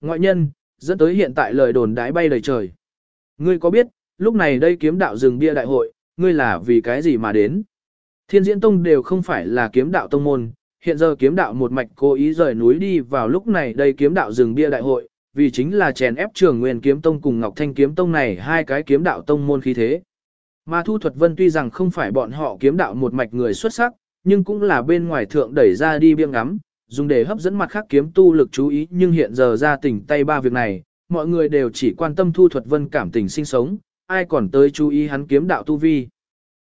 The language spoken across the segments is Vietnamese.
ngoại nhân, dẫn tới hiện tại lời đồn đái bay đầy trời. Ngươi có biết, lúc này đây kiếm đạo rừng bia đại hội, ngươi là vì cái gì mà đến? Thiên diễn tông đều không phải là kiếm đạo tông môn, hiện giờ kiếm đạo một mạch cố ý rời núi đi vào lúc này đây kiếm đạo rừng bia đại hội, vì chính là chèn ép trường nguyên kiếm tông cùng Ngọc Thanh kiếm tông này hai cái kiếm đạo tông môn khí thế. Mà Thu Thuật Vân tuy rằng không phải bọn họ kiếm đạo một mạch người xuất sắc, nhưng cũng là bên ngoài thượng đẩy ra đi biêng ngắm, dùng để hấp dẫn mặt khác kiếm tu lực chú ý nhưng hiện giờ ra tỉnh tay ba việc này, mọi người đều chỉ quan tâm Thu Thuật Vân cảm tình sinh sống, ai còn tới chú ý hắn kiếm đạo tu vi.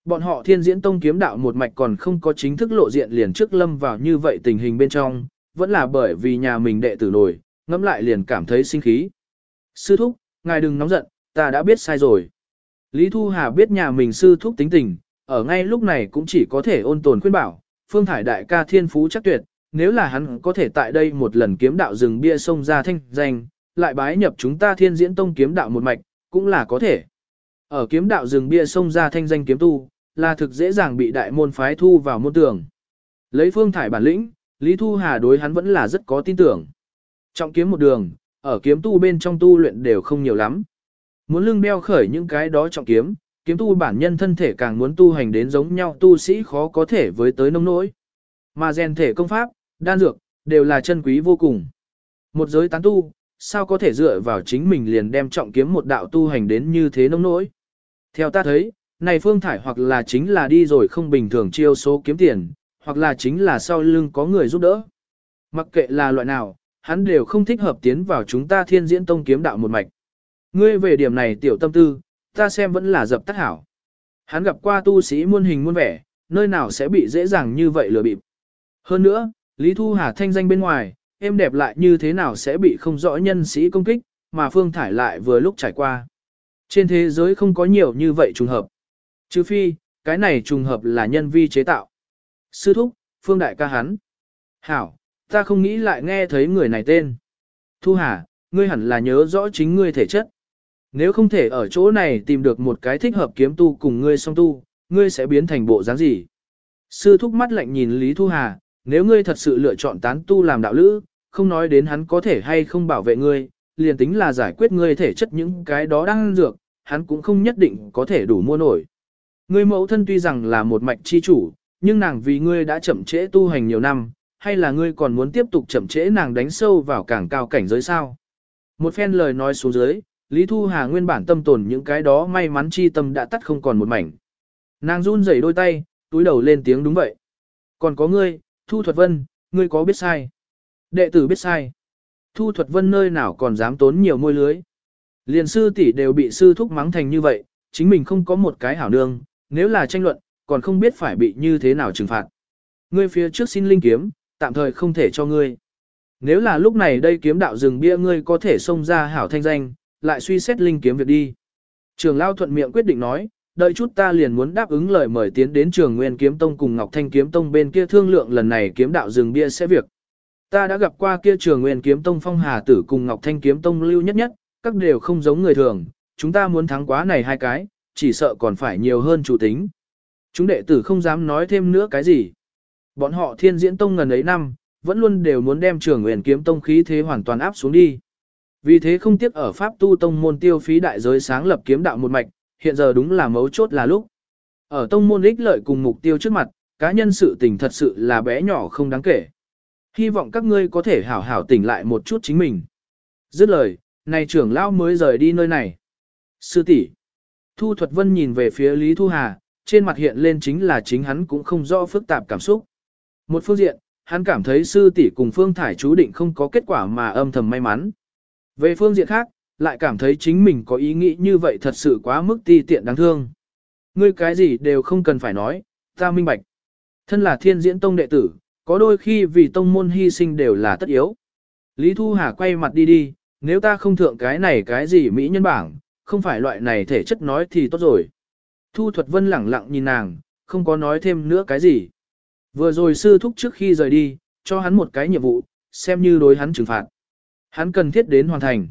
Bọn họ thiên diễn tông kiếm đạo một mạch còn không có chính thức lộ diện liền trước lâm vào như vậy tình hình bên trong, vẫn là bởi vì nhà mình đệ tử nổi, ngẫm lại liền cảm thấy sinh khí. Sư thúc, ngài đừng nóng giận, ta đã biết sai rồi. Lý Thu Hà biết nhà mình sư thúc tính tình, ở ngay lúc này cũng chỉ có thể ôn tồn khuyên bảo, phương thải đại ca thiên phú chắc tuyệt, nếu là hắn có thể tại đây một lần kiếm đạo rừng bia sông ra thanh danh, lại bái nhập chúng ta thiên diễn tông kiếm đạo một mạch, cũng là có thể. Ở kiếm đạo rừng bia sông ra thanh danh kiếm tu, là thực dễ dàng bị đại môn phái thu vào môn tường. Lấy phương thải bản lĩnh, Lý Thu Hà đối hắn vẫn là rất có tin tưởng. Trọng kiếm một đường, ở kiếm tu bên trong tu luyện đều không nhiều lắm. Muốn lưng đeo khởi những cái đó trọng kiếm, kiếm tu bản nhân thân thể càng muốn tu hành đến giống nhau tu sĩ khó có thể với tới nông nỗi. Mà rèn thể công pháp, đan dược, đều là chân quý vô cùng. Một giới tán tu, sao có thể dựa vào chính mình liền đem trọng kiếm một đạo tu hành đến như thế nông nỗi. Theo ta thấy, này phương thải hoặc là chính là đi rồi không bình thường chiêu số kiếm tiền, hoặc là chính là sau lưng có người giúp đỡ. Mặc kệ là loại nào, hắn đều không thích hợp tiến vào chúng ta thiên diễn tông kiếm đạo một mạch. Ngươi về điểm này tiểu tâm tư, ta xem vẫn là dập tắt hảo. Hắn gặp qua tu sĩ muôn hình muôn vẻ, nơi nào sẽ bị dễ dàng như vậy lừa bịp. Hơn nữa, Lý Thu Hà thanh danh bên ngoài, em đẹp lại như thế nào sẽ bị không rõ nhân sĩ công kích, mà Phương Thải lại vừa lúc trải qua. Trên thế giới không có nhiều như vậy trùng hợp. Trừ phi, cái này trùng hợp là nhân vi chế tạo. Sư thúc, Phương Đại ca hắn. Hảo, ta không nghĩ lại nghe thấy người này tên. Thu Hà, ngươi hẳn là nhớ rõ chính ngươi thể chất. Nếu không thể ở chỗ này tìm được một cái thích hợp kiếm tu cùng ngươi song tu, ngươi sẽ biến thành bộ dáng gì? Sư thúc mắt lạnh nhìn Lý Thu Hà, nếu ngươi thật sự lựa chọn tán tu làm đạo lữ, không nói đến hắn có thể hay không bảo vệ ngươi, liền tính là giải quyết ngươi thể chất những cái đó đang dược, hắn cũng không nhất định có thể đủ mua nổi. Ngươi mẫu thân tuy rằng là một mạch chi chủ, nhưng nàng vì ngươi đã chậm trễ tu hành nhiều năm, hay là ngươi còn muốn tiếp tục chậm trễ nàng đánh sâu vào càng cao cảnh giới sao? Một phen lời nói xuống dưới, Lý Thu Hà nguyên bản tâm tồn những cái đó may mắn chi tâm đã tắt không còn một mảnh. Nàng run rẩy đôi tay, túi đầu lên tiếng đúng vậy. Còn có ngươi, Thu Thuật Vân, ngươi có biết sai? Đệ tử biết sai. Thu Thuật Vân nơi nào còn dám tốn nhiều môi lưới. Liền sư tỷ đều bị sư thúc mắng thành như vậy, chính mình không có một cái hảo nương, nếu là tranh luận, còn không biết phải bị như thế nào trừng phạt. Ngươi phía trước xin linh kiếm, tạm thời không thể cho ngươi. Nếu là lúc này đây kiếm đạo rừng bia ngươi có thể xông ra hảo thanh danh, lại suy xét linh kiếm việc đi. Trường Lao thuận miệng quyết định nói, đợi chút ta liền muốn đáp ứng lời mời tiến đến trường Nguyên Kiếm Tông cùng Ngọc Thanh Kiếm Tông bên kia thương lượng lần này kiếm đạo rừng bia sẽ việc. Ta đã gặp qua kia trường Nguyên Kiếm Tông Phong Hà Tử cùng Ngọc Thanh Kiếm Tông lưu nhất nhất, các đều không giống người thường, chúng ta muốn thắng quá này hai cái, chỉ sợ còn phải nhiều hơn chủ tính. Chúng đệ tử không dám nói thêm nữa cái gì. Bọn họ thiên diễn tông ngần ấy năm, vẫn luôn đều muốn đem trường Nguyên Kiếm Tông khí thế hoàn toàn áp xuống đi. Vì thế không tiếc ở Pháp tu tông môn tiêu phí đại giới sáng lập kiếm đạo một mạch, hiện giờ đúng là mấu chốt là lúc. Ở tông môn ích lợi cùng mục tiêu trước mặt, cá nhân sự tình thật sự là bé nhỏ không đáng kể. Hy vọng các ngươi có thể hảo hảo tỉnh lại một chút chính mình. Dứt lời, này trưởng lão mới rời đi nơi này. Sư tỷ. Thu Thuật Vân nhìn về phía Lý Thu Hà, trên mặt hiện lên chính là chính hắn cũng không rõ phức tạp cảm xúc. Một phương diện, hắn cảm thấy sư tỷ cùng Phương Thải chú định không có kết quả mà âm thầm may mắn. Về phương diện khác, lại cảm thấy chính mình có ý nghĩ như vậy thật sự quá mức ti tiện đáng thương. Ngươi cái gì đều không cần phải nói, ta minh bạch. Thân là thiên diễn tông đệ tử, có đôi khi vì tông môn hy sinh đều là tất yếu. Lý Thu Hà quay mặt đi đi, nếu ta không thượng cái này cái gì Mỹ nhân bảng, không phải loại này thể chất nói thì tốt rồi. Thu Thuật Vân lẳng lặng nhìn nàng, không có nói thêm nữa cái gì. Vừa rồi sư thúc trước khi rời đi, cho hắn một cái nhiệm vụ, xem như đối hắn trừng phạt. Hắn cần thiết đến hoàn thành.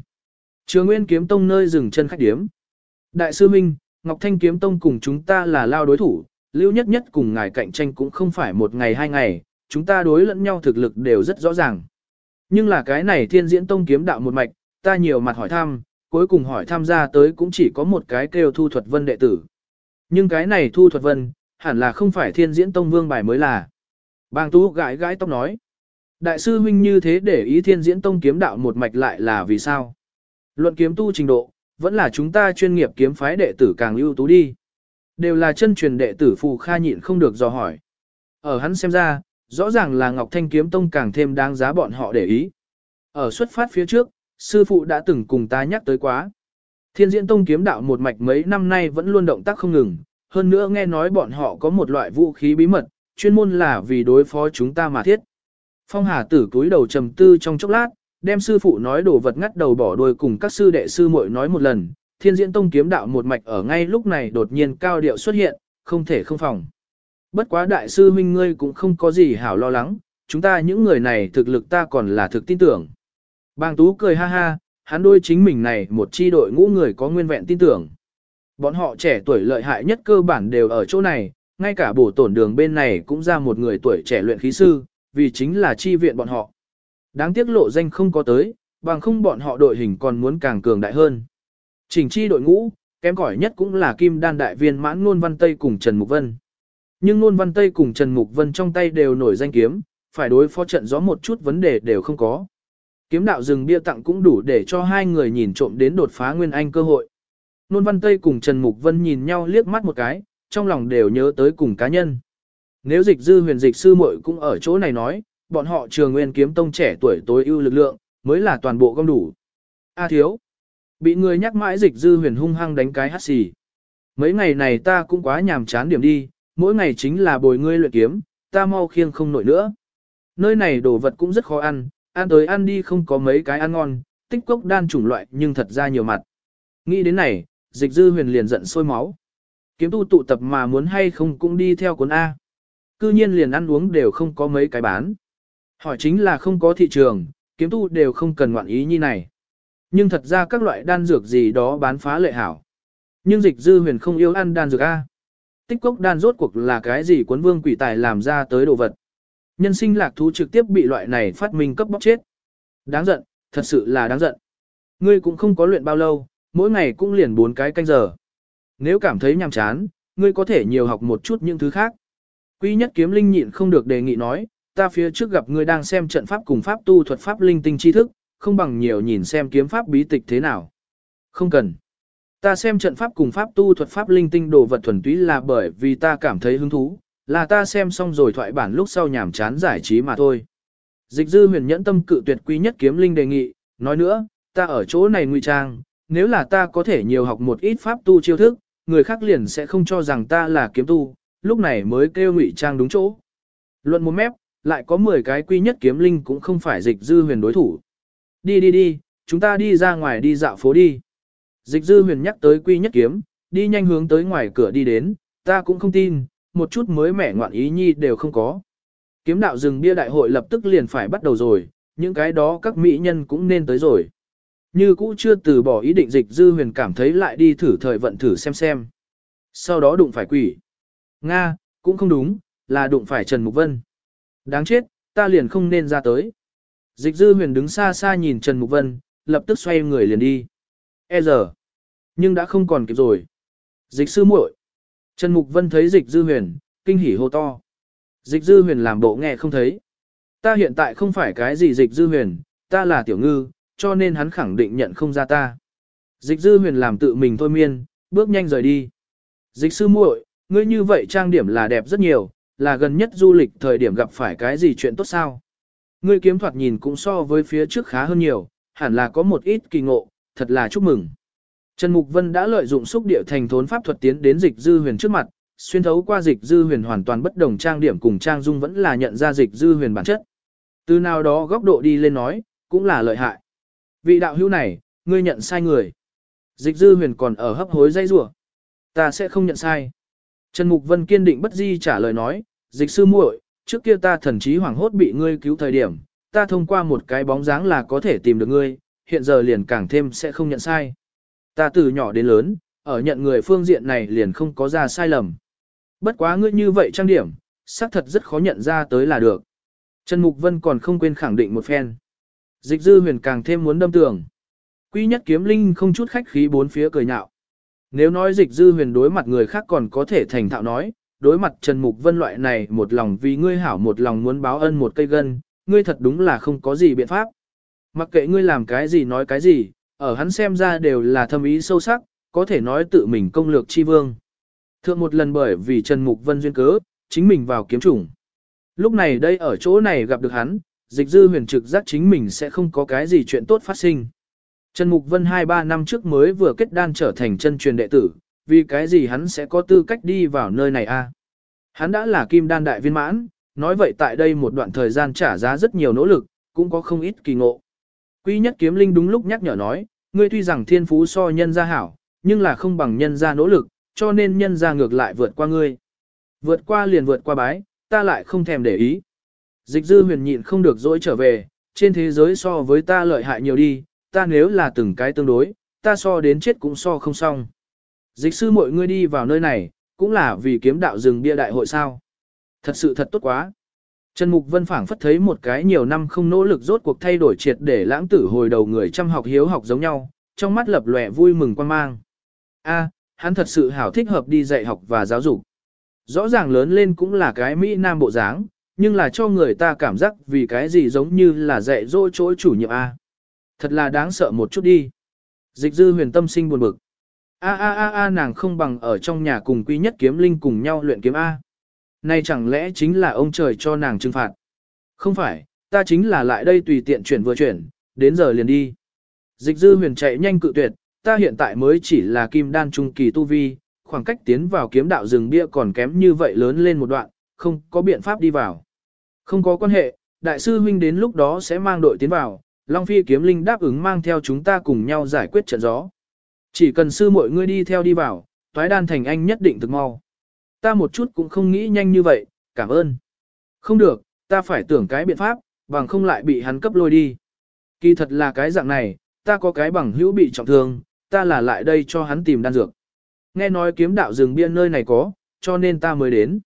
Trường Nguyên Kiếm Tông nơi dừng chân khách điếm. Đại sư Minh, Ngọc Thanh Kiếm Tông cùng chúng ta là lao đối thủ, lưu nhất nhất cùng ngài cạnh tranh cũng không phải một ngày hai ngày, chúng ta đối lẫn nhau thực lực đều rất rõ ràng. Nhưng là cái này thiên diễn tông kiếm đạo một mạch, ta nhiều mặt hỏi thăm, cuối cùng hỏi tham gia tới cũng chỉ có một cái kêu thu thuật vân đệ tử. Nhưng cái này thu thuật vân, hẳn là không phải thiên diễn tông vương bài mới là. Bang tú gãi gãi tóc nói. Đại sư huynh như thế để ý thiên diễn tông kiếm đạo một mạch lại là vì sao? Luận kiếm tu trình độ, vẫn là chúng ta chuyên nghiệp kiếm phái đệ tử càng ưu tú đi. Đều là chân truyền đệ tử phù kha nhịn không được dò hỏi. Ở hắn xem ra, rõ ràng là Ngọc Thanh kiếm tông càng thêm đáng giá bọn họ để ý. Ở xuất phát phía trước, sư phụ đã từng cùng ta nhắc tới quá. Thiên diễn tông kiếm đạo một mạch mấy năm nay vẫn luôn động tác không ngừng, hơn nữa nghe nói bọn họ có một loại vũ khí bí mật, chuyên môn là vì đối phó chúng ta mà thiết. Phong Hà tử cúi đầu trầm tư trong chốc lát, đem sư phụ nói đồ vật ngắt đầu bỏ đuôi cùng các sư đệ sư muội nói một lần, thiên diễn tông kiếm đạo một mạch ở ngay lúc này đột nhiên cao điệu xuất hiện, không thể không phòng. Bất quá đại sư huynh ngươi cũng không có gì hảo lo lắng, chúng ta những người này thực lực ta còn là thực tin tưởng. Bang Tú cười ha ha, hắn đôi chính mình này một chi đội ngũ người có nguyên vẹn tin tưởng. Bọn họ trẻ tuổi lợi hại nhất cơ bản đều ở chỗ này, ngay cả bổ tổn đường bên này cũng ra một người tuổi trẻ luyện khí sư, vì chính là chi viện bọn họ. Đáng tiếc lộ danh không có tới, bằng không bọn họ đội hình còn muốn càng cường đại hơn. Chỉnh chi đội ngũ, kém cỏi nhất cũng là Kim Đan đại viên mãn Nôn Văn Tây cùng Trần Mục Vân. Nhưng Nôn Văn Tây cùng Trần Mục Vân trong tay đều nổi danh kiếm, phải đối phó trận gió một chút vấn đề đều không có. Kiếm đạo rừng bia tặng cũng đủ để cho hai người nhìn trộm đến đột phá nguyên anh cơ hội. Nôn Văn Tây cùng Trần Mục Vân nhìn nhau liếc mắt một cái, trong lòng đều nhớ tới cùng cá nhân. Nếu dịch dư huyền dịch sư muội cũng ở chỗ này nói, bọn họ trường nguyên kiếm tông trẻ tuổi tối ưu lực lượng, mới là toàn bộ gom đủ. A thiếu, bị người nhắc mãi dịch dư huyền hung hăng đánh cái hát xì. Mấy ngày này ta cũng quá nhàm chán điểm đi, mỗi ngày chính là bồi ngươi luyện kiếm, ta mau khiêng không nổi nữa. Nơi này đồ vật cũng rất khó ăn, ăn tới ăn đi không có mấy cái ăn ngon, tích cốc đan chủng loại nhưng thật ra nhiều mặt. Nghĩ đến này, dịch dư huyền liền giận sôi máu. Kiếm tu tụ tập mà muốn hay không cũng đi theo cuốn A. Cư nhiên liền ăn uống đều không có mấy cái bán. Hỏi chính là không có thị trường, kiếm tu đều không cần ngoạn ý như này. Nhưng thật ra các loại đan dược gì đó bán phá lệ hảo. Nhưng dịch dư huyền không yêu ăn đan dược A. Tích cốc đan rốt cuộc là cái gì cuốn vương quỷ tài làm ra tới đồ vật. Nhân sinh lạc thú trực tiếp bị loại này phát minh cấp bóc chết. Đáng giận, thật sự là đáng giận. Ngươi cũng không có luyện bao lâu, mỗi ngày cũng liền bốn cái canh giờ. Nếu cảm thấy nhàm chán, ngươi có thể nhiều học một chút những thứ khác. Quy nhất kiếm linh nhịn không được đề nghị nói, ta phía trước gặp ngươi đang xem trận pháp cùng pháp tu thuật pháp linh tinh tri thức, không bằng nhiều nhìn xem kiếm pháp bí tịch thế nào. Không cần. Ta xem trận pháp cùng pháp tu thuật pháp linh tinh đồ vật thuần túy là bởi vì ta cảm thấy hứng thú, là ta xem xong rồi thoại bản lúc sau nhảm chán giải trí mà thôi. Dịch dư huyền nhẫn tâm cự tuyệt quý nhất kiếm linh đề nghị, nói nữa, ta ở chỗ này ngụy trang, nếu là ta có thể nhiều học một ít pháp tu chiêu thức, người khác liền sẽ không cho rằng ta là kiếm tu, lúc này mới kêu ngụy trang đúng chỗ. Luận một mép, lại có 10 cái quy nhất kiếm linh cũng không phải dịch dư huyền đối thủ. Đi đi đi, chúng ta đi ra ngoài đi dạo phố đi. Dịch dư huyền nhắc tới quy nhất kiếm, đi nhanh hướng tới ngoài cửa đi đến, ta cũng không tin, một chút mới mẻ ngoạn ý nhi đều không có. Kiếm đạo rừng bia đại hội lập tức liền phải bắt đầu rồi, những cái đó các mỹ nhân cũng nên tới rồi. Như cũ chưa từ bỏ ý định dịch dư huyền cảm thấy lại đi thử thời vận thử xem xem. Sau đó đụng phải quỷ. Nga, cũng không đúng, là đụng phải Trần Mục Vân. Đáng chết, ta liền không nên ra tới. Dịch dư huyền đứng xa xa nhìn Trần Mục Vân, lập tức xoay người liền đi. E giờ. Nhưng đã không còn kịp rồi. Dịch sư muội. Trần Mục Vân thấy dịch dư huyền, kinh hỉ hô to. Dịch dư huyền làm bộ nghe không thấy. Ta hiện tại không phải cái gì dịch dư huyền, ta là tiểu ngư, cho nên hắn khẳng định nhận không ra ta. Dịch dư huyền làm tự mình thôi miên, bước nhanh rời đi. Dịch sư muội, ngươi như vậy trang điểm là đẹp rất nhiều, là gần nhất du lịch thời điểm gặp phải cái gì chuyện tốt sao. Ngươi kiếm thoạt nhìn cũng so với phía trước khá hơn nhiều, hẳn là có một ít kỳ ngộ, thật là chúc mừng. Trần Mục Vân đã lợi dụng xúc địa thành thốn pháp thuật tiến đến dịch dư huyền trước mặt, xuyên thấu qua dịch dư huyền hoàn toàn bất đồng trang điểm cùng trang dung vẫn là nhận ra dịch dư huyền bản chất. Từ nào đó góc độ đi lên nói, cũng là lợi hại. Vị đạo hữu này, ngươi nhận sai người. Dịch dư huyền còn ở hấp hối dây rủa Ta sẽ không nhận sai. Trần Mục Vân kiên định bất di trả lời nói, dịch sư muội, trước kia ta thần trí hoảng hốt bị ngươi cứu thời điểm, ta thông qua một cái bóng dáng là có thể tìm được ngươi, hiện giờ liền càng thêm sẽ không nhận sai. Ta từ nhỏ đến lớn, ở nhận người phương diện này liền không có ra sai lầm. Bất quá ngươi như vậy trang điểm, xác thật rất khó nhận ra tới là được. Trần Mục Vân còn không quên khẳng định một phen. Dịch dư huyền càng thêm muốn đâm tường. Quy nhất kiếm linh không chút khách khí bốn phía cười nhạo. Nếu nói dịch dư huyền đối mặt người khác còn có thể thành thạo nói, đối mặt Trần Mục Vân loại này một lòng vì ngươi hảo một lòng muốn báo ân một cây gân, ngươi thật đúng là không có gì biện pháp. Mặc kệ ngươi làm cái gì nói cái gì, ở hắn xem ra đều là thâm ý sâu sắc, có thể nói tự mình công lược chi vương. Thượng một lần bởi vì Trần Mục Vân duyên cớ, chính mình vào kiếm chủng. Lúc này đây ở chỗ này gặp được hắn, dịch dư huyền trực giác chính mình sẽ không có cái gì chuyện tốt phát sinh. Trần Mục Vân 2-3 năm trước mới vừa kết đan trở thành chân truyền đệ tử, vì cái gì hắn sẽ có tư cách đi vào nơi này a? Hắn đã là kim đan đại viên mãn, nói vậy tại đây một đoạn thời gian trả giá rất nhiều nỗ lực, cũng có không ít kỳ ngộ. Quy nhất kiếm linh đúng lúc nhắc nhở nói, ngươi tuy rằng thiên phú so nhân gia hảo, nhưng là không bằng nhân gia nỗ lực, cho nên nhân gia ngược lại vượt qua ngươi. Vượt qua liền vượt qua bái, ta lại không thèm để ý. Dịch dư huyền nhịn không được dỗi trở về, trên thế giới so với ta lợi hại nhiều đi, ta nếu là từng cái tương đối, ta so đến chết cũng so không xong. Dịch sư mọi người đi vào nơi này, cũng là vì kiếm đạo rừng bia đại hội sao. Thật sự thật tốt quá. Trần Mục Vân phảng phất thấy một cái nhiều năm không nỗ lực rốt cuộc thay đổi triệt để lãng tử hồi đầu người chăm học hiếu học giống nhau, trong mắt lập lòe vui mừng quan mang. A, hắn thật sự hảo thích hợp đi dạy học và giáo dục. Rõ ràng lớn lên cũng là cái Mỹ Nam bộ dáng, nhưng là cho người ta cảm giác vì cái gì giống như là dạy dỗ chỗ chủ nhiệm A. Thật là đáng sợ một chút đi. Dịch dư huyền tâm sinh buồn bực. A a a a nàng không bằng ở trong nhà cùng quý nhất kiếm linh cùng nhau luyện kiếm A. Này chẳng lẽ chính là ông trời cho nàng trừng phạt? Không phải, ta chính là lại đây tùy tiện chuyển vừa chuyển, đến giờ liền đi. Dịch dư huyền chạy nhanh cự tuyệt, ta hiện tại mới chỉ là kim đan trung kỳ tu vi, khoảng cách tiến vào kiếm đạo rừng bia còn kém như vậy lớn lên một đoạn, không có biện pháp đi vào. Không có quan hệ, đại sư huynh đến lúc đó sẽ mang đội tiến vào, Long Phi kiếm linh đáp ứng mang theo chúng ta cùng nhau giải quyết trận gió. Chỉ cần sư mọi ngươi đi theo đi vào, toái đan thành anh nhất định thực mau. Ta một chút cũng không nghĩ nhanh như vậy, cảm ơn. Không được, ta phải tưởng cái biện pháp, bằng không lại bị hắn cấp lôi đi. Kỳ thật là cái dạng này, ta có cái bằng hữu bị trọng thương, ta là lại đây cho hắn tìm đan dược. Nghe nói kiếm đạo rừng biên nơi này có, cho nên ta mới đến.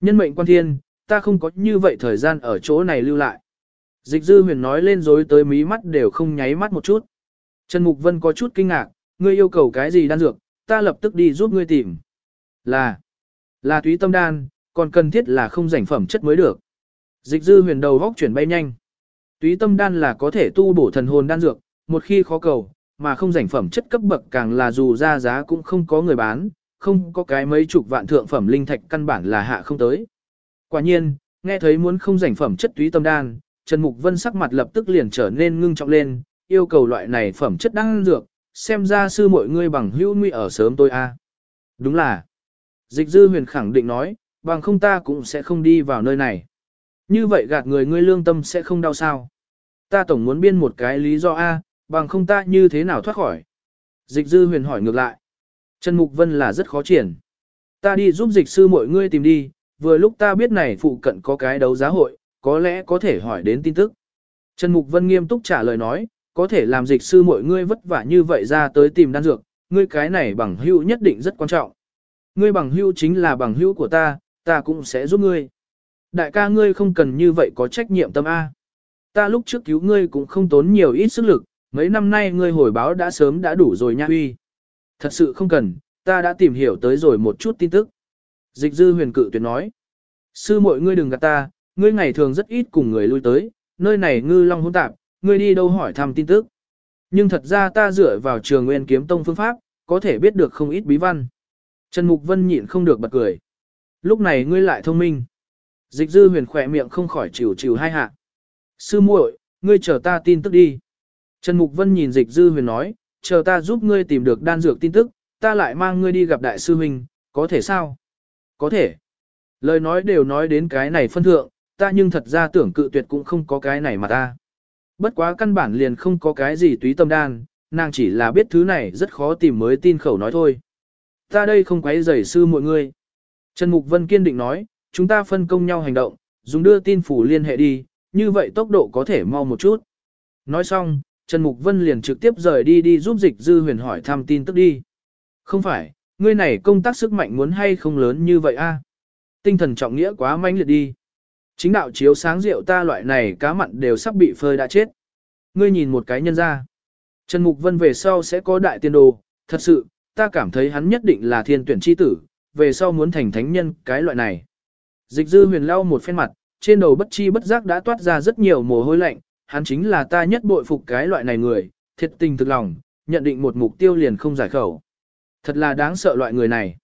Nhân mệnh quan thiên, ta không có như vậy thời gian ở chỗ này lưu lại. Dịch dư huyền nói lên dối tới mí mắt đều không nháy mắt một chút. Trần Mục Vân có chút kinh ngạc, ngươi yêu cầu cái gì đan dược, ta lập tức đi giúp ngươi tìm. Là, là túy tâm đan, còn cần thiết là không rảnh phẩm chất mới được. Dịch dư huyền đầu góc chuyển bay nhanh. Túy tâm đan là có thể tu bổ thần hồn đan dược, một khi khó cầu, mà không rảnh phẩm chất cấp bậc càng là dù ra giá cũng không có người bán, không có cái mấy chục vạn thượng phẩm linh thạch căn bản là hạ không tới. Quả nhiên, nghe thấy muốn không rảnh phẩm chất túy tâm đan, Trần Mục Vân sắc mặt lập tức liền trở nên ngưng trọng lên, yêu cầu loại này phẩm chất đang dược, xem ra sư mọi ngươi bằng hữu nguy ở sớm tôi a. À. Đúng là. Dịch dư huyền khẳng định nói, bằng không ta cũng sẽ không đi vào nơi này. Như vậy gạt người ngươi lương tâm sẽ không đau sao. Ta tổng muốn biên một cái lý do A, à, bằng không ta như thế nào thoát khỏi. Dịch dư huyền hỏi ngược lại. Trần Mục Vân là rất khó triển. Ta đi giúp dịch sư mọi ngươi tìm đi, vừa lúc ta biết này phụ cận có cái đấu giá hội, có lẽ có thể hỏi đến tin tức. Trần Mục Vân nghiêm túc trả lời nói, có thể làm dịch sư mọi ngươi vất vả như vậy ra tới tìm đan dược, ngươi cái này bằng hữu nhất định rất quan trọng. Ngươi bằng hữu chính là bằng hữu của ta, ta cũng sẽ giúp ngươi. Đại ca ngươi không cần như vậy có trách nhiệm tâm A. Ta lúc trước cứu ngươi cũng không tốn nhiều ít sức lực, mấy năm nay ngươi hồi báo đã sớm đã đủ rồi nha huy. Thật sự không cần, ta đã tìm hiểu tới rồi một chút tin tức. Dịch dư huyền cự tuyệt nói. Sư muội ngươi đừng gạt ta, ngươi ngày thường rất ít cùng người lui tới, nơi này ngư long hỗn tạp, ngươi đi đâu hỏi thăm tin tức. Nhưng thật ra ta dựa vào trường nguyên kiếm tông phương pháp, có thể biết được không ít bí văn. Trần Mục Vân nhịn không được bật cười. Lúc này ngươi lại thông minh. Dịch dư huyền khỏe miệng không khỏi chịu chịu hai hạ. Sư muội, ngươi chờ ta tin tức đi. Trần Mục Vân nhìn dịch dư huyền nói, chờ ta giúp ngươi tìm được đan dược tin tức, ta lại mang ngươi đi gặp đại sư huynh, có thể sao? Có thể. Lời nói đều nói đến cái này phân thượng, ta nhưng thật ra tưởng cự tuyệt cũng không có cái này mà ta. Bất quá căn bản liền không có cái gì túy tâm đan, nàng chỉ là biết thứ này rất khó tìm mới tin khẩu nói thôi. Ta đây không quấy rầy sư mọi người. Trần Mục Vân kiên định nói, chúng ta phân công nhau hành động, dùng đưa tin phủ liên hệ đi, như vậy tốc độ có thể mau một chút. Nói xong, Trần Mục Vân liền trực tiếp rời đi đi giúp dịch dư huyền hỏi thăm tin tức đi. Không phải, ngươi này công tác sức mạnh muốn hay không lớn như vậy a? Tinh thần trọng nghĩa quá mãnh liệt đi. Chính đạo chiếu sáng rượu ta loại này cá mặn đều sắp bị phơi đã chết. Ngươi nhìn một cái nhân ra. Trần Mục Vân về sau sẽ có đại tiên đồ, thật sự, ta cảm thấy hắn nhất định là thiên tuyển chi tử, về sau muốn thành thánh nhân cái loại này. Dịch dư huyền lau một phen mặt, trên đầu bất chi bất giác đã toát ra rất nhiều mồ hôi lạnh, hắn chính là ta nhất bội phục cái loại này người, thiệt tình thực lòng, nhận định một mục tiêu liền không giải khẩu. Thật là đáng sợ loại người này.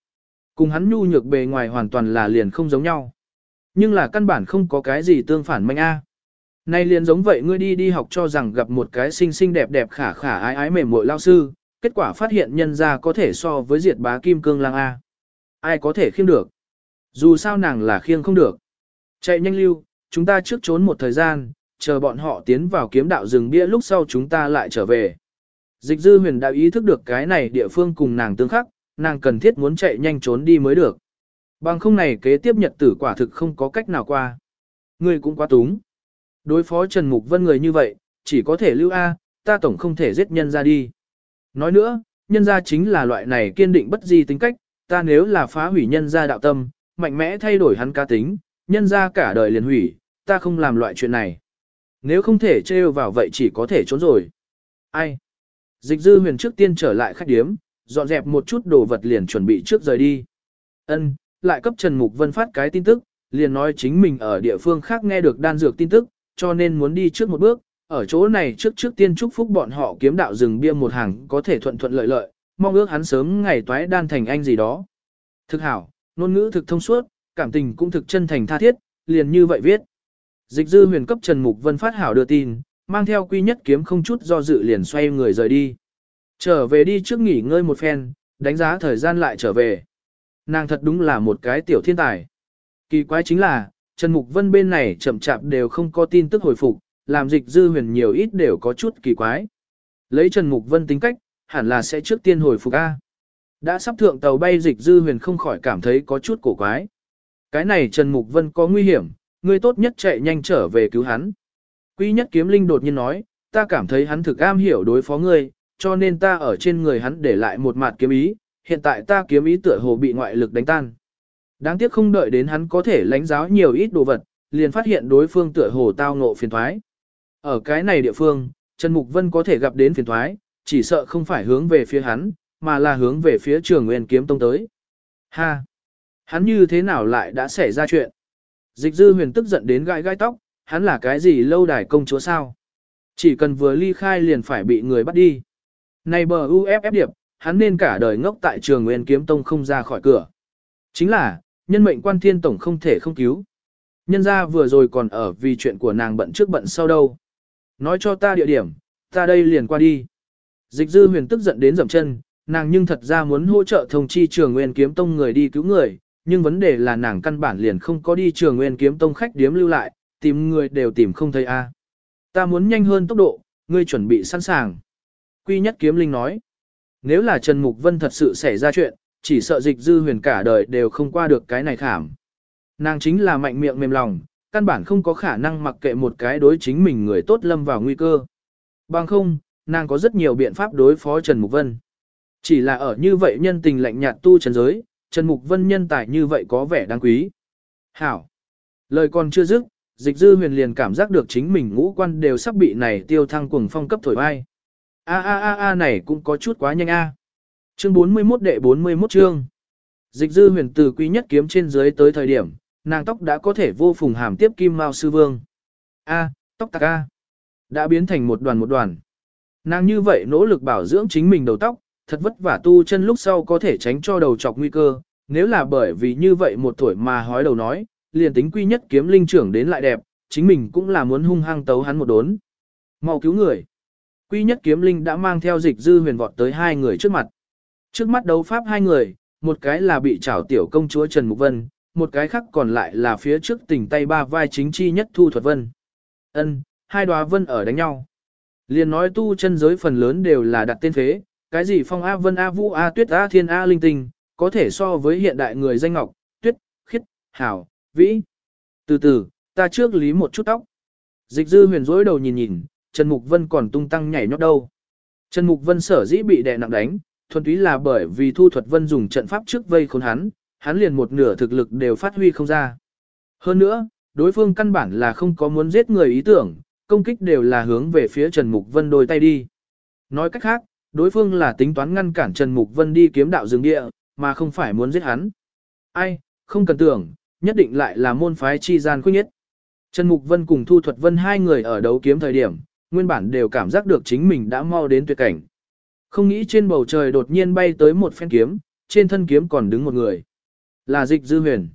Cùng hắn nhu nhược bề ngoài hoàn toàn là liền không giống nhau. Nhưng là căn bản không có cái gì tương phản manh a. Nay liền giống vậy ngươi đi đi học cho rằng gặp một cái xinh xinh đẹp đẹp khả khả ái ái mềm mội lao sư, kết quả phát hiện nhân ra có thể so với diệt bá kim cương lang A. Ai có thể khiêng được? Dù sao nàng là khiêng không được. Chạy nhanh lưu, chúng ta trước trốn một thời gian, chờ bọn họ tiến vào kiếm đạo rừng bia lúc sau chúng ta lại trở về. Dịch dư huyền đã ý thức được cái này địa phương cùng nàng tương khắc, nàng cần thiết muốn chạy nhanh trốn đi mới được. Bằng không này kế tiếp nhật tử quả thực không có cách nào qua. Ngươi cũng quá túng. Đối phó Trần Mục Vân người như vậy, chỉ có thể lưu A, ta tổng không thể giết nhân ra đi. Nói nữa, nhân ra chính là loại này kiên định bất di tính cách, ta nếu là phá hủy nhân ra đạo tâm, mạnh mẽ thay đổi hắn cá tính, nhân ra cả đời liền hủy, ta không làm loại chuyện này. Nếu không thể trêu vào vậy chỉ có thể trốn rồi. Ai? Dịch dư huyền trước tiên trở lại khách điếm, dọn dẹp một chút đồ vật liền chuẩn bị trước rời đi. Ân, lại cấp Trần Mục Vân phát cái tin tức, liền nói chính mình ở địa phương khác nghe được đan dược tin tức, cho nên muốn đi trước một bước, ở chỗ này trước trước tiên chúc phúc bọn họ kiếm đạo rừng bia một hàng có thể thuận thuận lợi lợi, mong ước hắn sớm ngày toái đan thành anh gì đó. Thực hảo, ngôn ngữ thực thông suốt, cảm tình cũng thực chân thành tha thiết, liền như vậy viết. Dịch dư huyền cấp Trần Mục Vân phát hảo đưa tin, mang theo quy nhất kiếm không chút do dự liền xoay người rời đi. Trở về đi trước nghỉ ngơi một phen, đánh giá thời gian lại trở về. Nàng thật đúng là một cái tiểu thiên tài. Kỳ quái chính là, Trần Mục Vân bên này chậm chạp đều không có tin tức hồi phục, làm dịch dư huyền nhiều ít đều có chút kỳ quái. Lấy Trần Mục Vân tính cách, hẳn là sẽ trước tiên hồi phục A. Đã sắp thượng tàu bay dịch dư huyền không khỏi cảm thấy có chút cổ quái. Cái này Trần Mục Vân có nguy hiểm, người tốt nhất chạy nhanh trở về cứu hắn. Quy nhất kiếm linh đột nhiên nói, ta cảm thấy hắn thực am hiểu đối phó ngươi, cho nên ta ở trên người hắn để lại một mặt kiếm ý, hiện tại ta kiếm ý tựa hồ bị ngoại lực đánh tan. Đáng tiếc không đợi đến hắn có thể lãnh giáo nhiều ít đồ vật, liền phát hiện đối phương tựa hồ tao ngộ phiền thoái. Ở cái này địa phương, Trần Mục Vân có thể gặp đến phiền thoái, chỉ sợ không phải hướng về phía hắn, mà là hướng về phía trường nguyên kiếm tông tới. Ha! Hắn như thế nào lại đã xảy ra chuyện? Dịch dư huyền tức giận đến gai gai tóc, hắn là cái gì lâu đài công chúa sao? Chỉ cần vừa ly khai liền phải bị người bắt đi. Này bờ UFF điệp, hắn nên cả đời ngốc tại trường nguyên kiếm tông không ra khỏi cửa. Chính là, nhân mệnh quan thiên tổng không thể không cứu. Nhân ra vừa rồi còn ở vì chuyện của nàng bận trước bận sau đâu. Nói cho ta địa điểm, ta đây liền qua đi. Dịch dư huyền tức giận đến dậm chân, nàng nhưng thật ra muốn hỗ trợ thông chi trường nguyên kiếm tông người đi cứu người, nhưng vấn đề là nàng căn bản liền không có đi trường nguyên kiếm tông khách điếm lưu lại, tìm người đều tìm không thấy a. Ta muốn nhanh hơn tốc độ, ngươi chuẩn bị sẵn sàng. Quy nhất kiếm linh nói, nếu là Trần Mục Vân thật sự xảy ra chuyện, chỉ sợ dịch dư huyền cả đời đều không qua được cái này khảm. Nàng chính là mạnh miệng mềm lòng, căn bản không có khả năng mặc kệ một cái đối chính mình người tốt lâm vào nguy cơ. Bằng không, nàng có rất nhiều biện pháp đối phó Trần Mục Vân. Chỉ là ở như vậy nhân tình lạnh nhạt tu trần giới, Trần Mục Vân nhân tài như vậy có vẻ đáng quý. Hảo! Lời còn chưa dứt, dịch dư huyền liền cảm giác được chính mình ngũ quan đều sắp bị này tiêu thăng cuồng phong cấp thổi bay. A a a a này cũng có chút quá nhanh a. Chương 41 đệ 41 chương. Dịch dư huyền từ quý nhất kiếm trên dưới tới thời điểm, nàng tóc đã có thể vô phùng hàm tiếp kim mao sư vương. A, tóc tạc A. Đã biến thành một đoàn một đoàn. Nàng như vậy nỗ lực bảo dưỡng chính mình đầu tóc, thật vất vả tu chân lúc sau có thể tránh cho đầu chọc nguy cơ. Nếu là bởi vì như vậy một tuổi mà hói đầu nói, liền tính quy nhất kiếm linh trưởng đến lại đẹp, chính mình cũng là muốn hung hăng tấu hắn một đốn. mau cứu người. Quy nhất kiếm linh đã mang theo dịch dư huyền vọt tới hai người trước mặt. Trước mắt đấu pháp hai người, một cái là bị trảo tiểu công chúa Trần Mục Vân, một cái khác còn lại là phía trước tỉnh tay ba vai chính chi nhất Thu Thuật Vân. Ân, hai đóa vân ở đánh nhau. Liền nói tu chân giới phần lớn đều là đặt tên phế, cái gì phong A Vân A Vũ A Tuyết A Thiên A Linh Tinh, có thể so với hiện đại người danh ngọc, Tuyết, Khiết, Hảo, Vĩ. Từ từ, ta trước lý một chút tóc. Dịch dư huyền rối đầu nhìn nhìn, Trần Mục Vân còn tung tăng nhảy nhót đâu. Trần Mục Vân sở dĩ bị đè nặng đánh, thuần túy là bởi vì Thu Thuật Vân dùng trận pháp trước vây khốn hắn, hắn liền một nửa thực lực đều phát huy không ra. Hơn nữa, đối phương căn bản là không có muốn giết người ý tưởng, công kích đều là hướng về phía Trần Mục Vân đôi tay đi. Nói cách khác, đối phương là tính toán ngăn cản Trần Mục Vân đi kiếm đạo rừng địa, mà không phải muốn giết hắn. Ai, không cần tưởng, nhất định lại là môn phái chi gian khuyết nhất. Trần Mục Vân cùng Thu Thuật Vân hai người ở đấu kiếm thời điểm, nguyên bản đều cảm giác được chính mình đã mau đến tuyệt cảnh. Không nghĩ trên bầu trời đột nhiên bay tới một phen kiếm, trên thân kiếm còn đứng một người. Là dịch dư huyền.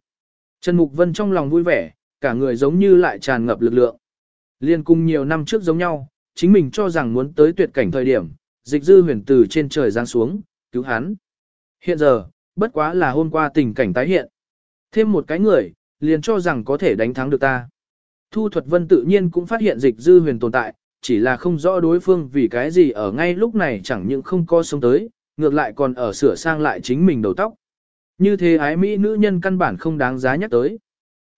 Trần Mục Vân trong lòng vui vẻ, cả người giống như lại tràn ngập lực lượng. Liên cung nhiều năm trước giống nhau, chính mình cho rằng muốn tới tuyệt cảnh thời điểm, dịch dư huyền từ trên trời giáng xuống, cứu hắn. Hiện giờ, bất quá là hôm qua tình cảnh tái hiện. Thêm một cái người, liền cho rằng có thể đánh thắng được ta. Thu thuật vân tự nhiên cũng phát hiện dịch dư huyền tồn tại, chỉ là không rõ đối phương vì cái gì ở ngay lúc này chẳng những không co sống tới, ngược lại còn ở sửa sang lại chính mình đầu tóc. Như thế ái mỹ nữ nhân căn bản không đáng giá nhắc tới.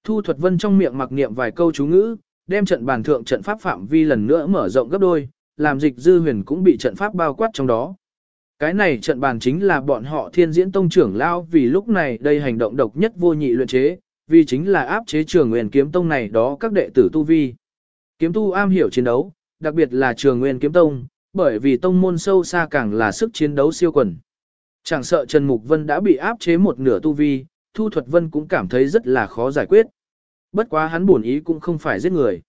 Thu thuật vân trong miệng mặc niệm vài câu chú ngữ, đem trận bàn thượng trận pháp phạm vi lần nữa mở rộng gấp đôi, làm dịch dư huyền cũng bị trận pháp bao quát trong đó. Cái này trận bàn chính là bọn họ thiên diễn tông trưởng lao vì lúc này đây hành động độc nhất vô nhị luyện chế, vì chính là áp chế trường nguyên kiếm tông này đó các đệ tử tu vi. Kiếm tu am hiểu chiến đấu, đặc biệt là trường nguyên kiếm tông, bởi vì tông môn sâu xa càng là sức chiến đấu siêu quần. Chẳng sợ Trần Mục Vân đã bị áp chế một nửa tu vi, Thu Thuật Vân cũng cảm thấy rất là khó giải quyết. Bất quá hắn buồn ý cũng không phải giết người.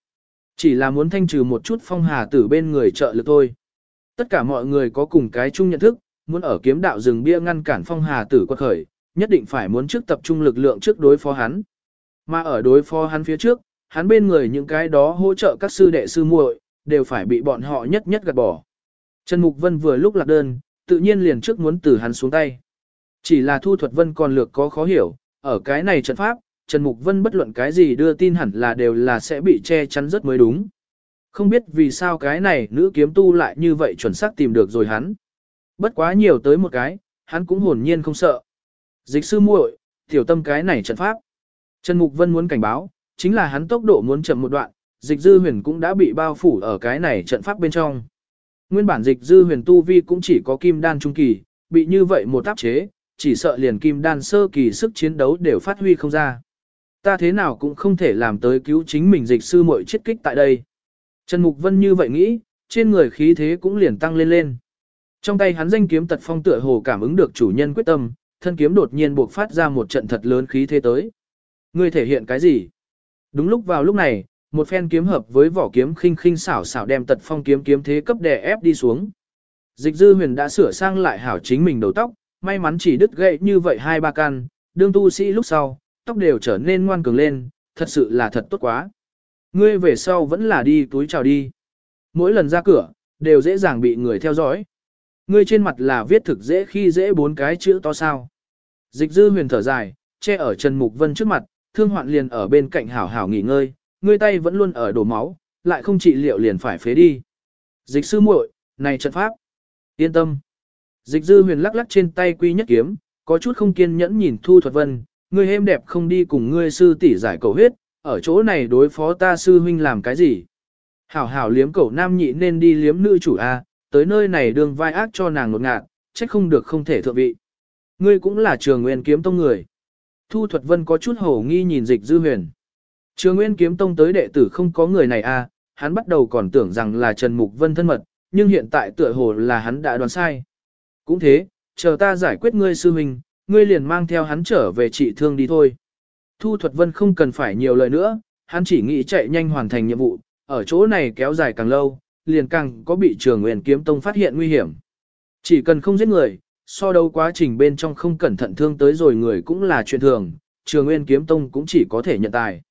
Chỉ là muốn thanh trừ một chút phong hà tử bên người trợ lực thôi. Tất cả mọi người có cùng cái chung nhận thức, muốn ở kiếm đạo rừng bia ngăn cản phong hà tử quật khởi, nhất định phải muốn trước tập trung lực lượng trước đối phó hắn. Mà ở đối phó hắn phía trước, hắn bên người những cái đó hỗ trợ các sư đệ sư muội đều phải bị bọn họ nhất nhất gạt bỏ. Trần Mục Vân vừa lúc lạc đơn, tự nhiên liền trước muốn từ hắn xuống tay. Chỉ là Thu Thuật Vân còn lược có khó hiểu, ở cái này trận pháp, Trần Mục Vân bất luận cái gì đưa tin hẳn là đều là sẽ bị che chắn rất mới đúng. Không biết vì sao cái này nữ kiếm tu lại như vậy chuẩn xác tìm được rồi hắn. Bất quá nhiều tới một cái, hắn cũng hồn nhiên không sợ. Dịch sư muội, tiểu tâm cái này trận pháp. Trần Mục Vân muốn cảnh báo, chính là hắn tốc độ muốn chậm một đoạn, dịch dư huyền cũng đã bị bao phủ ở cái này trận pháp bên trong. Nguyên bản dịch dư huyền tu vi cũng chỉ có kim đan trung kỳ, bị như vậy một áp chế, chỉ sợ liền kim đan sơ kỳ sức chiến đấu đều phát huy không ra. Ta thế nào cũng không thể làm tới cứu chính mình dịch sư muội chết kích tại đây. Trần Mục Vân như vậy nghĩ, trên người khí thế cũng liền tăng lên lên. Trong tay hắn danh kiếm tật phong tựa hồ cảm ứng được chủ nhân quyết tâm, thân kiếm đột nhiên buộc phát ra một trận thật lớn khí thế tới. Ngươi thể hiện cái gì? Đúng lúc vào lúc này, một phen kiếm hợp với vỏ kiếm khinh khinh xảo xảo đem tật phong kiếm kiếm thế cấp đè ép đi xuống. Dịch dư huyền đã sửa sang lại hảo chính mình đầu tóc, may mắn chỉ đứt gãy như vậy hai ba căn, đương tu sĩ lúc sau, tóc đều trở nên ngoan cường lên, thật sự là thật tốt quá. Ngươi về sau vẫn là đi túi chào đi. Mỗi lần ra cửa, đều dễ dàng bị người theo dõi. Ngươi trên mặt là viết thực dễ khi dễ bốn cái chữ to sao. Dịch dư huyền thở dài, che ở Trần Mục Vân trước mặt, thương hoạn liền ở bên cạnh hảo hảo nghỉ ngơi, ngươi tay vẫn luôn ở đổ máu, lại không trị liệu liền phải phế đi. Dịch sư muội, này trận pháp. Yên tâm. Dịch dư huyền lắc lắc trên tay quy nhất kiếm, có chút không kiên nhẫn nhìn Thu Thuật Vân, ngươi êm đẹp không đi cùng ngươi sư tỷ giải cầu huyết, ở chỗ này đối phó ta sư huynh làm cái gì. Hảo hảo liếm cầu nam nhị nên đi liếm nữ chủ A, tới nơi này đường vai ác cho nàng ngột ngạt, trách không được không thể thượng vị. Ngươi cũng là trường nguyên kiếm tông người. Thu Thuật Vân có chút hổ nghi nhìn dịch dư huyền. Trường Nguyên Kiếm Tông tới đệ tử không có người này à, hắn bắt đầu còn tưởng rằng là Trần Mục Vân thân mật, nhưng hiện tại tựa hồ là hắn đã đoán sai. Cũng thế, chờ ta giải quyết ngươi sư huynh, ngươi liền mang theo hắn trở về trị thương đi thôi. Thu Thuật Vân không cần phải nhiều lời nữa, hắn chỉ nghĩ chạy nhanh hoàn thành nhiệm vụ, ở chỗ này kéo dài càng lâu, liền càng có bị Trường Nguyên Kiếm Tông phát hiện nguy hiểm. Chỉ cần không giết người, so đấu quá trình bên trong không cẩn thận thương tới rồi người cũng là chuyện thường, Trường Nguyên Kiếm Tông cũng chỉ có thể nhận tài.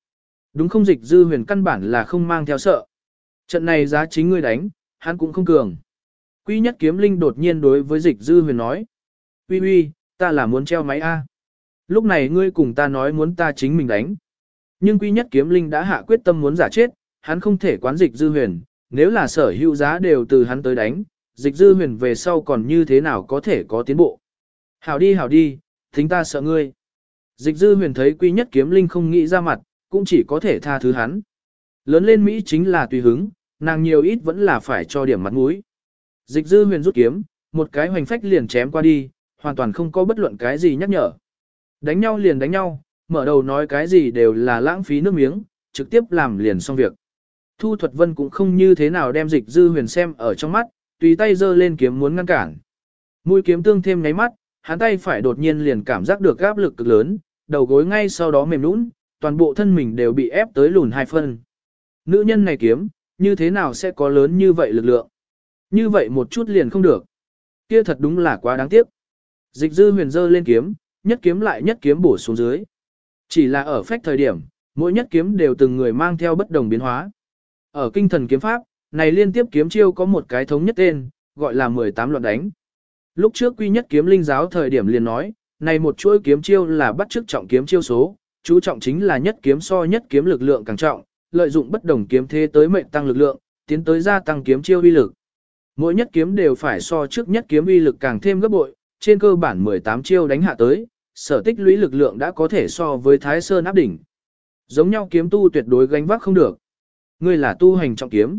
Đúng không dịch dư huyền căn bản là không mang theo sợ. Trận này giá chính ngươi đánh, hắn cũng không cường. Quy nhất kiếm linh đột nhiên đối với dịch dư huyền nói. Uy uy, ta là muốn treo máy A. Lúc này ngươi cùng ta nói muốn ta chính mình đánh. Nhưng quy nhất kiếm linh đã hạ quyết tâm muốn giả chết, hắn không thể quán dịch dư huyền, nếu là sở hữu giá đều từ hắn tới đánh, dịch dư huyền về sau còn như thế nào có thể có tiến bộ. Hảo đi hảo đi, thính ta sợ ngươi. Dịch dư huyền thấy quy nhất kiếm linh không nghĩ ra mặt, cũng chỉ có thể tha thứ hắn. Lớn lên Mỹ chính là tùy hứng, nàng nhiều ít vẫn là phải cho điểm mặt mũi. Dịch dư huyền rút kiếm, một cái hoành phách liền chém qua đi, hoàn toàn không có bất luận cái gì nhắc nhở. Đánh nhau liền đánh nhau, mở đầu nói cái gì đều là lãng phí nước miếng, trực tiếp làm liền xong việc. Thu Thuật Vân cũng không như thế nào đem dịch dư huyền xem ở trong mắt, tùy tay giơ lên kiếm muốn ngăn cản. Mũi kiếm tương thêm nháy mắt, hắn tay phải đột nhiên liền cảm giác được áp lực cực lớn, đầu gối ngay sau đó mềm nũng, toàn bộ thân mình đều bị ép tới lùn hai phân. Nữ nhân này kiếm, như thế nào sẽ có lớn như vậy lực lượng? Như vậy một chút liền không được. Kia thật đúng là quá đáng tiếc. Dịch dư huyền dơ lên kiếm, nhất kiếm lại nhất kiếm bổ xuống dưới. Chỉ là ở phách thời điểm, mỗi nhất kiếm đều từng người mang theo bất đồng biến hóa. Ở kinh thần kiếm pháp, này liên tiếp kiếm chiêu có một cái thống nhất tên, gọi là 18 loạn đánh. Lúc trước quy nhất kiếm linh giáo thời điểm liền nói, này một chuỗi kiếm chiêu là bắt chước trọng kiếm chiêu số, chú trọng chính là nhất kiếm so nhất kiếm lực lượng càng trọng, lợi dụng bất đồng kiếm thế tới mệnh tăng lực lượng, tiến tới gia tăng kiếm chiêu uy lực. Mỗi nhất kiếm đều phải so trước nhất kiếm uy lực càng thêm gấp bội, trên cơ bản 18 chiêu đánh hạ tới, sở tích lũy lực lượng đã có thể so với Thái Sơn áp đỉnh. Giống nhau kiếm tu tuyệt đối gánh vác không được. Ngươi là tu hành trọng kiếm.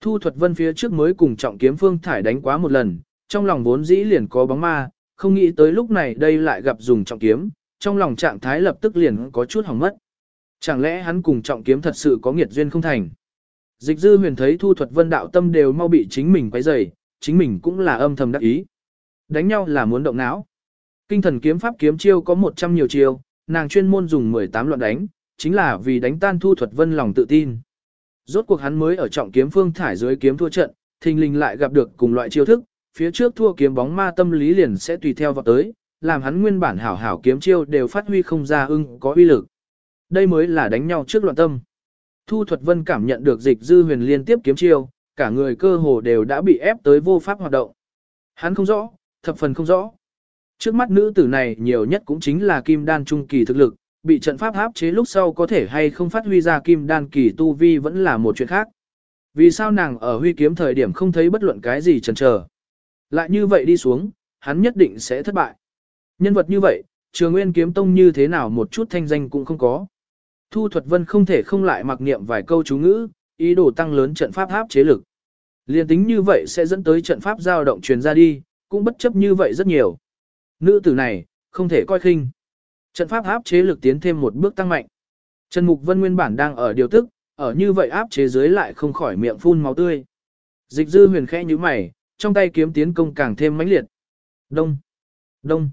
Thu thuật vân phía trước mới cùng trọng kiếm phương thải đánh quá một lần, trong lòng vốn dĩ liền có bóng ma, không nghĩ tới lúc này đây lại gặp dùng trọng kiếm, trong lòng trạng thái lập tức liền có chút hỏng mất. Chẳng lẽ hắn cùng trọng kiếm thật sự có nghiệt duyên không thành? Dịch dư huyền thấy thu thuật vân đạo tâm đều mau bị chính mình quấy rầy, chính mình cũng là âm thầm đắc ý. Đánh nhau là muốn động não. Kinh thần kiếm pháp kiếm chiêu có 100 nhiều chiêu, nàng chuyên môn dùng 18 loạn đánh, chính là vì đánh tan thu thuật vân lòng tự tin. Rốt cuộc hắn mới ở trọng kiếm phương thải dưới kiếm thua trận, thình lình lại gặp được cùng loại chiêu thức, phía trước thua kiếm bóng ma tâm lý liền sẽ tùy theo vào tới, làm hắn nguyên bản hảo hảo kiếm chiêu đều phát huy không ra ưng có uy lực. Đây mới là đánh nhau trước loạn tâm. Thu Thuật Vân cảm nhận được dịch dư huyền liên tiếp kiếm chiêu, cả người cơ hồ đều đã bị ép tới vô pháp hoạt động. Hắn không rõ, thập phần không rõ. Trước mắt nữ tử này nhiều nhất cũng chính là kim đan trung kỳ thực lực, bị trận pháp áp chế lúc sau có thể hay không phát huy ra kim đan kỳ tu vi vẫn là một chuyện khác. Vì sao nàng ở huy kiếm thời điểm không thấy bất luận cái gì chần chờ? Lại như vậy đi xuống, hắn nhất định sẽ thất bại. Nhân vật như vậy, trường nguyên kiếm tông như thế nào một chút thanh danh cũng không có. Thu thuật vân không thể không lại mặc niệm vài câu chú ngữ, ý đồ tăng lớn trận pháp áp chế lực. Liên tính như vậy sẽ dẫn tới trận pháp dao động truyền ra đi, cũng bất chấp như vậy rất nhiều. Nữ tử này, không thể coi khinh. Trận pháp áp chế lực tiến thêm một bước tăng mạnh. Trần Mục Vân nguyên bản đang ở điều tức, ở như vậy áp chế dưới lại không khỏi miệng phun máu tươi. Dịch dư huyền khẽ như mày, trong tay kiếm tiến công càng thêm mãnh liệt. Đông, đông,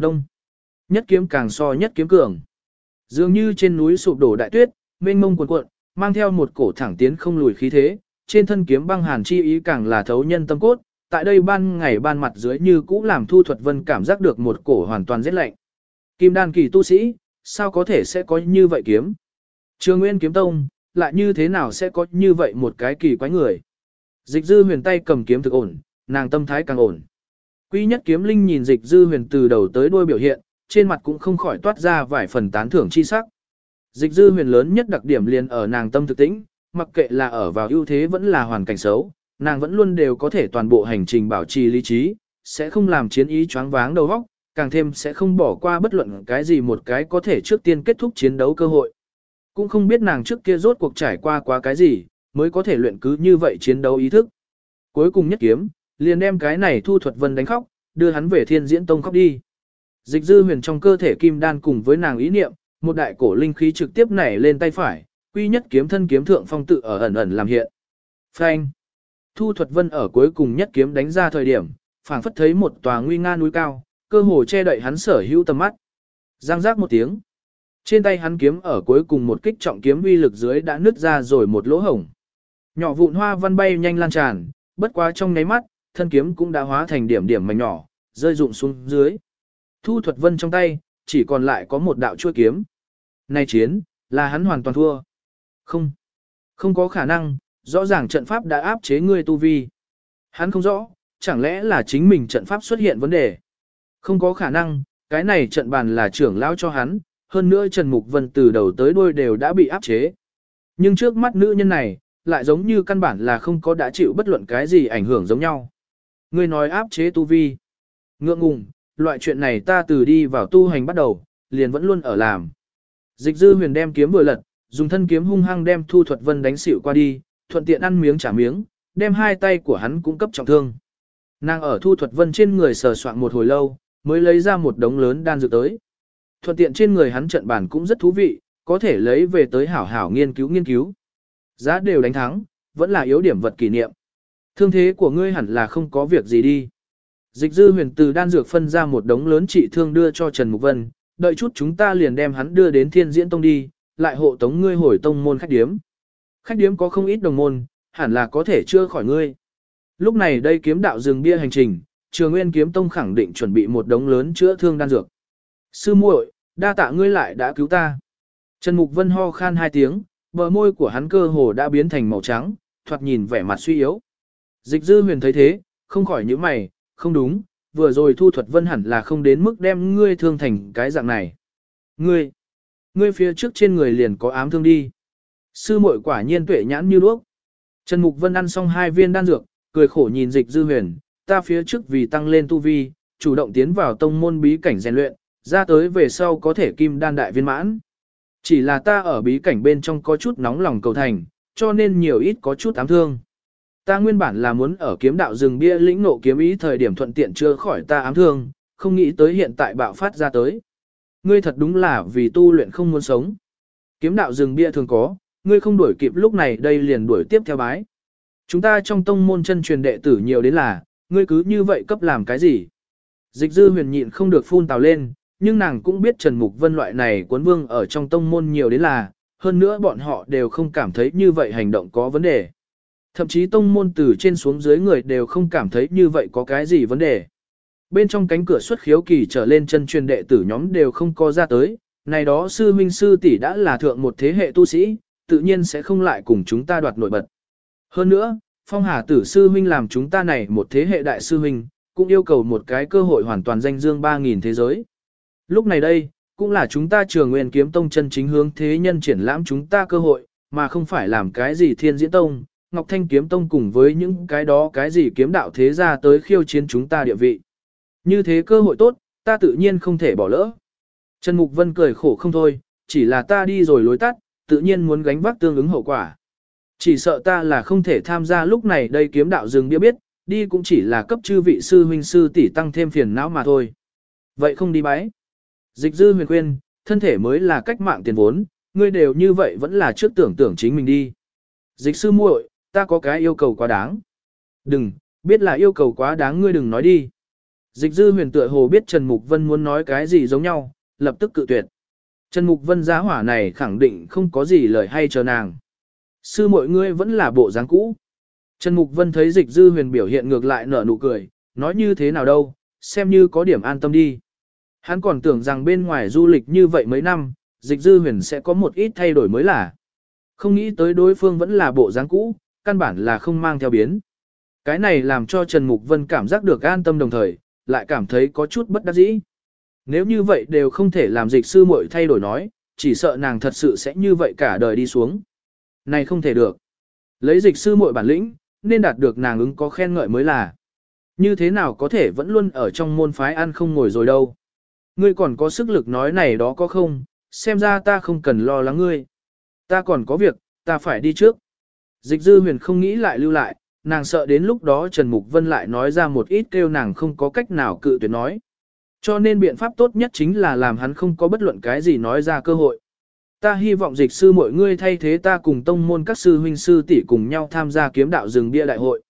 đông. Nhất kiếm càng so nhất kiếm cường. Dường như trên núi sụp đổ đại tuyết, mênh mông cuồn cuộn, mang theo một cổ thẳng tiến không lùi khí thế, trên thân kiếm băng hàn chi ý càng là thấu nhân tâm cốt, tại đây ban ngày ban mặt dưới như cũ làm thu thuật vân cảm giác được một cổ hoàn toàn rét lạnh. Kim đan kỳ tu sĩ, sao có thể sẽ có như vậy kiếm? Trường Nguyên kiếm tông, lại như thế nào sẽ có như vậy một cái kỳ quái người? Dịch dư huyền tay cầm kiếm thực ổn, nàng tâm thái càng ổn. Quý nhất kiếm linh nhìn dịch dư huyền từ đầu tới đuôi biểu hiện, trên mặt cũng không khỏi toát ra vài phần tán thưởng chi sắc. Dịch dư huyền lớn nhất đặc điểm liền ở nàng tâm thực tĩnh, mặc kệ là ở vào ưu thế vẫn là hoàn cảnh xấu, nàng vẫn luôn đều có thể toàn bộ hành trình bảo trì lý trí, sẽ không làm chiến ý choáng váng đầu óc, càng thêm sẽ không bỏ qua bất luận cái gì một cái có thể trước tiên kết thúc chiến đấu cơ hội. Cũng không biết nàng trước kia rốt cuộc trải qua quá cái gì, mới có thể luyện cứ như vậy chiến đấu ý thức. Cuối cùng nhất kiếm, liền đem cái này thu thuật vân đánh khóc, đưa hắn về thiên diễn tông khóc đi. Dịch dư huyền trong cơ thể kim đan cùng với nàng ý niệm, một đại cổ linh khí trực tiếp nảy lên tay phải, quy nhất kiếm thân kiếm thượng phong tự ở ẩn ẩn làm hiện. Phanh. Thu thuật vân ở cuối cùng nhất kiếm đánh ra thời điểm, phảng phất thấy một tòa nguy nga núi cao, cơ hồ che đậy hắn sở hữu tầm mắt. Giang giác một tiếng. Trên tay hắn kiếm ở cuối cùng một kích trọng kiếm uy lực dưới đã nứt ra rồi một lỗ hổng. Nhỏ vụn hoa văn bay nhanh lan tràn, bất quá trong nháy mắt, thân kiếm cũng đã hóa thành điểm điểm mảnh nhỏ, rơi rụng xuống dưới. Thu thuật vân trong tay, chỉ còn lại có một đạo chuôi kiếm. Nay chiến, là hắn hoàn toàn thua. Không, không có khả năng, rõ ràng trận pháp đã áp chế ngươi tu vi. Hắn không rõ, chẳng lẽ là chính mình trận pháp xuất hiện vấn đề. Không có khả năng, cái này trận bàn là trưởng lão cho hắn, hơn nữa Trần Mục Vân từ đầu tới đuôi đều đã bị áp chế. Nhưng trước mắt nữ nhân này, lại giống như căn bản là không có đã chịu bất luận cái gì ảnh hưởng giống nhau. Ngươi nói áp chế tu vi. Ngượng ngùng, loại chuyện này ta từ đi vào tu hành bắt đầu, liền vẫn luôn ở làm. Dịch dư huyền đem kiếm vừa lật, dùng thân kiếm hung hăng đem thu thuật vân đánh xỉu qua đi, thuận tiện ăn miếng trả miếng, đem hai tay của hắn cũng cấp trọng thương. Nàng ở thu thuật vân trên người sờ soạn một hồi lâu, mới lấy ra một đống lớn đan dược tới. Thuận tiện trên người hắn trận bản cũng rất thú vị, có thể lấy về tới hảo hảo nghiên cứu nghiên cứu. Giá đều đánh thắng, vẫn là yếu điểm vật kỷ niệm. Thương thế của ngươi hẳn là không có việc gì đi. Dịch dư huyền từ đan dược phân ra một đống lớn trị thương đưa cho Trần Mục Vân, đợi chút chúng ta liền đem hắn đưa đến thiên diễn tông đi, lại hộ tống ngươi hồi tông môn khách điếm. Khách điếm có không ít đồng môn, hẳn là có thể chưa khỏi ngươi. Lúc này đây kiếm đạo dừng bia hành trình, trường nguyên kiếm tông khẳng định chuẩn bị một đống lớn chữa thương đan dược. Sư muội, đa tạ ngươi lại đã cứu ta. Trần Mục Vân ho khan hai tiếng, bờ môi của hắn cơ hồ đã biến thành màu trắng, thoạt nhìn vẻ mặt suy yếu. Dịch dư huyền thấy thế, không khỏi những mày, không đúng, vừa rồi thu thuật vân hẳn là không đến mức đem ngươi thương thành cái dạng này. Ngươi, ngươi phía trước trên người liền có ám thương đi. Sư muội quả nhiên tuệ nhãn như đuốc. Trần Mục Vân ăn xong hai viên đan dược, cười khổ nhìn dịch dư huyền, ta phía trước vì tăng lên tu vi, chủ động tiến vào tông môn bí cảnh rèn luyện, ra tới về sau có thể kim đan đại viên mãn. Chỉ là ta ở bí cảnh bên trong có chút nóng lòng cầu thành, cho nên nhiều ít có chút ám thương. Ta nguyên bản là muốn ở kiếm đạo rừng bia lĩnh nộ kiếm ý thời điểm thuận tiện chưa khỏi ta ám thương, không nghĩ tới hiện tại bạo phát ra tới. Ngươi thật đúng là vì tu luyện không muốn sống. Kiếm đạo rừng bia thường có, ngươi không đuổi kịp lúc này đây liền đuổi tiếp theo bái. Chúng ta trong tông môn chân truyền đệ tử nhiều đến là, ngươi cứ như vậy cấp làm cái gì? Dịch dư huyền nhịn không được phun tào lên, nhưng nàng cũng biết Trần Mục Vân loại này cuốn vương ở trong tông môn nhiều đến là, hơn nữa bọn họ đều không cảm thấy như vậy hành động có vấn đề. Thậm chí tông môn từ trên xuống dưới người đều không cảm thấy như vậy có cái gì vấn đề. Bên trong cánh cửa xuất khiếu kỳ trở lên chân truyền đệ tử nhóm đều không có ra tới, này đó sư minh sư tỷ đã là thượng một thế hệ tu sĩ, tự nhiên sẽ không lại cùng chúng ta đoạt nổi bật. Hơn nữa, phong hà tử sư huynh làm chúng ta này một thế hệ đại sư huynh, cũng yêu cầu một cái cơ hội hoàn toàn danh dương 3.000 thế giới. Lúc này đây, cũng là chúng ta trường nguyên kiếm tông chân chính hướng thế nhân triển lãm chúng ta cơ hội, mà không phải làm cái gì thiên diễn tông, Ngọc Thanh kiếm tông cùng với những cái đó cái gì kiếm đạo thế ra tới khiêu chiến chúng ta địa vị. Như thế cơ hội tốt, ta tự nhiên không thể bỏ lỡ. Trần Mục Vân cười khổ không thôi, chỉ là ta đi rồi lối tắt, tự nhiên muốn gánh vác tương ứng hậu quả. Chỉ sợ ta là không thể tham gia lúc này đây kiếm đạo Dừng bia biết, đi cũng chỉ là cấp chư vị sư huynh sư tỷ tăng thêm phiền não mà thôi. Vậy không đi bái. Dịch dư huyền khuyên, thân thể mới là cách mạng tiền vốn, ngươi đều như vậy vẫn là trước tưởng tưởng chính mình đi. Dịch sư muội, ta có cái yêu cầu quá đáng. Đừng, biết là yêu cầu quá đáng ngươi đừng nói đi. Dịch dư huyền tựa hồ biết Trần Mục Vân muốn nói cái gì giống nhau, lập tức cự tuyệt. Trần Mục Vân giá hỏa này khẳng định không có gì lời hay chờ nàng. Sư mọi ngươi vẫn là bộ dáng cũ. Trần Mục Vân thấy dịch dư huyền biểu hiện ngược lại nở nụ cười, nói như thế nào đâu, xem như có điểm an tâm đi. Hắn còn tưởng rằng bên ngoài du lịch như vậy mấy năm, dịch dư huyền sẽ có một ít thay đổi mới là. Không nghĩ tới đối phương vẫn là bộ dáng cũ, căn bản là không mang theo biến. Cái này làm cho Trần Mục Vân cảm giác được an tâm đồng thời, lại cảm thấy có chút bất đắc dĩ. Nếu như vậy đều không thể làm dịch sư muội thay đổi nói, chỉ sợ nàng thật sự sẽ như vậy cả đời đi xuống. Này không thể được. Lấy dịch sư muội bản lĩnh, nên đạt được nàng ứng có khen ngợi mới là. Như thế nào có thể vẫn luôn ở trong môn phái ăn không ngồi rồi đâu. Ngươi còn có sức lực nói này đó có không, xem ra ta không cần lo lắng ngươi. Ta còn có việc, ta phải đi trước. Dịch dư huyền không nghĩ lại lưu lại, nàng sợ đến lúc đó Trần Mục Vân lại nói ra một ít kêu nàng không có cách nào cự tuyệt nói. Cho nên biện pháp tốt nhất chính là làm hắn không có bất luận cái gì nói ra cơ hội. Ta hy vọng dịch sư mọi ngươi thay thế ta cùng tông môn các sư huynh sư tỷ cùng nhau tham gia kiếm đạo rừng bia đại hội.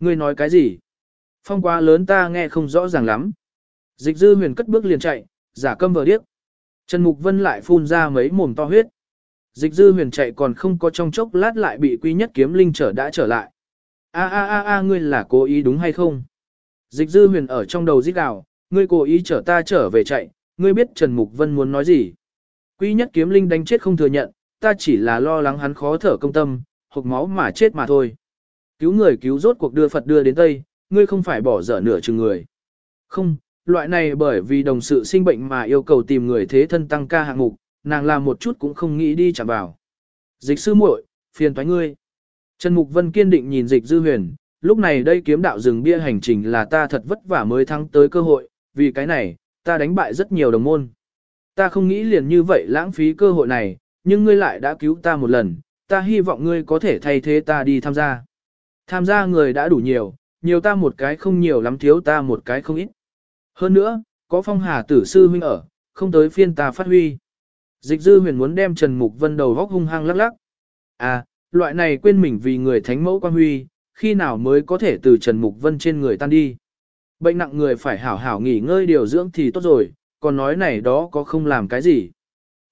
Ngươi nói cái gì? Phong quá lớn ta nghe không rõ ràng lắm. Dịch dư huyền cất bước liền chạy, giả câm vờ điếc. Trần Mục Vân lại phun ra mấy mồm to huyết. Dịch dư huyền chạy còn không có trong chốc lát lại bị quy nhất kiếm linh trở đã trở lại. A a a a ngươi là cố ý đúng hay không? Dịch dư huyền ở trong đầu giết gào, ngươi cố ý chở ta trở về chạy, ngươi biết Trần Mục Vân muốn nói gì. Quy nhất kiếm linh đánh chết không thừa nhận, ta chỉ là lo lắng hắn khó thở công tâm, hộc máu mà chết mà thôi. Cứu người cứu rốt cuộc đưa Phật đưa đến Tây, ngươi không phải bỏ dở nửa chừng người. Không, loại này bởi vì đồng sự sinh bệnh mà yêu cầu tìm người thế thân tăng ca hạng mục, nàng làm một chút cũng không nghĩ đi chạm vào. Dịch sư muội, phiền toái ngươi. Trần Mục Vân kiên định nhìn dịch dư huyền, lúc này đây kiếm đạo rừng bia hành trình là ta thật vất vả mới thắng tới cơ hội, vì cái này, ta đánh bại rất nhiều đồng môn. Ta không nghĩ liền như vậy lãng phí cơ hội này, nhưng ngươi lại đã cứu ta một lần, ta hy vọng ngươi có thể thay thế ta đi tham gia. Tham gia người đã đủ nhiều, nhiều ta một cái không nhiều lắm thiếu ta một cái không ít. Hơn nữa, có phong hà tử sư huynh ở, không tới phiên ta phát huy. Dịch dư huyền muốn đem Trần Mục Vân đầu góc hung hăng lắc lắc. À, loại này quên mình vì người thánh mẫu quan huy, khi nào mới có thể từ Trần Mục Vân trên người tan đi. Bệnh nặng người phải hảo hảo nghỉ ngơi điều dưỡng thì tốt rồi, còn nói này đó có không làm cái gì.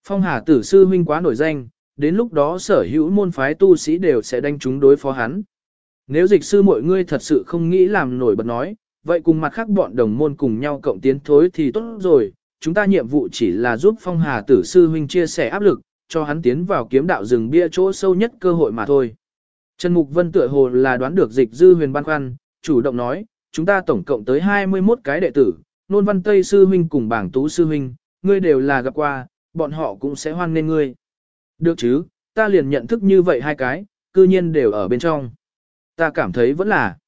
Phong Hà tử sư huynh quá nổi danh, đến lúc đó sở hữu môn phái tu sĩ đều sẽ đánh chúng đối phó hắn. Nếu dịch sư mọi ngươi thật sự không nghĩ làm nổi bật nói, vậy cùng mặt khác bọn đồng môn cùng nhau cộng tiến thối thì tốt rồi, chúng ta nhiệm vụ chỉ là giúp phong hà tử sư huynh chia sẻ áp lực, cho hắn tiến vào kiếm đạo rừng bia chỗ sâu nhất cơ hội mà thôi. Trần Mục Vân tựa hồ là đoán được dịch dư huyền ban khoăn, chủ động nói, chúng ta tổng cộng tới 21 cái đệ tử, nôn văn Tây sư huynh cùng bảng tú sư huynh, ngươi đều là gặp qua, bọn họ cũng sẽ hoan nên ngươi. Được chứ, ta liền nhận thức như vậy hai cái, cư nhiên đều ở bên trong. Ta cảm thấy vẫn là.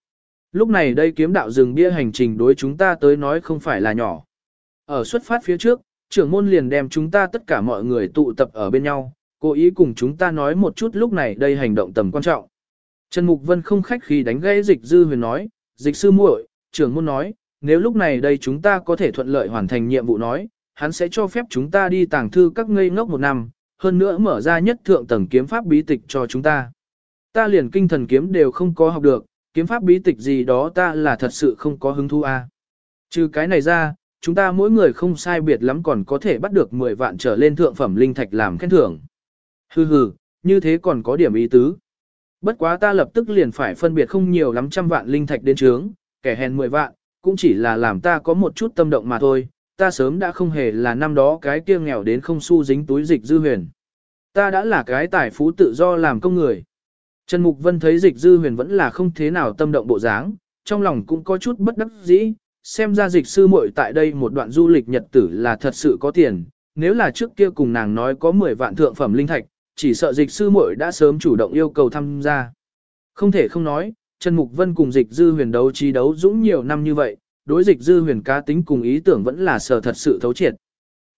Lúc này đây kiếm đạo rừng bia hành trình đối chúng ta tới nói không phải là nhỏ. Ở xuất phát phía trước, trưởng môn liền đem chúng ta tất cả mọi người tụ tập ở bên nhau, cố ý cùng chúng ta nói một chút lúc này đây hành động tầm quan trọng. Trần Mục Vân không khách khi đánh gãy dịch dư huyền nói, dịch sư muội, trưởng môn nói, nếu lúc này đây chúng ta có thể thuận lợi hoàn thành nhiệm vụ nói, hắn sẽ cho phép chúng ta đi tàng thư các ngây ngốc một năm, hơn nữa mở ra nhất thượng tầng kiếm pháp bí tịch cho chúng ta. Ta liền kinh thần kiếm đều không có học được, kiếm pháp bí tịch gì đó ta là thật sự không có hứng thú a. À. Trừ cái này ra, chúng ta mỗi người không sai biệt lắm còn có thể bắt được 10 vạn trở lên thượng phẩm linh thạch làm khen thưởng. Hừ hừ, như thế còn có điểm ý tứ. Bất quá ta lập tức liền phải phân biệt không nhiều lắm trăm vạn linh thạch đến trướng, kẻ hèn 10 vạn, cũng chỉ là làm ta có một chút tâm động mà thôi, ta sớm đã không hề là năm đó cái kia nghèo đến không xu dính túi dịch dư huyền. Ta đã là cái tài phú tự do làm công người. Trần Mục Vân thấy dịch dư huyền vẫn là không thế nào tâm động bộ dáng, trong lòng cũng có chút bất đắc dĩ, xem ra dịch sư muội tại đây một đoạn du lịch nhật tử là thật sự có tiền, nếu là trước kia cùng nàng nói có 10 vạn thượng phẩm linh thạch, chỉ sợ dịch sư muội đã sớm chủ động yêu cầu tham gia. Không thể không nói, Trần Mục Vân cùng dịch dư huyền đấu trí đấu dũng nhiều năm như vậy, đối dịch dư huyền cá tính cùng ý tưởng vẫn là sở thật sự thấu triệt.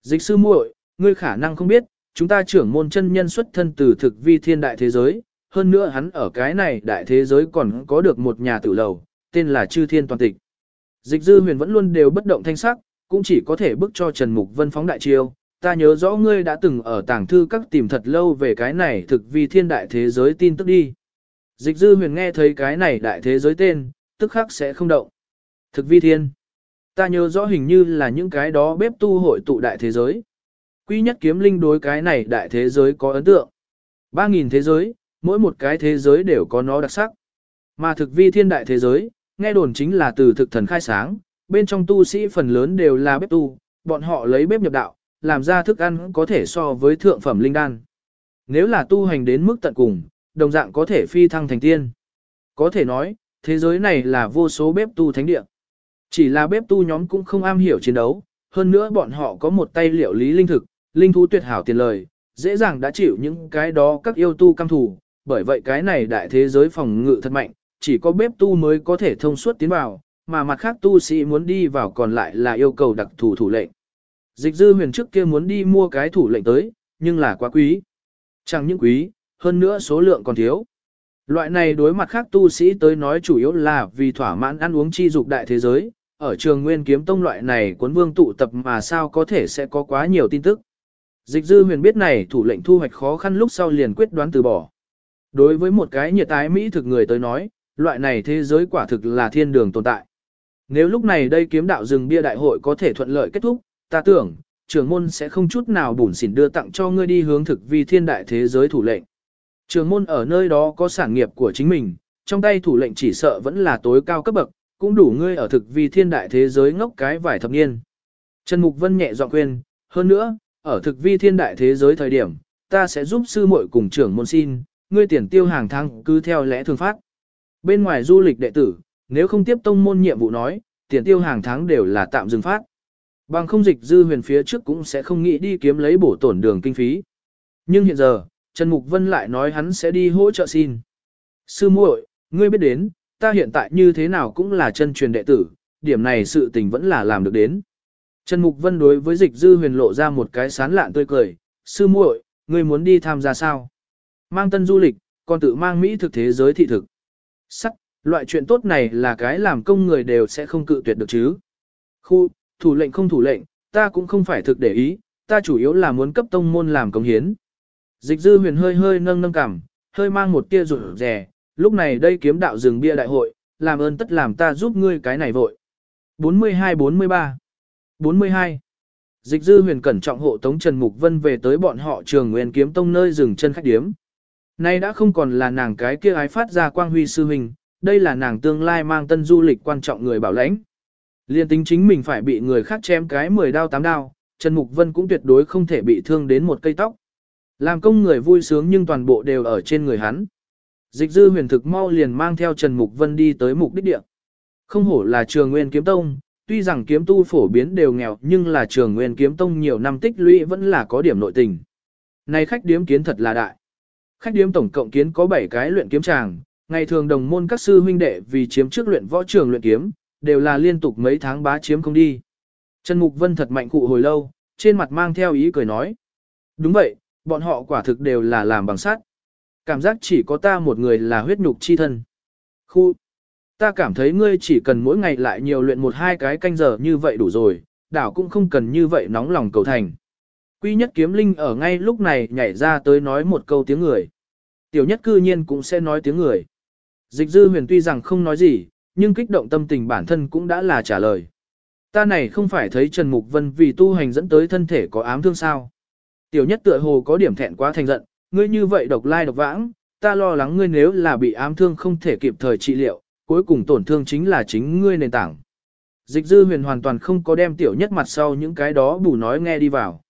Dịch sư muội, ngươi khả năng không biết, chúng ta trưởng môn chân nhân xuất thân từ thực vi thiên đại thế giới, hơn nữa hắn ở cái này đại thế giới còn có được một nhà tử lầu, tên là Chư Thiên Toàn Tịch. Dịch dư huyền vẫn luôn đều bất động thanh sắc, cũng chỉ có thể bức cho Trần Mục Vân phóng đại chiêu. Ta nhớ rõ ngươi đã từng ở tàng thư các tìm thật lâu về cái này thực vi thiên đại thế giới tin tức đi. Dịch dư huyền nghe thấy cái này đại thế giới tên, tức khắc sẽ không động. Thực vi thiên. Ta nhớ rõ hình như là những cái đó bếp tu hội tụ đại thế giới. Quy nhất kiếm linh đối cái này đại thế giới có ấn tượng. 3.000 thế giới, mỗi một cái thế giới đều có nó đặc sắc. Mà thực vi thiên đại thế giới, nghe đồn chính là từ thực thần khai sáng, bên trong tu sĩ phần lớn đều là bếp tu, bọn họ lấy bếp nhập đạo, làm ra thức ăn có thể so với thượng phẩm linh đan. Nếu là tu hành đến mức tận cùng, đồng dạng có thể phi thăng thành tiên. Có thể nói, thế giới này là vô số bếp tu thánh địa. Chỉ là bếp tu nhóm cũng không am hiểu chiến đấu, hơn nữa bọn họ có một tay liệu lý linh thực, linh thú tuyệt hảo tiền lời, dễ dàng đã chịu những cái đó các yêu tu cam thủ, bởi vậy cái này đại thế giới phòng ngự thật mạnh, chỉ có bếp tu mới có thể thông suốt tiến vào, mà mặt khác tu sĩ muốn đi vào còn lại là yêu cầu đặc thủ thủ lệnh. Dịch dư huyền trước kia muốn đi mua cái thủ lệnh tới, nhưng là quá quý. Chẳng những quý, hơn nữa số lượng còn thiếu. Loại này đối mặt khác tu sĩ tới nói chủ yếu là vì thỏa mãn ăn uống chi dục đại thế giới, ở trường nguyên kiếm tông loại này cuốn vương tụ tập mà sao có thể sẽ có quá nhiều tin tức. Dịch dư huyền biết này thủ lệnh thu hoạch khó khăn lúc sau liền quyết đoán từ bỏ. Đối với một cái nhiệt tái Mỹ thực người tới nói, loại này thế giới quả thực là thiên đường tồn tại. Nếu lúc này đây kiếm đạo rừng bia đại hội có thể thuận lợi kết thúc, ta tưởng, trưởng môn sẽ không chút nào bùn xỉn đưa tặng cho ngươi đi hướng thực vi thiên đại thế giới thủ lệnh. Trưởng môn ở nơi đó có sản nghiệp của chính mình, trong tay thủ lệnh chỉ sợ vẫn là tối cao cấp bậc, cũng đủ ngươi ở thực vi thiên đại thế giới ngốc cái vài thập niên. Trần Mục Vân nhẹ giọng khuyên, hơn nữa, ở thực vi thiên đại thế giới thời điểm, ta sẽ giúp sư muội cùng trưởng môn xin, ngươi tiền tiêu hàng tháng cứ theo lẽ thường phát. Bên ngoài du lịch đệ tử, nếu không tiếp tông môn nhiệm vụ nói, tiền tiêu hàng tháng đều là tạm dừng phát. Bằng không dịch dư huyền phía trước cũng sẽ không nghĩ đi kiếm lấy bổ tổn đường kinh phí. Nhưng hiện giờ, Trần Mục Vân lại nói hắn sẽ đi hỗ trợ xin. Sư muội, ngươi biết đến, ta hiện tại như thế nào cũng là chân truyền đệ tử, điểm này sự tình vẫn là làm được đến. Trần Mục Vân đối với dịch dư huyền lộ ra một cái sán lạn tươi cười, sư muội, ngươi muốn đi tham gia sao? Mang tân du lịch, còn tự mang Mỹ thực thế giới thị thực. Sắc, loại chuyện tốt này là cái làm công người đều sẽ không cự tuyệt được chứ. Khu, thủ lệnh không thủ lệnh, ta cũng không phải thực để ý, ta chủ yếu là muốn cấp tông môn làm công hiến. Dịch dư huyền hơi hơi nâng nâng cảm, hơi mang một tia rụt rè, lúc này đây kiếm đạo rừng bia đại hội, làm ơn tất làm ta giúp ngươi cái này vội. 42-43 42 Dịch dư huyền cẩn trọng hộ tống Trần Mục Vân về tới bọn họ trường nguyên kiếm tông nơi dừng chân khách điếm. Nay đã không còn là nàng cái kia ái phát ra quang huy sư huynh, đây là nàng tương lai mang tân du lịch quan trọng người bảo lãnh. Liên tính chính mình phải bị người khác chém cái 10 đao 8 đao, Trần Mục Vân cũng tuyệt đối không thể bị thương đến một cây tóc. Làm công người vui sướng nhưng toàn bộ đều ở trên người hắn. Dịch dư huyền thực mau liền mang theo Trần Mục Vân đi tới mục đích địa. Không hổ là trường nguyên kiếm tông, tuy rằng kiếm tu phổ biến đều nghèo nhưng là trường nguyên kiếm tông nhiều năm tích lũy vẫn là có điểm nội tình. Này khách điếm kiến thật là đại. Khách điếm tổng cộng kiến có 7 cái luyện kiếm tràng, ngày thường đồng môn các sư huynh đệ vì chiếm trước luyện võ trường luyện kiếm, đều là liên tục mấy tháng bá chiếm không đi. Trần Mục Vân thật mạnh cụ hồi lâu, trên mặt mang theo ý cười nói. Đúng vậy, bọn họ quả thực đều là làm bằng sắt. Cảm giác chỉ có ta một người là huyết nhục chi thân. Khu, ta cảm thấy ngươi chỉ cần mỗi ngày lại nhiều luyện một hai cái canh giờ như vậy đủ rồi, đảo cũng không cần như vậy nóng lòng cầu thành. Quy nhất kiếm linh ở ngay lúc này nhảy ra tới nói một câu tiếng người. Tiểu nhất cư nhiên cũng sẽ nói tiếng người. Dịch dư huyền tuy rằng không nói gì, nhưng kích động tâm tình bản thân cũng đã là trả lời. Ta này không phải thấy Trần Mục Vân vì tu hành dẫn tới thân thể có ám thương sao. Tiểu nhất tựa hồ có điểm thẹn quá thành giận, ngươi như vậy độc lai độc vãng, ta lo lắng ngươi nếu là bị ám thương không thể kịp thời trị liệu, cuối cùng tổn thương chính là chính ngươi nền tảng. Dịch dư huyền hoàn toàn không có đem tiểu nhất mặt sau những cái đó bù nói nghe đi vào.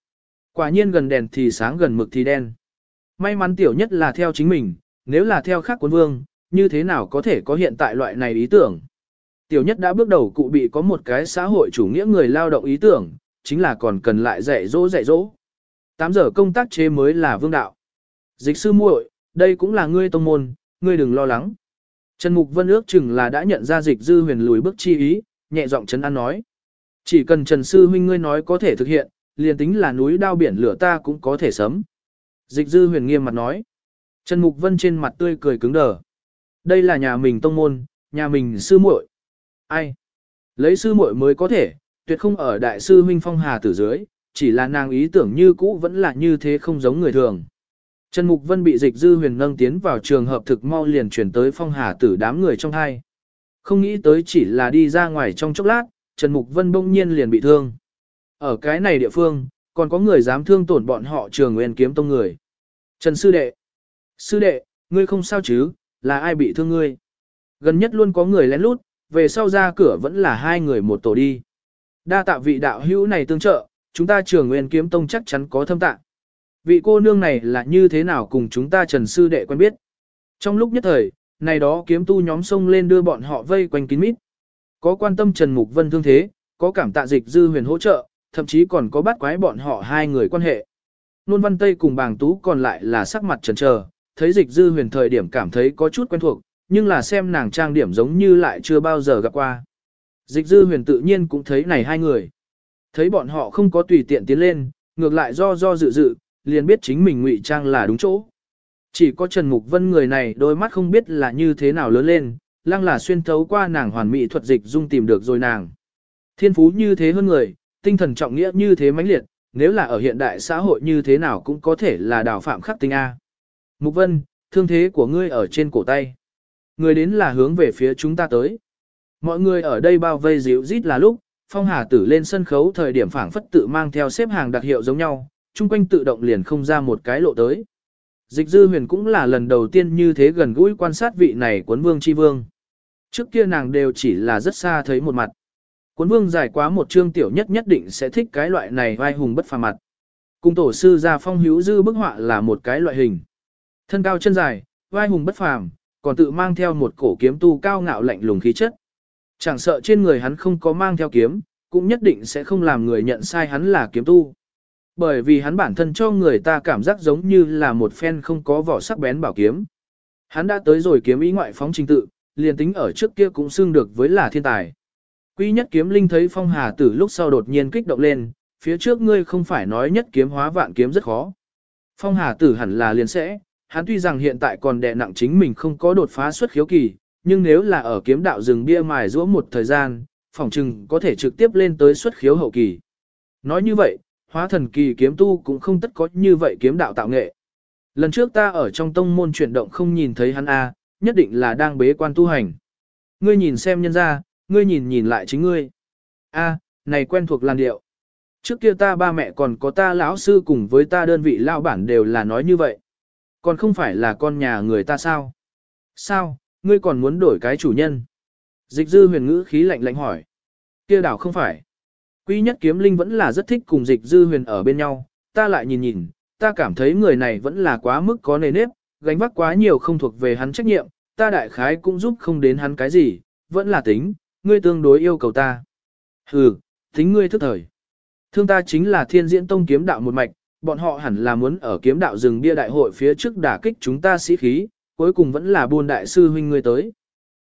Quả nhiên gần đèn thì sáng gần mực thì đen. May mắn tiểu nhất là theo chính mình, nếu là theo khác quân vương, như thế nào có thể có hiện tại loại này ý tưởng. Tiểu nhất đã bước đầu cụ bị có một cái xã hội chủ nghĩa người lao động ý tưởng, chính là còn cần lại dạy dỗ dạy dỗ. 8 giờ công tác chế mới là vương đạo. Dịch sư muội, đây cũng là ngươi tông môn, ngươi đừng lo lắng. Trần Mục Vân ước chừng là đã nhận ra dịch dư huyền lùi bước chi ý, nhẹ giọng Trần an nói. Chỉ cần Trần Sư huynh ngươi nói có thể thực hiện, liền tính là núi đao biển lửa ta cũng có thể sấm. Dịch dư huyền nghiêm mặt nói. Trần Mục Vân trên mặt tươi cười cứng đờ. Đây là nhà mình tông môn, nhà mình sư muội. Ai? Lấy sư muội mới có thể, tuyệt không ở đại sư huynh phong hà tử dưới, chỉ là nàng ý tưởng như cũ vẫn là như thế không giống người thường. Trần Mục Vân bị dịch dư huyền nâng tiến vào trường hợp thực mau liền chuyển tới phong hà tử đám người trong hai. Không nghĩ tới chỉ là đi ra ngoài trong chốc lát, Trần Mục Vân bỗng nhiên liền bị thương. Ở cái này địa phương, còn có người dám thương tổn bọn họ trường nguyên kiếm tông người. Trần Sư Đệ. Sư Đệ, ngươi không sao chứ, là ai bị thương ngươi? Gần nhất luôn có người lén lút, về sau ra cửa vẫn là hai người một tổ đi. Đa tạ vị đạo hữu này tương trợ, chúng ta trường nguyên kiếm tông chắc chắn có thâm tạ. Vị cô nương này là như thế nào cùng chúng ta trần sư đệ quen biết. Trong lúc nhất thời, này đó kiếm tu nhóm sông lên đưa bọn họ vây quanh kín mít. Có quan tâm Trần Mục Vân thương thế, có cảm tạ dịch dư huyền hỗ trợ, thậm chí còn có bắt quái bọn họ hai người quan hệ. Nôn Văn Tây cùng bàng tú còn lại là sắc mặt trần trờ, thấy dịch dư huyền thời điểm cảm thấy có chút quen thuộc, nhưng là xem nàng trang điểm giống như lại chưa bao giờ gặp qua. Dịch dư huyền tự nhiên cũng thấy này hai người. Thấy bọn họ không có tùy tiện tiến lên, ngược lại do do dự dự, liền biết chính mình ngụy trang là đúng chỗ. Chỉ có Trần Mục Vân người này đôi mắt không biết là như thế nào lớn lên, lăng là xuyên thấu qua nàng hoàn mỹ thuật dịch dung tìm được rồi nàng. Thiên phú như thế hơn người, tinh thần trọng nghĩa như thế mãnh liệt, nếu là ở hiện đại xã hội như thế nào cũng có thể là đào phạm khắc tinh A. Mục Vân, thương thế của ngươi ở trên cổ tay. Người đến là hướng về phía chúng ta tới. Mọi người ở đây bao vây dịu rít là lúc, Phong Hà Tử lên sân khấu thời điểm phảng phất tự mang theo xếp hàng đặc hiệu giống nhau, chung quanh tự động liền không ra một cái lộ tới. Dịch dư huyền cũng là lần đầu tiên như thế gần gũi quan sát vị này quấn vương chi vương. Trước kia nàng đều chỉ là rất xa thấy một mặt. Cuốn vương dài quá một chương tiểu nhất nhất định sẽ thích cái loại này vai hùng bất phàm mặt. Cung tổ sư gia phong hữu dư bức họa là một cái loại hình. Thân cao chân dài, vai hùng bất phàm, còn tự mang theo một cổ kiếm tu cao ngạo lạnh lùng khí chất. Chẳng sợ trên người hắn không có mang theo kiếm, cũng nhất định sẽ không làm người nhận sai hắn là kiếm tu. Bởi vì hắn bản thân cho người ta cảm giác giống như là một phen không có vỏ sắc bén bảo kiếm. Hắn đã tới rồi kiếm ý ngoại phóng trình tự, liền tính ở trước kia cũng xưng được với là thiên tài. Quy nhất kiếm linh thấy phong hà tử lúc sau đột nhiên kích động lên, phía trước ngươi không phải nói nhất kiếm hóa vạn kiếm rất khó. Phong hà tử hẳn là liền sẽ, hắn tuy rằng hiện tại còn đè nặng chính mình không có đột phá xuất khiếu kỳ, nhưng nếu là ở kiếm đạo rừng bia mài giữa một thời gian, phỏng chừng có thể trực tiếp lên tới xuất khiếu hậu kỳ. Nói như vậy, hóa thần kỳ kiếm tu cũng không tất có như vậy kiếm đạo tạo nghệ. Lần trước ta ở trong tông môn chuyển động không nhìn thấy hắn a, nhất định là đang bế quan tu hành. Ngươi nhìn xem nhân ra, ngươi nhìn nhìn lại chính ngươi. A, này quen thuộc làn điệu. Trước kia ta ba mẹ còn có ta lão sư cùng với ta đơn vị lão bản đều là nói như vậy. Còn không phải là con nhà người ta sao? Sao, ngươi còn muốn đổi cái chủ nhân? Dịch dư huyền ngữ khí lạnh lạnh hỏi. Kia đảo không phải. Quý nhất kiếm linh vẫn là rất thích cùng dịch dư huyền ở bên nhau, ta lại nhìn nhìn, ta cảm thấy người này vẫn là quá mức có nề nếp, gánh vác quá nhiều không thuộc về hắn trách nhiệm, ta đại khái cũng giúp không đến hắn cái gì, vẫn là tính, ngươi tương đối yêu cầu ta. Hừ, tính ngươi thức thời. Thương ta chính là thiên diễn tông kiếm đạo một mạch, bọn họ hẳn là muốn ở kiếm đạo rừng bia đại hội phía trước đả kích chúng ta sĩ khí, cuối cùng vẫn là buôn đại sư huynh ngươi tới.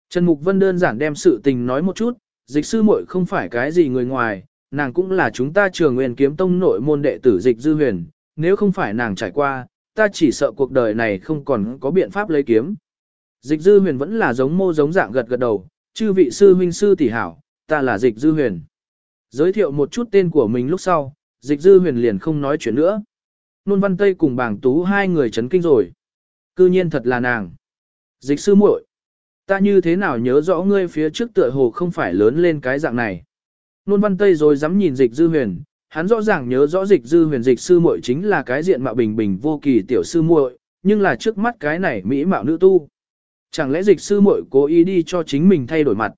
Trần Mục Vân đơn giản đem sự tình nói một chút, dịch sư muội không phải cái gì người ngoài, nàng cũng là chúng ta trường nguyên kiếm tông nội môn đệ tử dịch dư huyền, nếu không phải nàng trải qua, ta chỉ sợ cuộc đời này không còn có biện pháp lấy kiếm. Dịch dư huyền vẫn là giống mô giống dạng gật gật đầu, chư vị sư huynh sư tỷ hảo, ta là dịch dư huyền. Giới thiệu một chút tên của mình lúc sau, dịch dư huyền liền không nói chuyện nữa. Nôn văn tây cùng bảng tú hai người chấn kinh rồi. Cư nhiên thật là nàng. Dịch sư muội, ta như thế nào nhớ rõ ngươi phía trước tựa hồ không phải lớn lên cái dạng này. Nôn văn tây rồi dám nhìn dịch dư huyền, hắn rõ ràng nhớ rõ dịch dư huyền dịch sư muội chính là cái diện mạo bình bình vô kỳ tiểu sư muội, nhưng là trước mắt cái này mỹ mạo nữ tu. Chẳng lẽ dịch sư muội cố ý đi cho chính mình thay đổi mặt.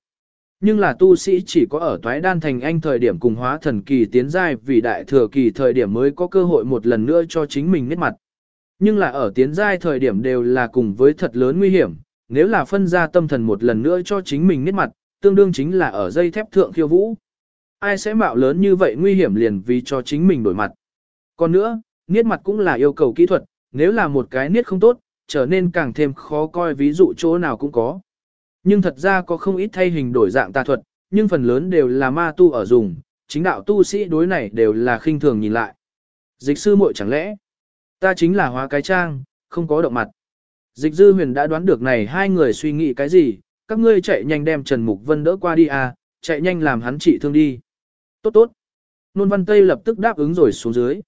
Nhưng là tu sĩ chỉ có ở toái đan thành anh thời điểm cùng hóa thần kỳ tiến giai vì đại thừa kỳ thời điểm mới có cơ hội một lần nữa cho chính mình nét mặt. Nhưng là ở tiến giai thời điểm đều là cùng với thật lớn nguy hiểm, nếu là phân ra tâm thần một lần nữa cho chính mình nét mặt, tương đương chính là ở dây thép thượng khiêu vũ. Ai sẽ mạo lớn như vậy nguy hiểm liền vì cho chính mình đổi mặt. Còn nữa, niết mặt cũng là yêu cầu kỹ thuật, nếu là một cái niết không tốt, trở nên càng thêm khó coi ví dụ chỗ nào cũng có. Nhưng thật ra có không ít thay hình đổi dạng tà thuật, nhưng phần lớn đều là ma tu ở dùng, chính đạo tu sĩ đối này đều là khinh thường nhìn lại. Dịch sư muội chẳng lẽ, ta chính là hóa cái trang, không có động mặt. Dịch dư huyền đã đoán được này hai người suy nghĩ cái gì, các ngươi chạy nhanh đem Trần Mục Vân đỡ qua đi à, chạy nhanh làm hắn trị thương đi. Tốt tốt. Nôn văn Tây lập tức đáp ứng rồi xuống dưới.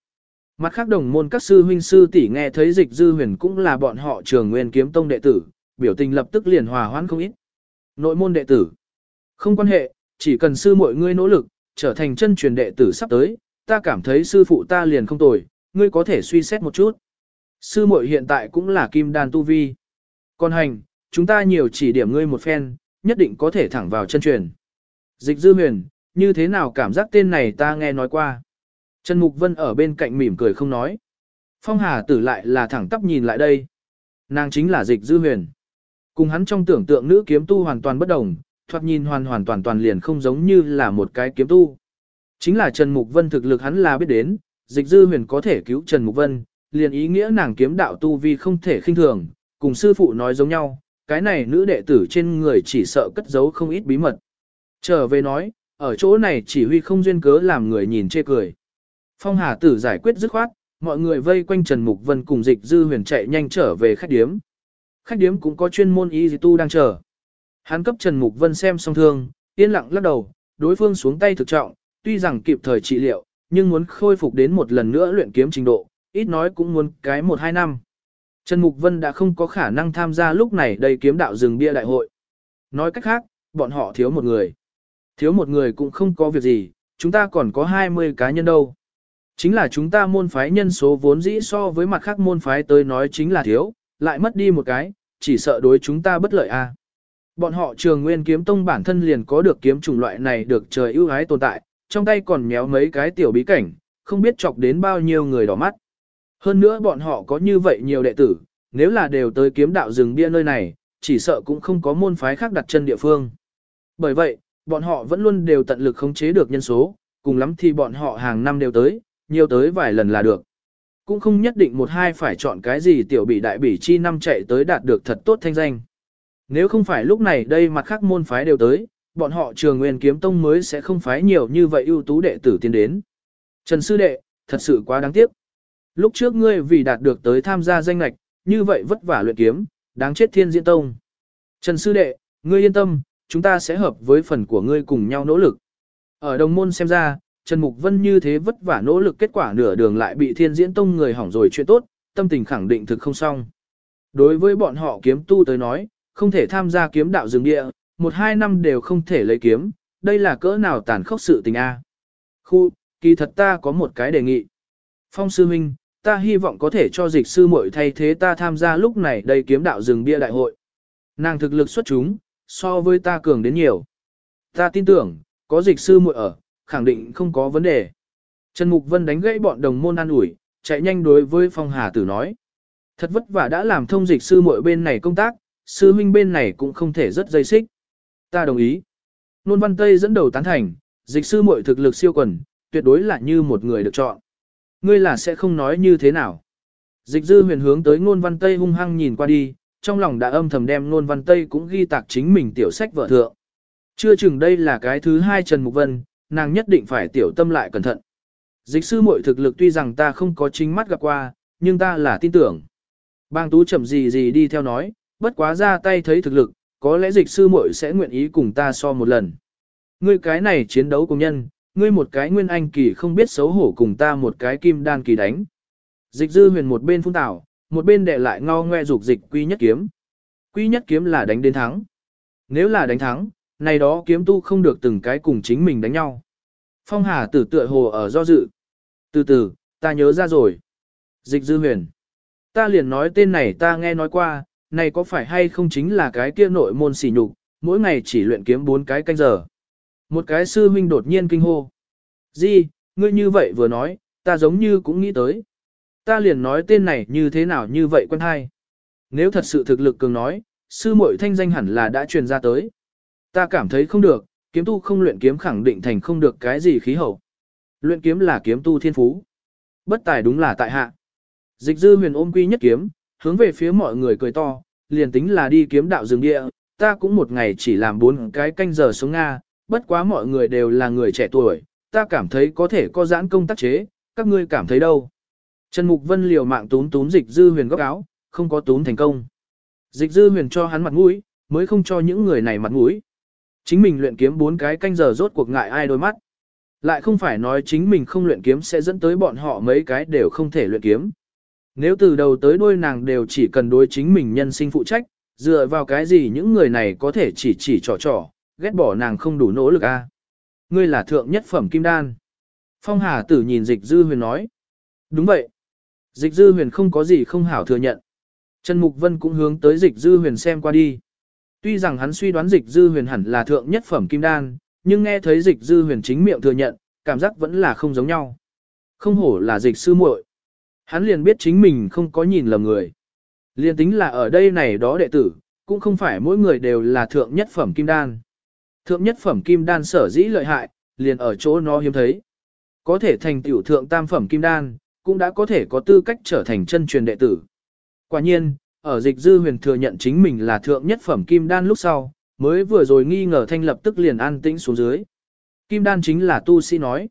Mặt khác đồng môn các sư huynh sư tỷ nghe thấy dịch dư huyền cũng là bọn họ trường nguyên kiếm tông đệ tử, biểu tình lập tức liền hòa hoãn không ít. Nội môn đệ tử. Không quan hệ, chỉ cần sư mọi ngươi nỗ lực, trở thành chân truyền đệ tử sắp tới, ta cảm thấy sư phụ ta liền không tồi, ngươi có thể suy xét một chút. Sư muội hiện tại cũng là kim đan tu vi. Còn hành, chúng ta nhiều chỉ điểm ngươi một phen, nhất định có thể thẳng vào chân truyền. Dịch dư huyền, như thế nào cảm giác tên này ta nghe nói qua. Trần Mục Vân ở bên cạnh mỉm cười không nói. Phong Hà tử lại là thẳng tắp nhìn lại đây. Nàng chính là dịch dư huyền. Cùng hắn trong tưởng tượng nữ kiếm tu hoàn toàn bất đồng, thoạt nhìn hoàn hoàn toàn toàn liền không giống như là một cái kiếm tu. Chính là Trần Mục Vân thực lực hắn là biết đến, dịch dư huyền có thể cứu Trần Mục Vân, liền ý nghĩa nàng kiếm đạo tu vi không thể khinh thường, cùng sư phụ nói giống nhau, cái này nữ đệ tử trên người chỉ sợ cất giấu không ít bí mật. Trở về nói, ở chỗ này chỉ huy không duyên cớ làm người nhìn chê cười. Phong Hà Tử giải quyết dứt khoát, mọi người vây quanh Trần Mục Vân cùng dịch dư huyền chạy nhanh trở về khách điếm. Khách điếm cũng có chuyên môn y tu đang chờ. Hắn cấp Trần Mục Vân xem xong thương, yên lặng lắc đầu, đối phương xuống tay thực trọng, tuy rằng kịp thời trị liệu, nhưng muốn khôi phục đến một lần nữa luyện kiếm trình độ, ít nói cũng muốn cái một hai năm. Trần Mục Vân đã không có khả năng tham gia lúc này đây kiếm đạo rừng bia đại hội. Nói cách khác, bọn họ thiếu một người. Thiếu một người cũng không có việc gì, chúng ta còn có 20 cá nhân đâu. Chính là chúng ta môn phái nhân số vốn dĩ so với mặt khác môn phái tới nói chính là thiếu, lại mất đi một cái, chỉ sợ đối chúng ta bất lợi a. À. Bọn họ trường nguyên kiếm tông bản thân liền có được kiếm chủng loại này được trời ưu ái tồn tại, trong tay còn méo mấy cái tiểu bí cảnh, không biết chọc đến bao nhiêu người đỏ mắt. Hơn nữa bọn họ có như vậy nhiều đệ tử, nếu là đều tới kiếm đạo rừng bia nơi này, chỉ sợ cũng không có môn phái khác đặt chân địa phương. Bởi vậy, bọn họ vẫn luôn đều tận lực khống chế được nhân số, cùng lắm thì bọn họ hàng năm đều tới, nhiều tới vài lần là được. Cũng không nhất định một hai phải chọn cái gì tiểu bị đại bỉ chi năm chạy tới đạt được thật tốt thanh danh. Nếu không phải lúc này đây mặt khác môn phái đều tới, bọn họ trường nguyên kiếm tông mới sẽ không phái nhiều như vậy ưu tú đệ tử tiến đến. Trần Sư Đệ, thật sự quá đáng tiếc. Lúc trước ngươi vì đạt được tới tham gia danh lạch, như vậy vất vả luyện kiếm, đáng chết thiên diễn tông. Trần Sư Đệ, ngươi yên tâm, chúng ta sẽ hợp với phần của ngươi cùng nhau nỗ lực. Ở đồng môn xem ra, Trần Mục Vân như thế vất vả nỗ lực kết quả nửa đường lại bị thiên diễn tông người hỏng rồi chuyện tốt, tâm tình khẳng định thực không xong. Đối với bọn họ kiếm tu tới nói, không thể tham gia kiếm đạo rừng địa, một hai năm đều không thể lấy kiếm, đây là cỡ nào tàn khốc sự tình a. Khu, kỳ thật ta có một cái đề nghị. Phong sư minh, ta hy vọng có thể cho dịch sư muội thay thế ta tham gia lúc này đây kiếm đạo rừng bia đại hội. Nàng thực lực xuất chúng, so với ta cường đến nhiều. Ta tin tưởng, có dịch sư muội ở, khẳng định không có vấn đề. Trần Mục Vân đánh gãy bọn đồng môn an ủi, chạy nhanh đối với Phong Hà Tử nói. Thật vất vả đã làm thông dịch sư muội bên này công tác, sư huynh bên này cũng không thể rất dây xích. Ta đồng ý. Nôn Văn Tây dẫn đầu tán thành, dịch sư muội thực lực siêu quần, tuyệt đối là như một người được chọn. Ngươi là sẽ không nói như thế nào. Dịch dư huyền hướng tới Nôn Văn Tây hung hăng nhìn qua đi, trong lòng đã âm thầm đem Nôn Văn Tây cũng ghi tạc chính mình tiểu sách vợ thượng. Chưa chừng đây là cái thứ hai Trần Mục Vân, nàng nhất định phải tiểu tâm lại cẩn thận. Dịch sư muội thực lực tuy rằng ta không có chính mắt gặp qua, nhưng ta là tin tưởng. Bang tú chậm gì gì đi theo nói, bất quá ra tay thấy thực lực, có lẽ dịch sư muội sẽ nguyện ý cùng ta so một lần. Ngươi cái này chiến đấu cùng nhân, ngươi một cái nguyên anh kỳ không biết xấu hổ cùng ta một cái kim đan kỳ đánh. Dịch dư huyền một bên phun tảo, một bên đệ lại ngao ngoe dục dịch quy nhất kiếm. Quy nhất kiếm là đánh đến thắng. Nếu là đánh thắng, này đó kiếm tu không được từng cái cùng chính mình đánh nhau. Phong Hà tử tựa hồ ở do dự. Từ từ, ta nhớ ra rồi. Dịch dư huyền. Ta liền nói tên này ta nghe nói qua, này có phải hay không chính là cái kia nội môn xỉ nhục, mỗi ngày chỉ luyện kiếm bốn cái canh giờ. Một cái sư huynh đột nhiên kinh hô. Di, ngươi như vậy vừa nói, ta giống như cũng nghĩ tới. Ta liền nói tên này như thế nào như vậy quen hay. Nếu thật sự thực lực cường nói, sư muội thanh danh hẳn là đã truyền ra tới. Ta cảm thấy không được, kiếm tu không luyện kiếm khẳng định thành không được cái gì khí hậu. Luyện kiếm là kiếm tu thiên phú. Bất tài đúng là tại hạ. Dịch dư huyền ôm quy nhất kiếm, hướng về phía mọi người cười to, liền tính là đi kiếm đạo rừng địa, ta cũng một ngày chỉ làm bốn cái canh giờ xuống Nga, bất quá mọi người đều là người trẻ tuổi, ta cảm thấy có thể có giãn công tác chế, các ngươi cảm thấy đâu. Trần Mục Vân liều mạng tún tún dịch dư huyền góc áo, không có tún thành công. Dịch dư huyền cho hắn mặt mũi, mới không cho những người này mặt mũi. Chính mình luyện kiếm bốn cái canh giờ rốt cuộc ngại ai đôi mắt. Lại không phải nói chính mình không luyện kiếm sẽ dẫn tới bọn họ mấy cái đều không thể luyện kiếm. Nếu từ đầu tới đuôi nàng đều chỉ cần đối chính mình nhân sinh phụ trách, dựa vào cái gì những người này có thể chỉ chỉ trò trò, ghét bỏ nàng không đủ nỗ lực a. Ngươi là thượng nhất phẩm kim đan. Phong Hà tử nhìn dịch dư huyền nói. Đúng vậy. Dịch dư huyền không có gì không hảo thừa nhận. Trần Mục Vân cũng hướng tới dịch dư huyền xem qua đi. Tuy rằng hắn suy đoán dịch dư huyền hẳn là thượng nhất phẩm kim đan, nhưng nghe thấy dịch dư huyền chính miệng thừa nhận, cảm giác vẫn là không giống nhau. Không hổ là dịch sư muội. Hắn liền biết chính mình không có nhìn lầm người. Liền tính là ở đây này đó đệ tử, cũng không phải mỗi người đều là thượng nhất phẩm kim đan. Thượng nhất phẩm kim đan sở dĩ lợi hại, liền ở chỗ nó hiếm thấy. Có thể thành tiểu thượng tam phẩm kim đan, cũng đã có thể có tư cách trở thành chân truyền đệ tử. Quả nhiên, ở dịch dư huyền thừa nhận chính mình là thượng nhất phẩm kim đan lúc sau, mới vừa rồi nghi ngờ thanh lập tức liền an tĩnh xuống dưới. Kim đan chính là tu sĩ nói.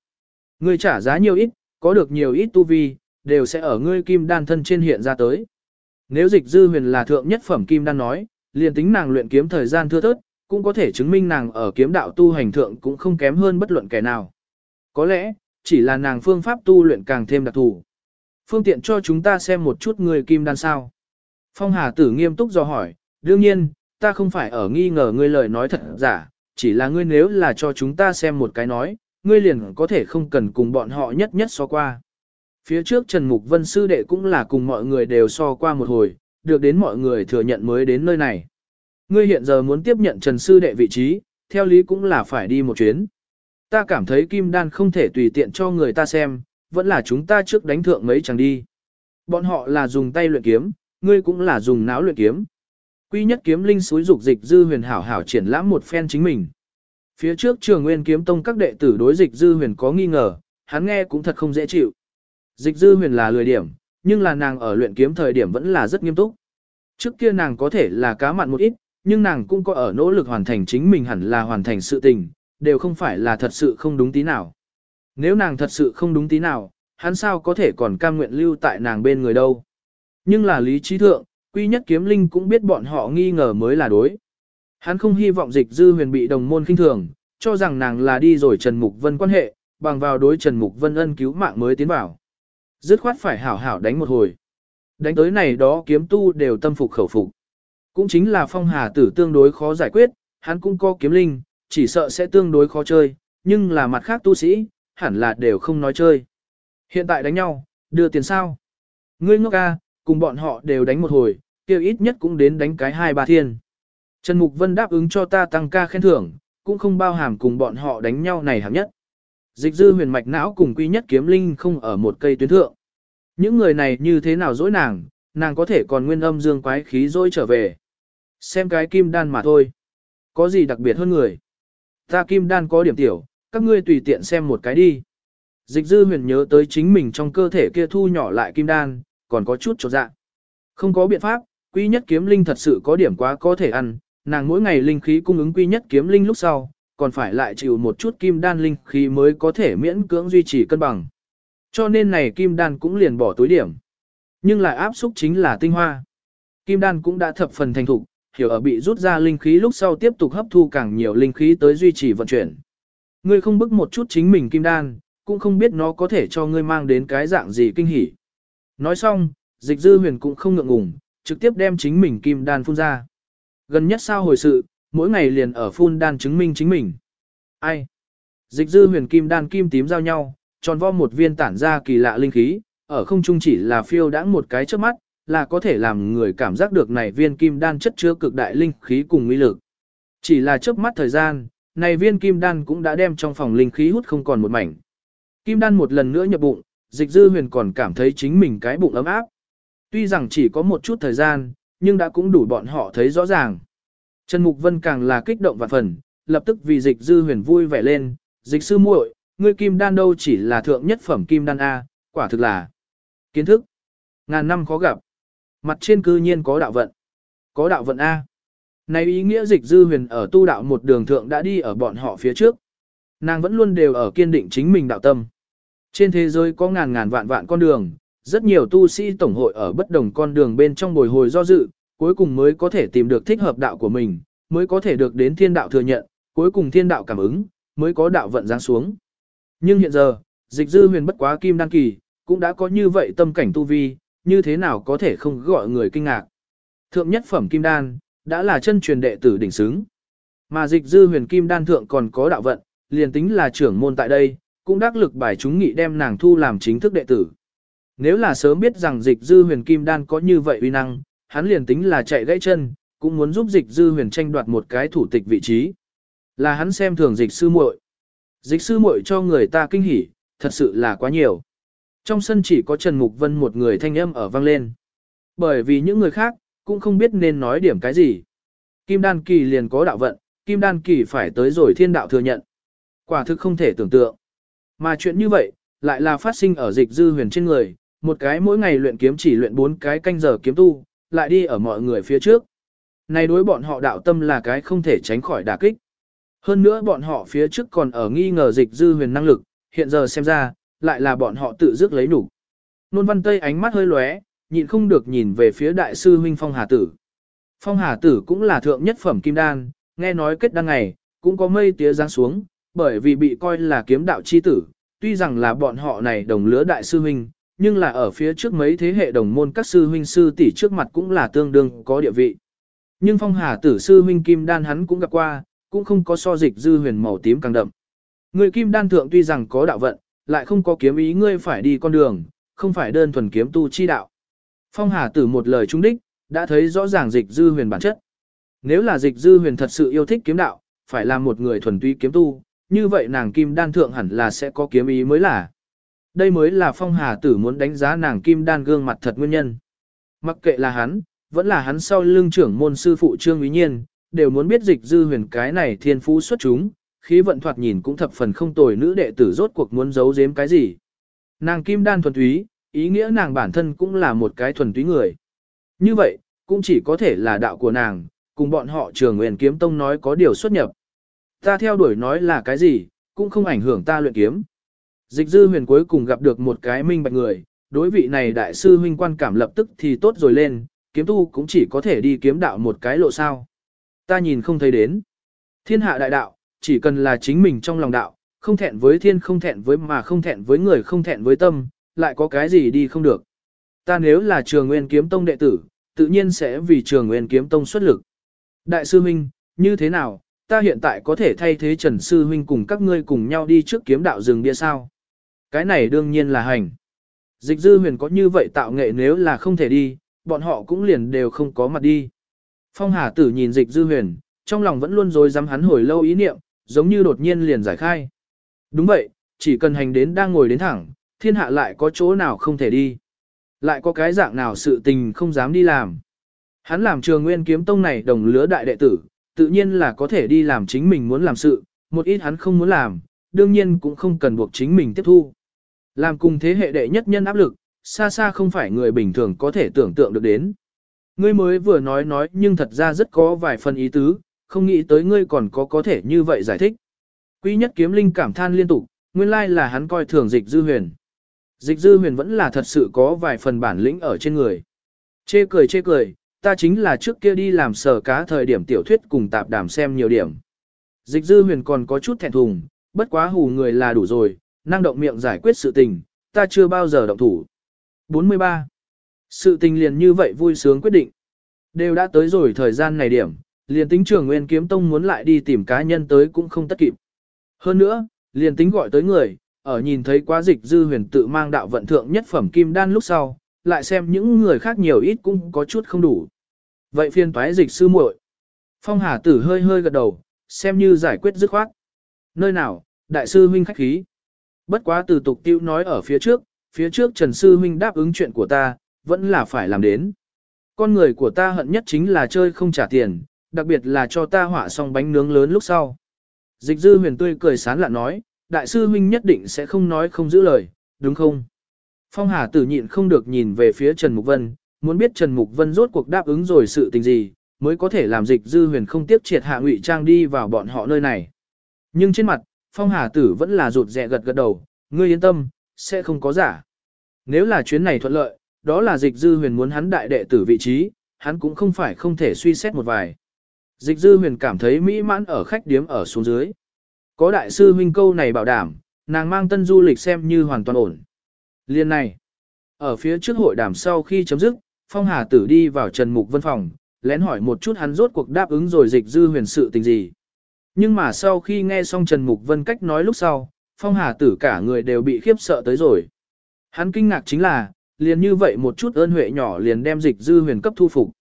Ngươi trả giá nhiều ít, có được nhiều ít tu vi, đều sẽ ở ngươi kim đan thân trên hiện ra tới. Nếu dịch dư huyền là thượng nhất phẩm kim đan nói, liền tính nàng luyện kiếm thời gian thưa thớt, cũng có thể chứng minh nàng ở kiếm đạo tu hành thượng cũng không kém hơn bất luận kẻ nào. Có lẽ, chỉ là nàng phương pháp tu luyện càng thêm đặc thù. Phương tiện cho chúng ta xem một chút người kim đan sao. Phong Hà tử nghiêm túc do hỏi, đương nhiên, ta không phải ở nghi ngờ ngươi lời nói thật giả, chỉ là ngươi nếu là cho chúng ta xem một cái nói, ngươi liền có thể không cần cùng bọn họ nhất nhất so qua. Phía trước Trần Mục Vân sư đệ cũng là cùng mọi người đều so qua một hồi, được đến mọi người thừa nhận mới đến nơi này. Ngươi hiện giờ muốn tiếp nhận Trần sư đệ vị trí, theo lý cũng là phải đi một chuyến. Ta cảm thấy kim đan không thể tùy tiện cho người ta xem, vẫn là chúng ta trước đánh thượng mấy chàng đi. Bọn họ là dùng tay luyện kiếm, ngươi cũng là dùng não luyện kiếm. Quy nhất kiếm linh suối dục dịch dư huyền hảo hảo triển lãm một phen chính mình. Phía trước trường nguyên kiếm tông các đệ tử đối dịch dư huyền có nghi ngờ, hắn nghe cũng thật không dễ chịu. Dịch dư huyền là lười điểm, nhưng là nàng ở luyện kiếm thời điểm vẫn là rất nghiêm túc. Trước kia nàng có thể là cá mặn một ít, nhưng nàng cũng có ở nỗ lực hoàn thành chính mình hẳn là hoàn thành sự tình, đều không phải là thật sự không đúng tí nào. Nếu nàng thật sự không đúng tí nào, hắn sao có thể còn cam nguyện lưu tại nàng bên người đâu. Nhưng là lý trí thượng, quy nhất kiếm linh cũng biết bọn họ nghi ngờ mới là đối. Hắn không hy vọng dịch dư huyền bị đồng môn khinh thường, cho rằng nàng là đi rồi Trần Mục Vân quan hệ, bằng vào đối Trần Mục Vân ân cứu mạng mới tiến vào. Dứt khoát phải hảo hảo đánh một hồi. Đánh tới này đó kiếm tu đều tâm phục khẩu phục. Cũng chính là phong hà tử tương đối khó giải quyết, hắn cũng có kiếm linh, chỉ sợ sẽ tương đối khó chơi, nhưng là mặt khác tu sĩ, hẳn là đều không nói chơi. Hiện tại đánh nhau, đưa tiền sao? Ngươi ngốc ca, cùng bọn họ đều đánh một hồi, kêu ít nhất cũng đến đánh cái hai ba thiên. Trần Mục Vân đáp ứng cho ta tăng ca khen thưởng, cũng không bao hàm cùng bọn họ đánh nhau này hạng nhất. Dịch dư huyền mạch não cùng quy nhất kiếm linh không ở một cây tuyến thượng. Những người này như thế nào dối nàng, nàng có thể còn nguyên âm dương quái khí dối trở về. Xem cái kim đan mà thôi. Có gì đặc biệt hơn người. Ta kim đan có điểm tiểu, các ngươi tùy tiện xem một cái đi. Dịch dư huyền nhớ tới chính mình trong cơ thể kia thu nhỏ lại kim đan, còn có chút trột dạ. Không có biện pháp, quy nhất kiếm linh thật sự có điểm quá có thể ăn, nàng mỗi ngày linh khí cung ứng quy nhất kiếm linh lúc sau, còn phải lại chịu một chút kim đan linh khí mới có thể miễn cưỡng duy trì cân bằng. Cho nên này kim đan cũng liền bỏ tối điểm. Nhưng lại áp xúc chính là tinh hoa. Kim đan cũng đã thập phần thành thục, hiểu ở bị rút ra linh khí lúc sau tiếp tục hấp thu càng nhiều linh khí tới duy trì vận chuyển. Ngươi không bức một chút chính mình kim đan, cũng không biết nó có thể cho ngươi mang đến cái dạng gì kinh hỉ. Nói xong, dịch dư huyền cũng không ngượng ngùng, trực tiếp đem chính mình kim đan phun ra. Gần nhất sao hồi sự, mỗi ngày liền ở phun đan chứng minh chính mình. Ai? Dịch dư huyền kim đan kim tím giao nhau, tròn vo một viên tản ra kỳ lạ linh khí, ở không trung chỉ là phiêu đãng một cái trước mắt, là có thể làm người cảm giác được này viên kim đan chất chứa cực đại linh khí cùng uy lực. Chỉ là trước mắt thời gian, này viên kim đan cũng đã đem trong phòng linh khí hút không còn một mảnh. Kim đan một lần nữa nhập bụng, dịch dư huyền còn cảm thấy chính mình cái bụng ấm áp. Tuy rằng chỉ có một chút thời gian, nhưng đã cũng đủ bọn họ thấy rõ ràng. Trần Mục Vân càng là kích động và phần, lập tức vì dịch dư huyền vui vẻ lên, dịch sư muội, ngươi kim đan đâu chỉ là thượng nhất phẩm kim đan A, quả thực là kiến thức. Ngàn năm khó gặp. Mặt trên cư nhiên có đạo vận. Có đạo vận A. Này ý nghĩa dịch dư huyền ở tu đạo một đường thượng đã đi ở bọn họ phía trước. Nàng vẫn luôn đều ở kiên định chính mình đạo tâm. Trên thế giới có ngàn ngàn vạn vạn con đường, rất nhiều tu sĩ tổng hội ở bất đồng con đường bên trong bồi hồi do dự, cuối cùng mới có thể tìm được thích hợp đạo của mình, mới có thể được đến thiên đạo thừa nhận, cuối cùng thiên đạo cảm ứng, mới có đạo vận giáng xuống. Nhưng hiện giờ, dịch dư huyền bất quá kim đăng kỳ, cũng đã có như vậy tâm cảnh tu vi, như thế nào có thể không gọi người kinh ngạc. Thượng nhất phẩm kim đan, đã là chân truyền đệ tử đỉnh xứng. Mà dịch dư huyền kim đan thượng còn có đạo vận, liền tính là trưởng môn tại đây, cũng đắc lực bài chúng nghị đem nàng thu làm chính thức đệ tử. Nếu là sớm biết rằng dịch dư huyền kim đan có như vậy uy năng, hắn liền tính là chạy gãy chân, cũng muốn giúp dịch dư huyền tranh đoạt một cái thủ tịch vị trí. Là hắn xem thường dịch sư muội. Dịch sư muội cho người ta kinh hỉ, thật sự là quá nhiều. Trong sân chỉ có Trần Mục Vân một người thanh âm ở vang lên. Bởi vì những người khác, cũng không biết nên nói điểm cái gì. Kim đan kỳ liền có đạo vận, kim đan kỳ phải tới rồi thiên đạo thừa nhận. Quả thực không thể tưởng tượng. Mà chuyện như vậy, lại là phát sinh ở dịch dư huyền trên người, một cái mỗi ngày luyện kiếm chỉ luyện bốn cái canh giờ kiếm tu, lại đi ở mọi người phía trước. Này đối bọn họ đạo tâm là cái không thể tránh khỏi đả kích. Hơn nữa bọn họ phía trước còn ở nghi ngờ dịch dư huyền năng lực, hiện giờ xem ra, lại là bọn họ tự dứt lấy đủ. Nôn văn tây ánh mắt hơi lóe, nhịn không được nhìn về phía đại sư huynh Phong Hà Tử. Phong Hà Tử cũng là thượng nhất phẩm kim đan, nghe nói kết đăng ngày, cũng có mây tía giáng xuống, bởi vì bị coi là kiếm đạo chi tử, tuy rằng là bọn họ này đồng lứa đại sư huynh, nhưng là ở phía trước mấy thế hệ đồng môn các sư huynh sư tỷ trước mặt cũng là tương đương có địa vị. Nhưng phong hà tử sư huynh kim đan hắn cũng gặp qua, cũng không có so dịch dư huyền màu tím càng đậm. Người kim đan thượng tuy rằng có đạo vận, lại không có kiếm ý ngươi phải đi con đường, không phải đơn thuần kiếm tu chi đạo. Phong hà tử một lời trung đích, đã thấy rõ ràng dịch dư huyền bản chất. Nếu là dịch dư huyền thật sự yêu thích kiếm đạo, phải là một người thuần túy kiếm tu, như vậy nàng kim đan thượng hẳn là sẽ có kiếm ý mới là. Đây mới là phong hà tử muốn đánh giá nàng kim đan gương mặt thật nguyên nhân. Mặc kệ là hắn, vẫn là hắn sau lưng trưởng môn sư phụ trương ý nhiên, đều muốn biết dịch dư huyền cái này thiên phú xuất chúng, khí vận thoạt nhìn cũng thập phần không tồi nữ đệ tử rốt cuộc muốn giấu giếm cái gì. Nàng kim đan thuần túy, ý nghĩa nàng bản thân cũng là một cái thuần túy người. Như vậy, cũng chỉ có thể là đạo của nàng, cùng bọn họ trường nguyện kiếm tông nói có điều xuất nhập. Ta theo đuổi nói là cái gì, cũng không ảnh hưởng ta luyện kiếm. Dịch dư huyền cuối cùng gặp được một cái minh bạch người, đối vị này đại sư huynh quan cảm lập tức thì tốt rồi lên, kiếm tu cũng chỉ có thể đi kiếm đạo một cái lộ sao. Ta nhìn không thấy đến. Thiên hạ đại đạo, chỉ cần là chính mình trong lòng đạo, không thẹn với thiên không thẹn với mà không thẹn với người không thẹn với tâm, lại có cái gì đi không được. Ta nếu là trường nguyên kiếm tông đệ tử, tự nhiên sẽ vì trường nguyên kiếm tông xuất lực. Đại sư huynh, như thế nào, ta hiện tại có thể thay thế Trần Sư Huynh cùng các ngươi cùng nhau đi trước kiếm đạo rừng bia sao? Cái này đương nhiên là hành. Dịch dư huyền có như vậy tạo nghệ nếu là không thể đi, bọn họ cũng liền đều không có mặt đi. Phong Hà Tử nhìn dịch dư huyền, trong lòng vẫn luôn dối dám hắn hồi lâu ý niệm, giống như đột nhiên liền giải khai. Đúng vậy, chỉ cần hành đến đang ngồi đến thẳng, thiên hạ lại có chỗ nào không thể đi. Lại có cái dạng nào sự tình không dám đi làm. Hắn làm trường nguyên kiếm tông này đồng lứa đại đệ tử, tự nhiên là có thể đi làm chính mình muốn làm sự, một ít hắn không muốn làm, đương nhiên cũng không cần buộc chính mình tiếp thu. Làm cùng thế hệ đệ nhất nhân áp lực, xa xa không phải người bình thường có thể tưởng tượng được đến. Ngươi mới vừa nói nói nhưng thật ra rất có vài phần ý tứ, không nghĩ tới ngươi còn có có thể như vậy giải thích. Quý nhất kiếm linh cảm than liên tục, nguyên lai là hắn coi thường dịch dư huyền. Dịch dư huyền vẫn là thật sự có vài phần bản lĩnh ở trên người. Chê cười chê cười, ta chính là trước kia đi làm sở cá thời điểm tiểu thuyết cùng tạp đàm xem nhiều điểm. Dịch dư huyền còn có chút thẹn thùng, bất quá hù người là đủ rồi, năng động miệng giải quyết sự tình, ta chưa bao giờ động thủ. 43. Sự tình liền như vậy vui sướng quyết định. Đều đã tới rồi thời gian này điểm, liền tính trường nguyên kiếm tông muốn lại đi tìm cá nhân tới cũng không tất kịp. Hơn nữa, liền tính gọi tới người, ở nhìn thấy quá dịch dư huyền tự mang đạo vận thượng nhất phẩm kim đan lúc sau, lại xem những người khác nhiều ít cũng có chút không đủ. Vậy phiên toái dịch sư muội. Phong Hà Tử hơi hơi gật đầu, xem như giải quyết dứt khoát. Nơi nào, đại sư huynh khách khí. Bất quá từ tục tiêu nói ở phía trước, phía trước Trần sư huynh đáp ứng chuyện của ta, vẫn là phải làm đến. Con người của ta hận nhất chính là chơi không trả tiền, đặc biệt là cho ta hỏa xong bánh nướng lớn lúc sau. Dịch dư huyền tươi cười sán lạ nói, đại sư huynh nhất định sẽ không nói không giữ lời, đúng không? Phong Hà tử nhịn không được nhìn về phía Trần Mục Vân, muốn biết Trần Mục Vân rốt cuộc đáp ứng rồi sự tình gì, mới có thể làm dịch dư huyền không tiếp triệt hạ ngụy trang đi vào bọn họ nơi này. Nhưng trên mặt, Phong Hà tử vẫn là rụt rẹ gật gật đầu, ngươi yên tâm, sẽ không có giả. Nếu là chuyến này thuận lợi, đó là dịch dư huyền muốn hắn đại đệ tử vị trí, hắn cũng không phải không thể suy xét một vài. Dịch dư huyền cảm thấy mỹ mãn ở khách điếm ở xuống dưới. Có đại sư huynh câu này bảo đảm, nàng mang tân du lịch xem như hoàn toàn ổn. Liên này, ở phía trước hội đàm sau khi chấm dứt, Phong Hà Tử đi vào Trần Mục Vân phòng, lén hỏi một chút hắn rốt cuộc đáp ứng rồi dịch dư huyền sự tình gì. Nhưng mà sau khi nghe xong Trần Mục Vân cách nói lúc sau, Phong Hà Tử cả người đều bị khiếp sợ tới rồi. Hắn kinh ngạc chính là, liền như vậy một chút ơn huệ nhỏ liền đem dịch dư huyền cấp thu phục.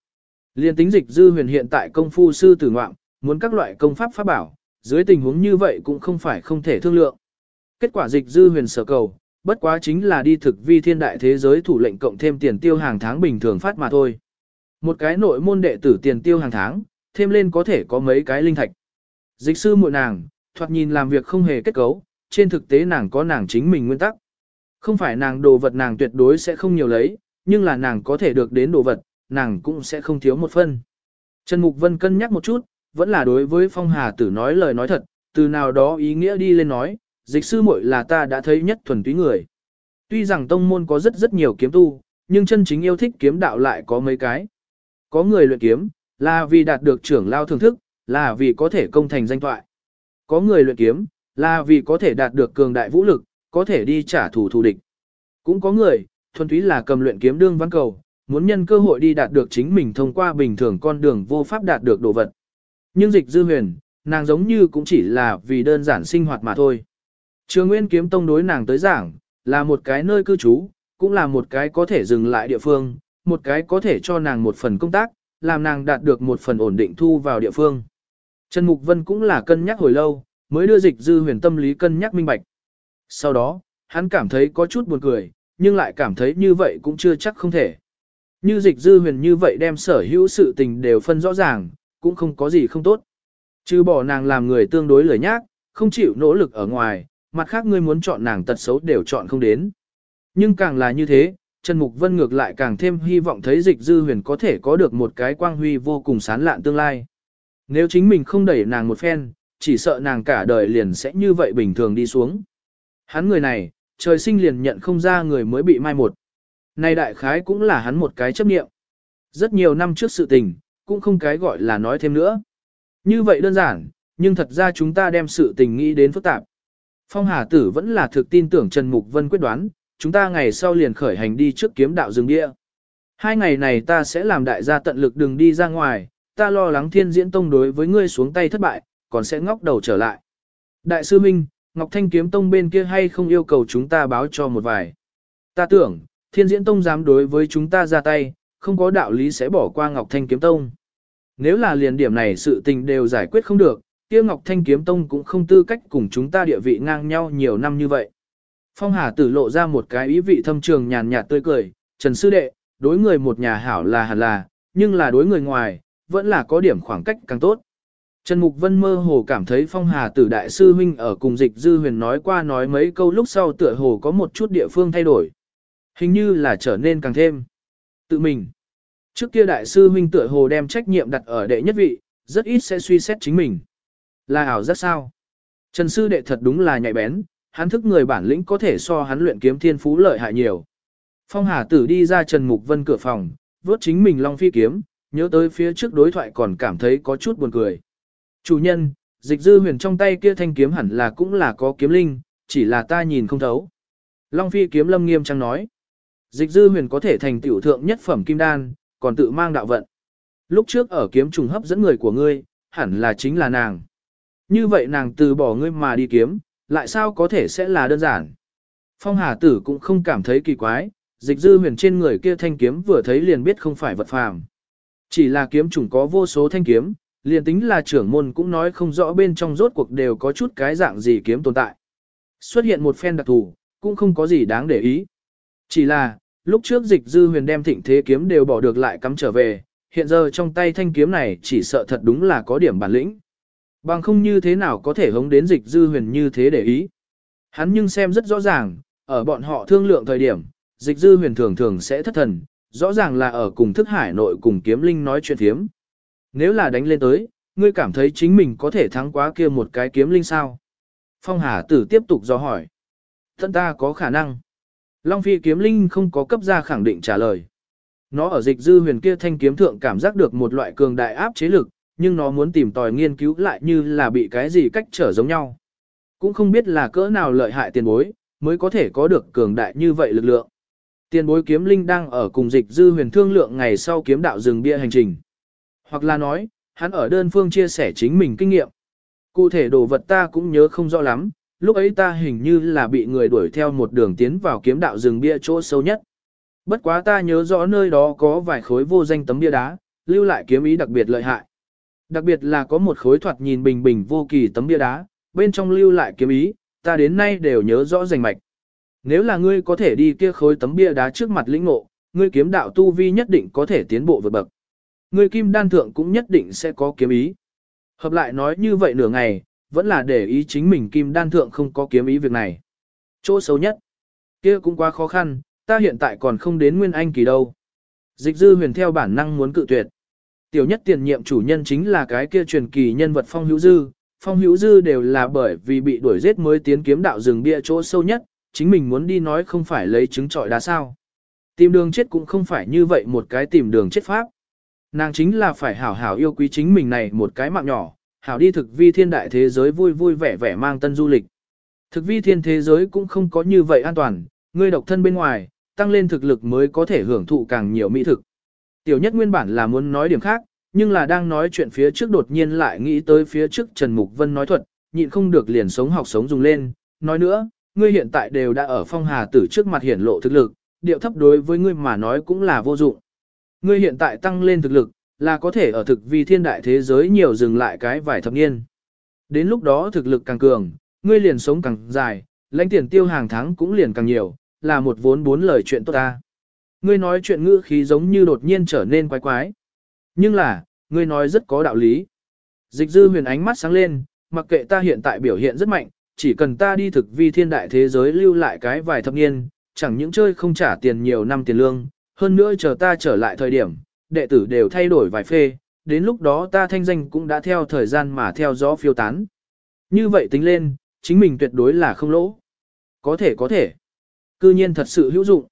Liền tính dịch dư huyền hiện tại công phu sư tử ngoạm, muốn các loại công pháp pháp bảo, dưới tình huống như vậy cũng không phải không thể thương lượng. Kết quả dịch dư huyền sở cầu, bất quá chính là đi thực vi thiên đại thế giới thủ lệnh cộng thêm tiền tiêu hàng tháng bình thường phát mà thôi. Một cái nội môn đệ tử tiền tiêu hàng tháng, thêm lên có thể có mấy cái linh thạch. Dịch sư muội nàng, thoạt nhìn làm việc không hề kết cấu, trên thực tế nàng có nàng chính mình nguyên tắc. Không phải nàng đồ vật nàng tuyệt đối sẽ không nhiều lấy, nhưng là nàng có thể được đến đồ vật, nàng cũng sẽ không thiếu một phân. Trần Mục Vân cân nhắc một chút, vẫn là đối với Phong Hà Tử nói lời nói thật, từ nào đó ý nghĩa đi lên nói, dịch sư muội là ta đã thấy nhất thuần túy người. Tuy rằng tông môn có rất rất nhiều kiếm tu, nhưng chân chính yêu thích kiếm đạo lại có mấy cái. Có người luyện kiếm, là vì đạt được trưởng lao thưởng thức, là vì có thể công thành danh toại. Có người luyện kiếm, là vì có thể đạt được cường đại vũ lực, có thể đi trả thù thù địch. Cũng có người, thuần túy là cầm luyện kiếm đương văn cầu, muốn nhân cơ hội đi đạt được chính mình thông qua bình thường con đường vô pháp đạt được đồ vật. Nhưng dịch dư huyền, nàng giống như cũng chỉ là vì đơn giản sinh hoạt mà thôi. Trường Nguyên Kiếm Tông đối nàng tới giảng, là một cái nơi cư trú, cũng là một cái có thể dừng lại địa phương, một cái có thể cho nàng một phần công tác, làm nàng đạt được một phần ổn định thu vào địa phương. Trần Mục Vân cũng là cân nhắc hồi lâu, mới đưa dịch dư huyền tâm lý cân nhắc minh bạch. Sau đó, hắn cảm thấy có chút buồn cười, nhưng lại cảm thấy như vậy cũng chưa chắc không thể. Như dịch dư huyền như vậy đem sở hữu sự tình đều phân rõ ràng, cũng không có gì không tốt. Chứ bỏ nàng làm người tương đối lười nhác, không chịu nỗ lực ở ngoài, mặt khác ngươi muốn chọn nàng tật xấu đều chọn không đến. Nhưng càng là như thế, Trần Mục Vân ngược lại càng thêm hy vọng thấy dịch dư huyền có thể có được một cái quang huy vô cùng sán lạn tương lai. Nếu chính mình không đẩy nàng một phen, chỉ sợ nàng cả đời liền sẽ như vậy bình thường đi xuống. Hắn người này, trời sinh liền nhận không ra người mới bị mai một. Này đại khái cũng là hắn một cái chấp nghiệm. Rất nhiều năm trước sự tình, cũng không cái gọi là nói thêm nữa. Như vậy đơn giản, nhưng thật ra chúng ta đem sự tình nghĩ đến phức tạp. Phong Hà Tử vẫn là thực tin tưởng Trần Mục Vân quyết đoán, chúng ta ngày sau liền khởi hành đi trước kiếm đạo rừng địa. Hai ngày này ta sẽ làm đại gia tận lực đừng đi ra ngoài, ta lo lắng thiên diễn tông đối với ngươi xuống tay thất bại, còn sẽ ngóc đầu trở lại. Đại sư Minh, Ngọc Thanh kiếm tông bên kia hay không yêu cầu chúng ta báo cho một vài. Ta tưởng, thiên diễn tông dám đối với chúng ta ra tay, không có đạo lý sẽ bỏ qua Ngọc Thanh kiếm tông. Nếu là liền điểm này sự tình đều giải quyết không được, kia Ngọc Thanh kiếm tông cũng không tư cách cùng chúng ta địa vị ngang nhau nhiều năm như vậy. Phong Hà tử lộ ra một cái ý vị thâm trường nhàn nhạt tươi cười, Trần Sư Đệ, đối người một nhà hảo là hẳn là, nhưng là đối người ngoài, vẫn là có điểm khoảng cách càng tốt. Trần Mục Vân mơ hồ cảm thấy Phong Hà tử đại sư huynh ở cùng dịch dư huyền nói qua nói mấy câu lúc sau tựa hồ có một chút địa phương thay đổi. Hình như là trở nên càng thêm tự mình. Trước kia đại sư huynh tựa hồ đem trách nhiệm đặt ở đệ nhất vị, rất ít sẽ suy xét chính mình. Là ảo rất sao? Trần sư đệ thật đúng là nhạy bén, hắn thức người bản lĩnh có thể so hắn luyện kiếm thiên phú lợi hại nhiều. Phong Hà Tử đi ra Trần Mục Vân cửa phòng, vớt chính mình long phi kiếm, nhớ tới phía trước đối thoại còn cảm thấy có chút buồn cười. Chủ nhân, dịch dư huyền trong tay kia thanh kiếm hẳn là cũng là có kiếm linh, chỉ là ta nhìn không thấu. Long phi kiếm lâm nghiêm trang nói. Dịch dư huyền có thể thành tiểu thượng nhất phẩm kim đan, còn tự mang đạo vận. Lúc trước ở kiếm trùng hấp dẫn người của ngươi, hẳn là chính là nàng. Như vậy nàng từ bỏ ngươi mà đi kiếm, lại sao có thể sẽ là đơn giản. Phong Hà Tử cũng không cảm thấy kỳ quái, dịch dư huyền trên người kia thanh kiếm vừa thấy liền biết không phải vật phàm. Chỉ là kiếm chủng có vô số thanh kiếm, liền tính là trưởng môn cũng nói không rõ bên trong rốt cuộc đều có chút cái dạng gì kiếm tồn tại. Xuất hiện một phen đặc thù, cũng không có gì đáng để ý. Chỉ là, lúc trước dịch dư huyền đem thịnh thế kiếm đều bỏ được lại cắm trở về, hiện giờ trong tay thanh kiếm này chỉ sợ thật đúng là có điểm bản lĩnh. Bằng không như thế nào có thể hống đến dịch dư huyền như thế để ý. Hắn nhưng xem rất rõ ràng, ở bọn họ thương lượng thời điểm, dịch dư huyền thường thường sẽ thất thần, rõ ràng là ở cùng thức hải nội cùng kiếm linh nói chuyện thiếm. Nếu là đánh lên tới, ngươi cảm thấy chính mình có thể thắng quá kia một cái kiếm linh sao? Phong Hà Tử tiếp tục do hỏi. Thân ta có khả năng. Long Phi kiếm linh không có cấp ra khẳng định trả lời. Nó ở dịch dư huyền kia thanh kiếm thượng cảm giác được một loại cường đại áp chế lực, nhưng nó muốn tìm tòi nghiên cứu lại như là bị cái gì cách trở giống nhau. Cũng không biết là cỡ nào lợi hại tiền bối, mới có thể có được cường đại như vậy lực lượng. Tiền bối kiếm linh đang ở cùng dịch dư huyền thương lượng ngày sau kiếm đạo rừng bia hành trình. Hoặc là nói, hắn ở đơn phương chia sẻ chính mình kinh nghiệm. Cụ thể đồ vật ta cũng nhớ không rõ lắm, lúc ấy ta hình như là bị người đuổi theo một đường tiến vào kiếm đạo rừng bia chỗ sâu nhất. Bất quá ta nhớ rõ nơi đó có vài khối vô danh tấm bia đá, lưu lại kiếm ý đặc biệt lợi hại. Đặc biệt là có một khối thoạt nhìn bình bình vô kỳ tấm bia đá, bên trong lưu lại kiếm ý, ta đến nay đều nhớ rõ rành mạch. Nếu là ngươi có thể đi kia khối tấm bia đá trước mặt lĩnh ngộ, ngươi kiếm đạo tu vi nhất định có thể tiến bộ vượt bậc. Ngươi kim đan thượng cũng nhất định sẽ có kiếm ý. Hợp lại nói như vậy nửa ngày, vẫn là để ý chính mình kim đan thượng không có kiếm ý việc này. Chỗ xấu nhất, kia cũng quá khó khăn, ta hiện tại còn không đến nguyên anh kỳ đâu. Dịch dư huyền theo bản năng muốn cự tuyệt. Tiểu nhất tiền nhiệm chủ nhân chính là cái kia truyền kỳ nhân vật phong hữu dư, phong hữu dư đều là bởi vì bị đuổi giết mới tiến kiếm đạo rừng bia chỗ sâu nhất, chính mình muốn đi nói không phải lấy trứng trọi đá sao. Tìm đường chết cũng không phải như vậy một cái tìm đường chết pháp. Nàng chính là phải hảo hảo yêu quý chính mình này một cái mạng nhỏ, hảo đi thực vi thiên đại thế giới vui vui vẻ vẻ mang tân du lịch. Thực vi thiên thế giới cũng không có như vậy an toàn, ngươi độc thân bên ngoài, tăng lên thực lực mới có thể hưởng thụ càng nhiều mỹ thực. Tiểu nhất nguyên bản là muốn nói điểm khác, nhưng là đang nói chuyện phía trước đột nhiên lại nghĩ tới phía trước Trần Mục Vân nói thuật, nhịn không được liền sống học sống dùng lên, nói nữa, ngươi hiện tại đều đã ở phong hà tử trước mặt hiển lộ thực lực, điệu thấp đối với ngươi mà nói cũng là vô dụng. Ngươi hiện tại tăng lên thực lực, là có thể ở thực vi thiên đại thế giới nhiều dừng lại cái vài thập niên. Đến lúc đó thực lực càng cường, ngươi liền sống càng dài, lãnh tiền tiêu hàng tháng cũng liền càng nhiều, là một vốn bốn lời chuyện tốt ta. Ngươi nói chuyện ngữ khí giống như đột nhiên trở nên quái quái. Nhưng là, ngươi nói rất có đạo lý. Dịch dư huyền ánh mắt sáng lên, mặc kệ ta hiện tại biểu hiện rất mạnh, chỉ cần ta đi thực vi thiên đại thế giới lưu lại cái vài thập niên, chẳng những chơi không trả tiền nhiều năm tiền lương, hơn nữa chờ ta trở lại thời điểm, đệ tử đều thay đổi vài phê, đến lúc đó ta thanh danh cũng đã theo thời gian mà theo gió phiêu tán. Như vậy tính lên, chính mình tuyệt đối là không lỗ. Có thể có thể. Cư nhiên thật sự hữu dụng.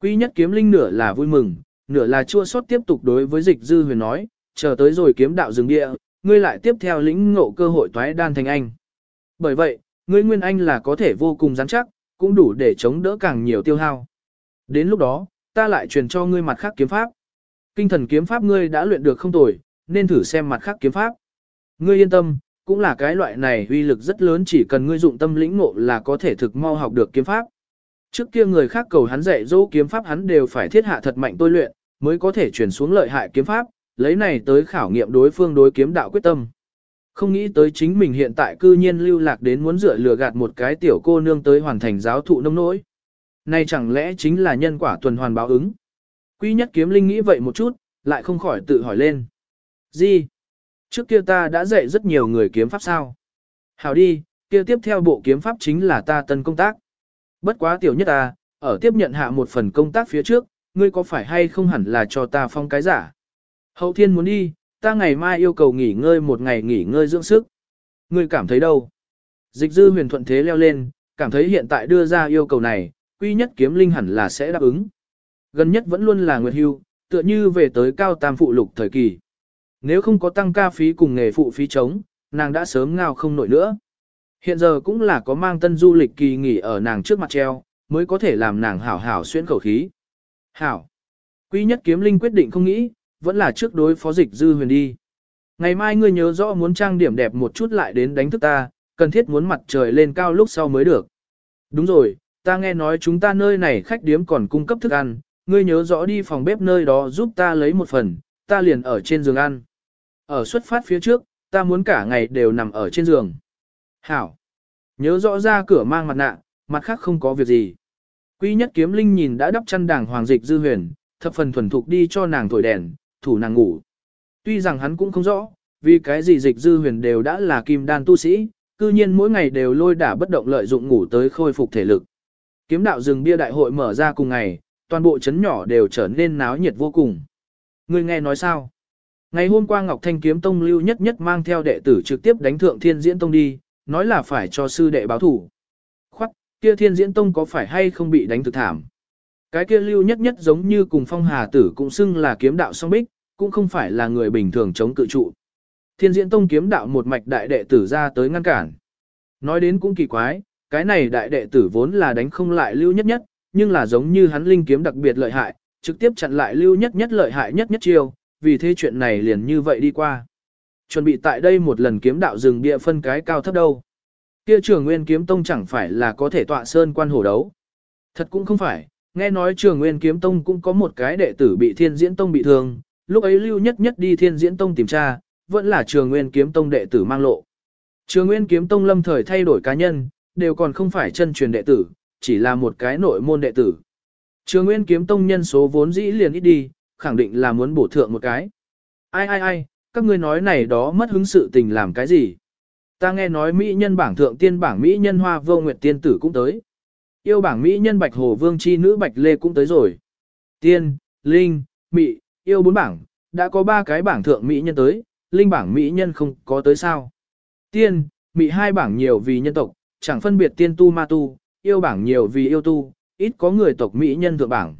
Quy nhất kiếm linh nửa là vui mừng, nửa là chua xót tiếp tục đối với dịch dư huyền nói, chờ tới rồi kiếm đạo dừng địa, ngươi lại tiếp theo lĩnh ngộ cơ hội toái đan thành anh. Bởi vậy, ngươi nguyên anh là có thể vô cùng rắn chắc, cũng đủ để chống đỡ càng nhiều tiêu hao. Đến lúc đó, ta lại truyền cho ngươi mặt khác kiếm pháp. Kinh thần kiếm pháp ngươi đã luyện được không tồi, nên thử xem mặt khác kiếm pháp. Ngươi yên tâm, cũng là cái loại này uy lực rất lớn chỉ cần ngươi dụng tâm lĩnh ngộ là có thể thực mau học được kiếm pháp. Trước kia người khác cầu hắn dạy dỗ kiếm pháp hắn đều phải thiết hạ thật mạnh tôi luyện, mới có thể chuyển xuống lợi hại kiếm pháp, lấy này tới khảo nghiệm đối phương đối kiếm đạo quyết tâm. Không nghĩ tới chính mình hiện tại cư nhiên lưu lạc đến muốn dựa lừa gạt một cái tiểu cô nương tới hoàn thành giáo thụ nông nỗi. Này chẳng lẽ chính là nhân quả tuần hoàn báo ứng? Quý nhất kiếm linh nghĩ vậy một chút, lại không khỏi tự hỏi lên. Gì? Trước kia ta đã dạy rất nhiều người kiếm pháp sao? Hảo đi, kia tiếp theo bộ kiếm pháp chính là ta tân công tác. Bất quá tiểu nhất ta, ở tiếp nhận hạ một phần công tác phía trước, ngươi có phải hay không hẳn là cho ta phong cái giả? Hậu thiên muốn đi, ta ngày mai yêu cầu nghỉ ngơi một ngày nghỉ ngơi dưỡng sức. Ngươi cảm thấy đâu? Dịch dư huyền thuận thế leo lên, cảm thấy hiện tại đưa ra yêu cầu này, quy nhất kiếm linh hẳn là sẽ đáp ứng. Gần nhất vẫn luôn là nguyệt hưu, tựa như về tới cao tam phụ lục thời kỳ. Nếu không có tăng ca phí cùng nghề phụ phí chống, nàng đã sớm ngao không nổi nữa. Hiện giờ cũng là có mang tân du lịch kỳ nghỉ ở nàng trước mặt treo, mới có thể làm nàng hảo hảo xuyên khẩu khí. Hảo. Quý nhất kiếm linh quyết định không nghĩ, vẫn là trước đối phó dịch dư huyền đi. Ngày mai ngươi nhớ rõ muốn trang điểm đẹp một chút lại đến đánh thức ta, cần thiết muốn mặt trời lên cao lúc sau mới được. Đúng rồi, ta nghe nói chúng ta nơi này khách điếm còn cung cấp thức ăn, ngươi nhớ rõ đi phòng bếp nơi đó giúp ta lấy một phần, ta liền ở trên giường ăn. Ở xuất phát phía trước, ta muốn cả ngày đều nằm ở trên giường. Hảo. Nhớ rõ ra cửa mang mặt nạ, mặt khác không có việc gì. Quý nhất kiếm linh nhìn đã đắp chăn đàng hoàng dịch dư huyền, thập phần thuần thục đi cho nàng thổi đèn, thủ nàng ngủ. Tuy rằng hắn cũng không rõ, vì cái gì dịch dư huyền đều đã là kim đan tu sĩ, cư nhiên mỗi ngày đều lôi đả bất động lợi dụng ngủ tới khôi phục thể lực. Kiếm đạo rừng bia đại hội mở ra cùng ngày, toàn bộ chấn nhỏ đều trở nên náo nhiệt vô cùng. Người nghe nói sao? Ngày hôm qua Ngọc Thanh Kiếm Tông lưu nhất nhất mang theo đệ tử trực tiếp đánh thượng Thiên Diễn Tông đi, nói là phải cho sư đệ báo thủ. Khoắc, kia Thiên Diễn Tông có phải hay không bị đánh thực thảm? Cái kia lưu nhất nhất giống như cùng phong hà tử cũng xưng là kiếm đạo song bích, cũng không phải là người bình thường chống cự trụ. Thiên Diễn Tông kiếm đạo một mạch đại đệ tử ra tới ngăn cản. Nói đến cũng kỳ quái, cái này đại đệ tử vốn là đánh không lại lưu nhất nhất, nhưng là giống như hắn linh kiếm đặc biệt lợi hại, trực tiếp chặn lại lưu nhất nhất lợi hại nhất nhất chiêu, vì thế chuyện này liền như vậy đi qua. Chuẩn bị tại đây một lần kiếm đạo rừng địa phân cái cao thấp đâu. Kia trường nguyên kiếm tông chẳng phải là có thể tọa sơn quan hổ đấu. Thật cũng không phải, nghe nói trường nguyên kiếm tông cũng có một cái đệ tử bị thiên diễn tông bị thương, lúc ấy lưu nhất nhất đi thiên diễn tông tìm tra, vẫn là trường nguyên kiếm tông đệ tử mang lộ. Trường nguyên kiếm tông lâm thời thay đổi cá nhân, đều còn không phải chân truyền đệ tử, chỉ là một cái nội môn đệ tử. Trường nguyên kiếm tông nhân số vốn dĩ liền ít đi, khẳng định là muốn bổ thượng một cái. Ai ai ai, các ngươi nói này đó mất hứng sự tình làm cái gì? Ta nghe nói Mỹ nhân bảng thượng tiên bảng Mỹ nhân hoa vô nguyệt tiên tử cũng tới. Yêu bảng Mỹ nhân bạch hồ vương chi nữ bạch lê cũng tới rồi. Tiên, Linh, Mỹ, yêu bốn bảng, đã có ba cái bảng thượng Mỹ nhân tới, Linh bảng Mỹ nhân không có tới sao. Tiên, Mỹ hai bảng nhiều vì nhân tộc, chẳng phân biệt tiên tu ma tu, yêu bảng nhiều vì yêu tu, ít có người tộc Mỹ nhân thượng bảng.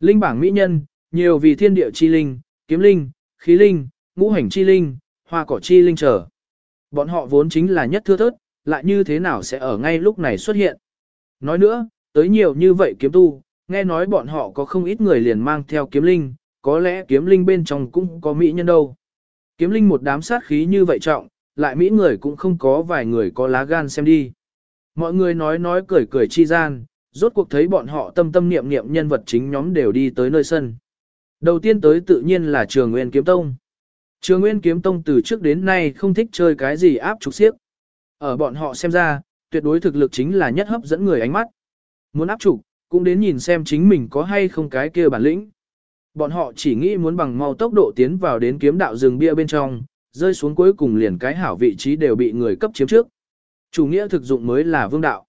Linh bảng Mỹ nhân, nhiều vì thiên địa chi linh, kiếm linh, khí linh, ngũ hành chi linh, hoa cỏ chi linh trở. Bọn họ vốn chính là nhất thưa thớt, lại như thế nào sẽ ở ngay lúc này xuất hiện. Nói nữa, tới nhiều như vậy kiếm tu, nghe nói bọn họ có không ít người liền mang theo kiếm linh, có lẽ kiếm linh bên trong cũng có mỹ nhân đâu. Kiếm linh một đám sát khí như vậy trọng, lại mỹ người cũng không có vài người có lá gan xem đi. Mọi người nói nói cười cười chi gian, rốt cuộc thấy bọn họ tâm tâm niệm niệm nhân vật chính nhóm đều đi tới nơi sân. Đầu tiên tới tự nhiên là Trường Nguyên Kiếm Tông. Trường Nguyên Kiếm Tông từ trước đến nay không thích chơi cái gì áp trục xiếc. Ở bọn họ xem ra, tuyệt đối thực lực chính là nhất hấp dẫn người ánh mắt. Muốn áp trục, cũng đến nhìn xem chính mình có hay không cái kia bản lĩnh. Bọn họ chỉ nghĩ muốn bằng mau tốc độ tiến vào đến kiếm đạo rừng bia bên trong, rơi xuống cuối cùng liền cái hảo vị trí đều bị người cấp chiếm trước. Chủ nghĩa thực dụng mới là vương đạo.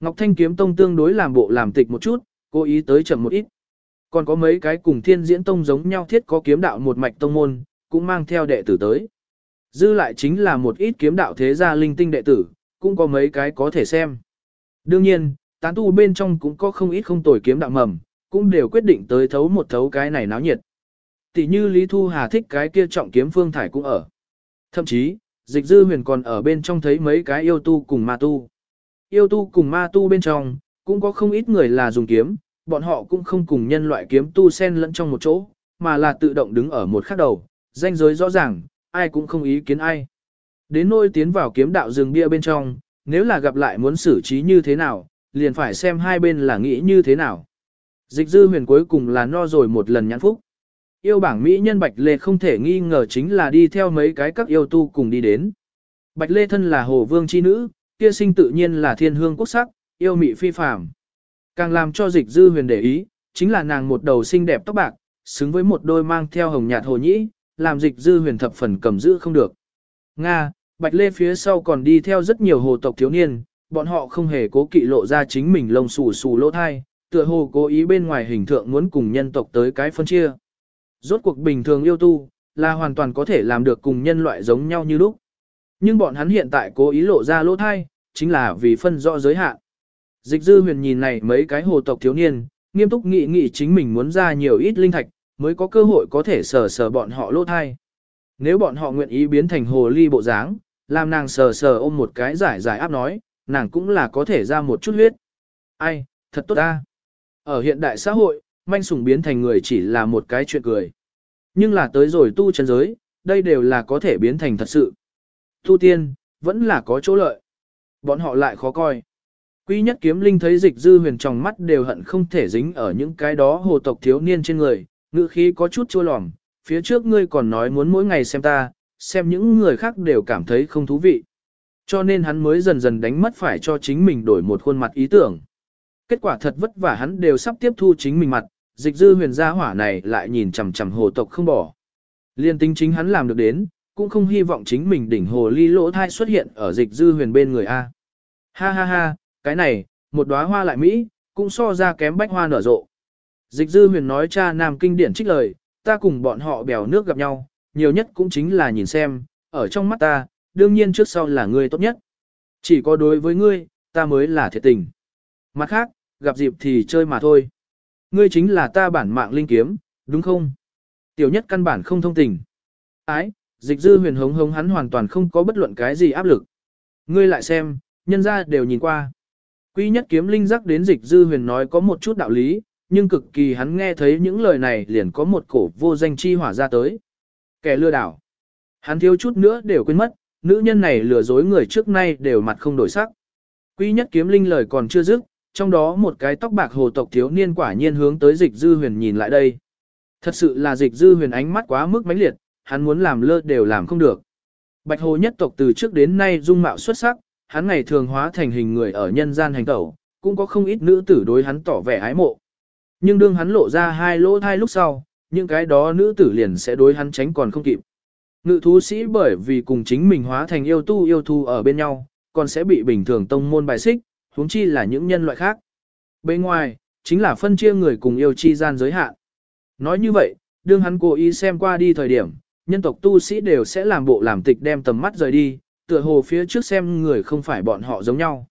Ngọc Thanh kiếm tông tương đối làm bộ làm tịch một chút, cố ý tới chậm một ít. Còn có mấy cái cùng thiên diễn tông giống nhau thiết có kiếm đạo một mạch tông môn, cũng mang theo đệ tử tới. Dư lại chính là một ít kiếm đạo thế gia linh tinh đệ tử, cũng có mấy cái có thể xem. Đương nhiên, tán tu bên trong cũng có không ít không tồi kiếm đạo mầm, cũng đều quyết định tới thấu một thấu cái này náo nhiệt. Tỷ như Lý Thu Hà thích cái kia trọng kiếm phương thải cũng ở. Thậm chí, dịch dư huyền còn ở bên trong thấy mấy cái yêu tu cùng ma tu. Yêu tu cùng ma tu bên trong, cũng có không ít người là dùng kiếm, bọn họ cũng không cùng nhân loại kiếm tu sen lẫn trong một chỗ, mà là tự động đứng ở một khắc đầu, danh giới rõ ràng, ai cũng không ý kiến ai. Đến nôi tiến vào kiếm đạo rừng bia bên trong, nếu là gặp lại muốn xử trí như thế nào, liền phải xem hai bên là nghĩ như thế nào. Dịch dư huyền cuối cùng là no rồi một lần nhãn phúc. Yêu bảng Mỹ nhân Bạch Lê không thể nghi ngờ chính là đi theo mấy cái các yêu tu cùng đi đến. Bạch Lê thân là hồ vương chi nữ, kia sinh tự nhiên là thiên hương quốc sắc, yêu mị phi phàm. Càng làm cho dịch dư huyền để ý, chính là nàng một đầu xinh đẹp tóc bạc, xứng với một đôi mang theo hồng nhạt hồ nhĩ, làm dịch dư huyền thập phần cầm giữ không được. Nga, Bạch Lê phía sau còn đi theo rất nhiều hồ tộc thiếu niên, bọn họ không hề cố kỵ lộ ra chính mình lông xù xù lỗ thai, tựa hồ cố ý bên ngoài hình tượng muốn cùng nhân tộc tới cái phân chia. Rốt cuộc bình thường yêu tu, là hoàn toàn có thể làm được cùng nhân loại giống nhau như lúc. Nhưng bọn hắn hiện tại cố ý lộ ra lỗ thai, chính là vì phân rõ giới hạn. Dịch dư huyền nhìn này mấy cái hồ tộc thiếu niên, nghiêm túc nghị nghị chính mình muốn ra nhiều ít linh thạch, mới có cơ hội có thể sờ sờ bọn họ lỗ thai. Nếu bọn họ nguyện ý biến thành hồ ly bộ dáng, làm nàng sờ sờ ôm một cái giải giải áp nói, nàng cũng là có thể ra một chút huyết. Ai, thật tốt ta. Ở hiện đại xã hội, manh sủng biến thành người chỉ là một cái chuyện cười. Nhưng là tới rồi tu chân giới, đây đều là có thể biến thành thật sự. Tu tiên, vẫn là có chỗ lợi. Bọn họ lại khó coi. Quy nhất kiếm linh thấy dịch dư huyền trong mắt đều hận không thể dính ở những cái đó hồ tộc thiếu niên trên người, ngữ khí có chút chua lòm, phía trước ngươi còn nói muốn mỗi ngày xem ta, xem những người khác đều cảm thấy không thú vị. Cho nên hắn mới dần dần đánh mất phải cho chính mình đổi một khuôn mặt ý tưởng. Kết quả thật vất vả hắn đều sắp tiếp thu chính mình mặt, dịch dư huyền gia hỏa này lại nhìn chằm chằm hồ tộc không bỏ. Liên tính chính hắn làm được đến, cũng không hy vọng chính mình đỉnh hồ ly lỗ thai xuất hiện ở dịch dư huyền bên người A. Ha ha ha, cái này, một đóa hoa lại Mỹ, cũng so ra kém bách hoa nở rộ. Dịch dư huyền nói cha nam kinh điển trích lời, ta cùng bọn họ bèo nước gặp nhau, nhiều nhất cũng chính là nhìn xem, ở trong mắt ta, đương nhiên trước sau là ngươi tốt nhất. Chỉ có đối với ngươi, ta mới là thiệt tình. Mặt khác, gặp dịp thì chơi mà thôi. Ngươi chính là ta bản mạng linh kiếm, đúng không? Tiểu nhất căn bản không thông tình. Ái, dịch dư huyền hống hống hắn hoàn toàn không có bất luận cái gì áp lực. Ngươi lại xem, nhân ra đều nhìn qua. Quy nhất kiếm linh giác đến dịch dư huyền nói có một chút đạo lý, nhưng cực kỳ hắn nghe thấy những lời này liền có một cổ vô danh chi hỏa ra tới. Kẻ lừa đảo. Hắn thiếu chút nữa đều quên mất, nữ nhân này lừa dối người trước nay đều mặt không đổi sắc. Quy nhất kiếm linh lời còn chưa dứt, trong đó một cái tóc bạc hồ tộc thiếu niên quả nhiên hướng tới dịch dư huyền nhìn lại đây. Thật sự là dịch dư huyền ánh mắt quá mức mãnh liệt, hắn muốn làm lơ đều làm không được. Bạch hồ nhất tộc từ trước đến nay dung mạo xuất sắc, hắn ngày thường hóa thành hình người ở nhân gian hành tẩu, cũng có không ít nữ tử đối hắn tỏ vẻ ái mộ. Nhưng đương hắn lộ ra hai lỗ thai lúc sau, những cái đó nữ tử liền sẽ đối hắn tránh còn không kịp. Ngự thú sĩ bởi vì cùng chính mình hóa thành yêu tu yêu thu ở bên nhau, còn sẽ bị bình thường tông môn bài xích, huống chi là những nhân loại khác. Bên ngoài, chính là phân chia người cùng yêu chi gian giới hạn. Nói như vậy, đương hắn cố ý xem qua đi thời điểm, nhân tộc tu sĩ đều sẽ làm bộ làm tịch đem tầm mắt rời đi, tựa hồ phía trước xem người không phải bọn họ giống nhau.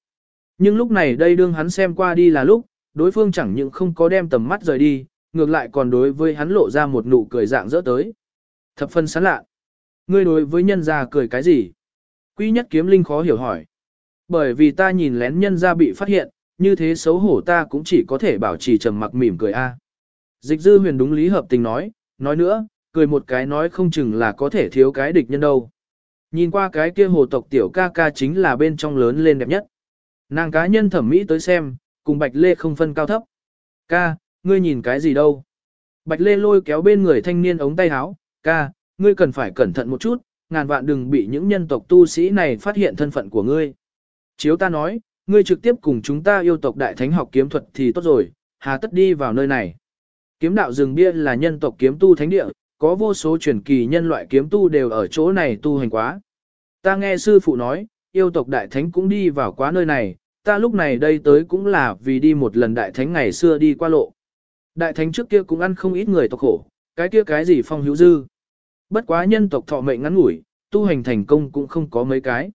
Nhưng lúc này đây đương hắn xem qua đi là lúc, đối phương chẳng những không có đem tầm mắt rời đi, ngược lại còn đối với hắn lộ ra một nụ cười dạng dỡ tới. Thập phân sán lạ. Ngươi đối với nhân gia cười cái gì? Quy nhất kiếm linh khó hiểu hỏi. Bởi vì ta nhìn lén nhân gia bị phát hiện, như thế xấu hổ ta cũng chỉ có thể bảo trì trầm mặc mỉm cười a. Dịch dư huyền đúng lý hợp tình nói, nói nữa, cười một cái nói không chừng là có thể thiếu cái địch nhân đâu. Nhìn qua cái kia hồ tộc tiểu ca ca chính là bên trong lớn lên đẹp nhất. Nàng cá nhân thẩm mỹ tới xem, cùng Bạch Lê không phân cao thấp. Ca, ngươi nhìn cái gì đâu? Bạch Lê lôi kéo bên người thanh niên ống tay áo, ca, ngươi cần phải cẩn thận một chút, ngàn vạn đừng bị những nhân tộc tu sĩ này phát hiện thân phận của ngươi. Chiếu ta nói, ngươi trực tiếp cùng chúng ta yêu tộc đại thánh học kiếm thuật thì tốt rồi, hà tất đi vào nơi này. Kiếm đạo rừng bia là nhân tộc kiếm tu thánh địa, có vô số truyền kỳ nhân loại kiếm tu đều ở chỗ này tu hành quá. Ta nghe sư phụ nói, yêu tộc đại thánh cũng đi vào quá nơi này, ta lúc này đây tới cũng là vì đi một lần đại thánh ngày xưa đi qua lộ. Đại thánh trước kia cũng ăn không ít người tộc khổ, cái kia cái gì phong hữu dư. Bất quá nhân tộc thọ mệnh ngắn ngủi, tu hành thành công cũng không có mấy cái.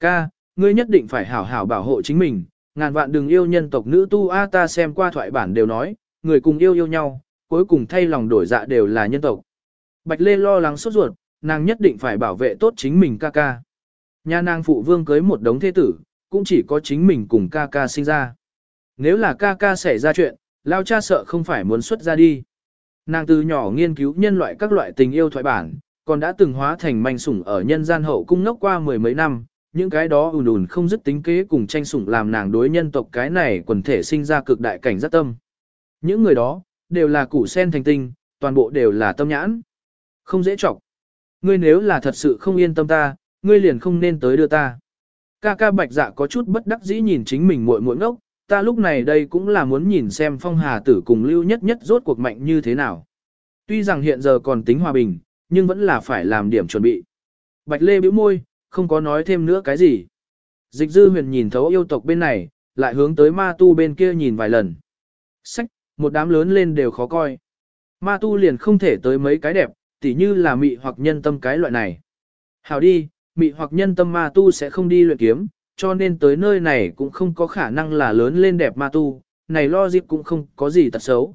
Ca, ngươi nhất định phải hảo hảo bảo hộ chính mình, ngàn vạn đừng yêu nhân tộc nữ tu A ta xem qua thoại bản đều nói, người cùng yêu yêu nhau, cuối cùng thay lòng đổi dạ đều là nhân tộc. Bạch Lê lo lắng sốt ruột, nàng nhất định phải bảo vệ tốt chính mình ca ca. Nhà nàng phụ vương cưới một đống thế tử, cũng chỉ có chính mình cùng ca ca sinh ra. nếu là ca ca xảy ra chuyện, lao cha sợ không phải muốn xuất ra đi. Nàng từ nhỏ nghiên cứu nhân loại các loại tình yêu thoại bản, còn đã từng hóa thành manh sủng ở nhân gian hậu cung ngốc qua mười mấy năm, những cái đó ùn ùn không dứt tính kế cùng tranh sủng làm nàng đối nhân tộc cái này quần thể sinh ra cực đại cảnh giác tâm. Những người đó, đều là củ sen thành tinh, toàn bộ đều là tâm nhãn. Không dễ chọc. Ngươi nếu là thật sự không yên tâm ta, ngươi liền không nên tới đưa ta. Ca ca bạch dạ có chút bất đắc dĩ nhìn chính mình muội muội ngốc, ta lúc này đây cũng là muốn nhìn xem phong hà tử cùng lưu nhất nhất rốt cuộc mạnh như thế nào. Tuy rằng hiện giờ còn tính hòa bình, nhưng vẫn là phải làm điểm chuẩn bị. Bạch lê bĩu môi, không có nói thêm nữa cái gì. Dịch dư huyền nhìn thấu yêu tộc bên này, lại hướng tới ma tu bên kia nhìn vài lần. Sách, một đám lớn lên đều khó coi. Ma tu liền không thể tới mấy cái đẹp, tỉ như là mị hoặc nhân tâm cái loại này. Hảo đi, mị hoặc nhân tâm ma tu sẽ không đi luyện kiếm, cho nên tới nơi này cũng không có khả năng là lớn lên đẹp ma tu, này lo dịp cũng không có gì tật xấu.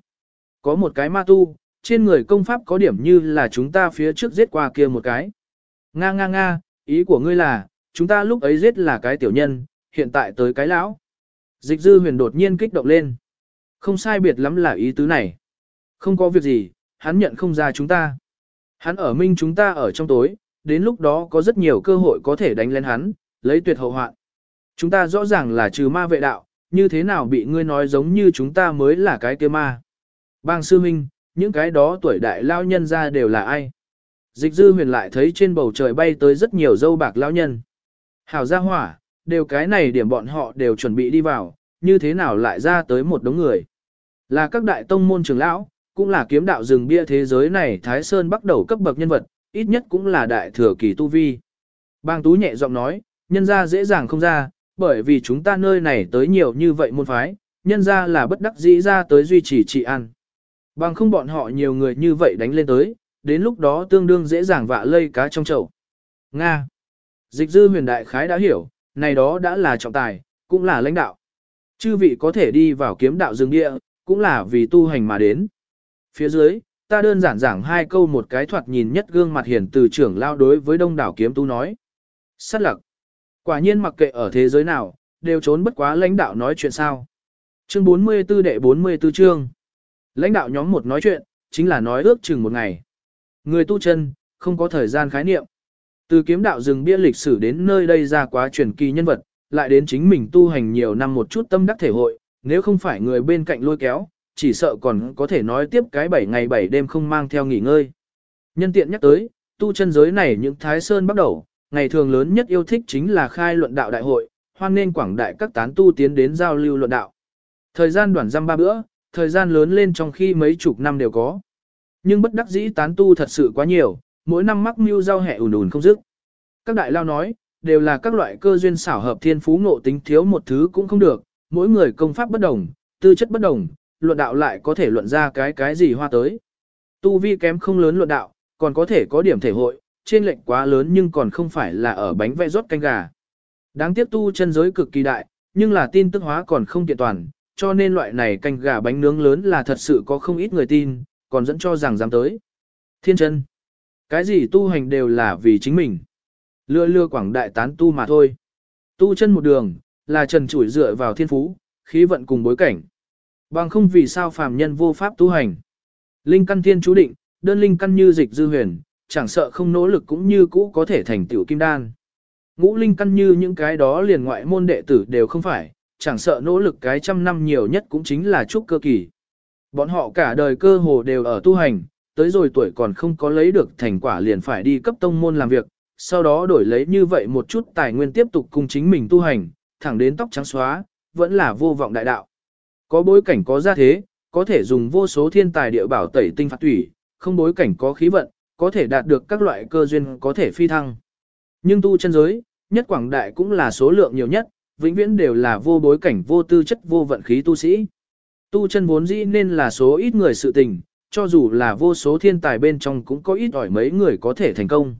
Có một cái ma tu, trên người công pháp có điểm như là chúng ta phía trước giết qua kia một cái. Nga nga nga, ý của ngươi là, chúng ta lúc ấy giết là cái tiểu nhân, hiện tại tới cái lão. Dịch dư huyền đột nhiên kích động lên. Không sai biệt lắm là ý tứ này. Không có việc gì, hắn nhận không ra chúng ta. Hắn ở minh chúng ta ở trong tối, đến lúc đó có rất nhiều cơ hội có thể đánh lên hắn, lấy tuyệt hậu hoạn. Chúng ta rõ ràng là trừ ma vệ đạo, như thế nào bị ngươi nói giống như chúng ta mới là cái kia ma. Bang sư minh, những cái đó tuổi đại lao nhân ra đều là ai? Dịch dư huyền lại thấy trên bầu trời bay tới rất nhiều dâu bạc lao nhân. Hảo gia hỏa, đều cái này điểm bọn họ đều chuẩn bị đi vào, như thế nào lại ra tới một đống người. Là các đại tông môn trưởng lão, cũng là kiếm đạo rừng bia thế giới này Thái Sơn bắt đầu cấp bậc nhân vật, ít nhất cũng là đại thừa kỳ tu vi. Bang Tú nhẹ giọng nói, nhân ra dễ dàng không ra, bởi vì chúng ta nơi này tới nhiều như vậy môn phái, nhân ra là bất đắc dĩ ra tới duy trì trị an. Bằng không bọn họ nhiều người như vậy đánh lên tới, đến lúc đó tương đương dễ dàng vạ lây cá trong chậu. Nga. Dịch dư huyền đại khái đã hiểu, này đó đã là trọng tài, cũng là lãnh đạo. Chư vị có thể đi vào kiếm đạo rừng địa, cũng là vì tu hành mà đến. Phía dưới, ta đơn giản giảng hai câu một cái thoạt nhìn nhất gương mặt hiển từ trưởng lao đối với đông đảo kiếm tu nói. Sát lặc. Quả nhiên mặc kệ ở thế giới nào, đều trốn bất quá lãnh đạo nói chuyện sao. Chương 44 đệ 44 chương. Lãnh đạo nhóm một nói chuyện, chính là nói ước chừng một ngày. Người tu chân, không có thời gian khái niệm. Từ kiếm đạo rừng bia lịch sử đến nơi đây ra quá truyền kỳ nhân vật, lại đến chính mình tu hành nhiều năm một chút tâm đắc thể hội, nếu không phải người bên cạnh lôi kéo, chỉ sợ còn có thể nói tiếp cái 7 ngày 7 đêm không mang theo nghỉ ngơi. Nhân tiện nhắc tới, tu chân giới này những thái sơn bắt đầu, ngày thường lớn nhất yêu thích chính là khai luận đạo đại hội, hoan nên quảng đại các tán tu tiến đến giao lưu luận đạo. Thời gian đoạn răm ba bữa, thời gian lớn lên trong khi mấy chục năm đều có. Nhưng bất đắc dĩ tán tu thật sự quá nhiều, mỗi năm mắc mưu giao hẹ ùn ùn không dứt. Các đại lao nói, đều là các loại cơ duyên xảo hợp thiên phú ngộ tính thiếu một thứ cũng không được, mỗi người công pháp bất đồng, tư chất bất đồng, luận đạo lại có thể luận ra cái cái gì hoa tới. Tu vi kém không lớn luận đạo, còn có thể có điểm thể hội, trên lệnh quá lớn nhưng còn không phải là ở bánh vẽ rót canh gà. Đáng tiếc tu chân giới cực kỳ đại, nhưng là tin tức hóa còn không kiện toàn, cho nên loại này canh gà bánh nướng lớn là thật sự có không ít người tin, còn dẫn cho rằng dám tới. Thiên chân. Cái gì tu hành đều là vì chính mình. Lưa lưa quảng đại tán tu mà thôi. Tu chân một đường, là trần chủi dựa vào thiên phú, khí vận cùng bối cảnh. Bằng không vì sao phàm nhân vô pháp tu hành. Linh căn thiên chú định, đơn linh căn như dịch dư huyền, chẳng sợ không nỗ lực cũng như cũ có thể thành tiểu kim đan. Ngũ linh căn như những cái đó liền ngoại môn đệ tử đều không phải, chẳng sợ nỗ lực cái trăm năm nhiều nhất cũng chính là trúc cơ kỳ. Bọn họ cả đời cơ hồ đều ở tu hành, tới rồi tuổi còn không có lấy được thành quả liền phải đi cấp tông môn làm việc, sau đó đổi lấy như vậy một chút tài nguyên tiếp tục cùng chính mình tu hành, thẳng đến tóc trắng xóa, vẫn là vô vọng đại đạo. Có bối cảnh có gia thế, có thể dùng vô số thiên tài địa bảo tẩy tinh phạt thủy, không bối cảnh có khí vận, có thể đạt được các loại cơ duyên có thể phi thăng. Nhưng tu chân giới, nhất quảng đại cũng là số lượng nhiều nhất, vĩnh viễn đều là vô bối cảnh vô tư chất vô vận khí tu sĩ. Tu chân vốn dĩ nên là số ít người sự tình, cho dù là vô số thiên tài bên trong cũng có ít ỏi mấy người có thể thành công.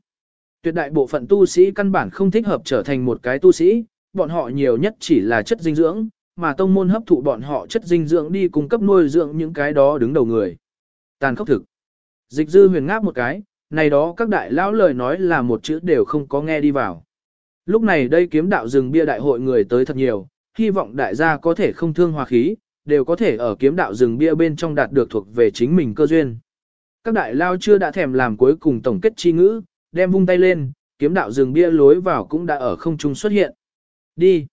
Tuyệt đại bộ phận tu sĩ căn bản không thích hợp trở thành một cái tu sĩ, bọn họ nhiều nhất chỉ là chất dinh dưỡng, mà tông môn hấp thụ bọn họ chất dinh dưỡng đi cung cấp nuôi dưỡng những cái đó đứng đầu người. Tàn khốc thực. Dịch dư huyền ngáp một cái, này đó các đại lão lời nói là một chữ đều không có nghe đi vào. Lúc này đây kiếm đạo rừng bia đại hội người tới thật nhiều, hy vọng đại gia có thể không thương hòa khí, đều có thể ở kiếm đạo rừng bia bên trong đạt được thuộc về chính mình cơ duyên. Các đại lao chưa đã thèm làm cuối cùng tổng kết chi ngữ, đem vung tay lên, kiếm đạo rừng bia lối vào cũng đã ở không trung xuất hiện. Đi.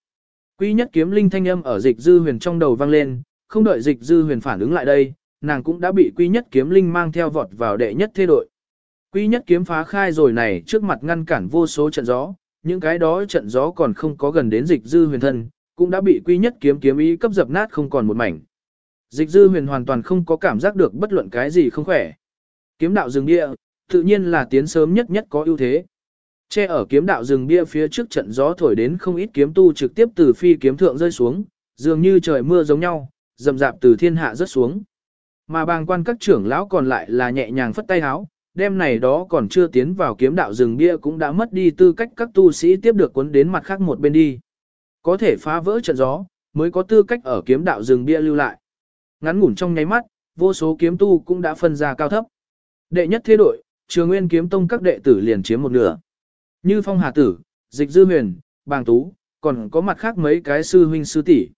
Quý nhất kiếm linh thanh âm ở dịch dư huyền trong đầu vang lên, không đợi dịch dư huyền phản ứng lại đây, nàng cũng đã bị quý nhất kiếm linh mang theo vọt vào đệ nhất thế đội. Quý nhất kiếm phá khai rồi này trước mặt ngăn cản vô số trận gió, những cái đó trận gió còn không có gần đến dịch dư huyền thân, cũng đã bị quý nhất kiếm kiếm ý cấp dập nát không còn một mảnh. Dịch dư huyền hoàn toàn không có cảm giác được bất luận cái gì không khỏe. Kiếm đạo rừng địa, tự nhiên là tiến sớm nhất nhất có ưu thế. Che ở kiếm đạo rừng bia phía trước trận gió thổi đến không ít kiếm tu trực tiếp từ phi kiếm thượng rơi xuống, dường như trời mưa giống nhau, rầm rạp từ thiên hạ rớt xuống. Mà bàng quan các trưởng lão còn lại là nhẹ nhàng phất tay háo, đêm này đó còn chưa tiến vào kiếm đạo rừng bia cũng đã mất đi tư cách các tu sĩ tiếp được cuốn đến mặt khác một bên đi. Có thể phá vỡ trận gió, mới có tư cách ở kiếm đạo rừng bia lưu lại. Ngắn ngủn trong nháy mắt, vô số kiếm tu cũng đã phân ra cao thấp. Đệ nhất thế đội, trường nguyên kiếm tông các đệ tử liền chiếm một nửa. Như phong hà tử, dịch dư huyền, bàng tú, còn có mặt khác mấy cái sư huynh sư tỷ.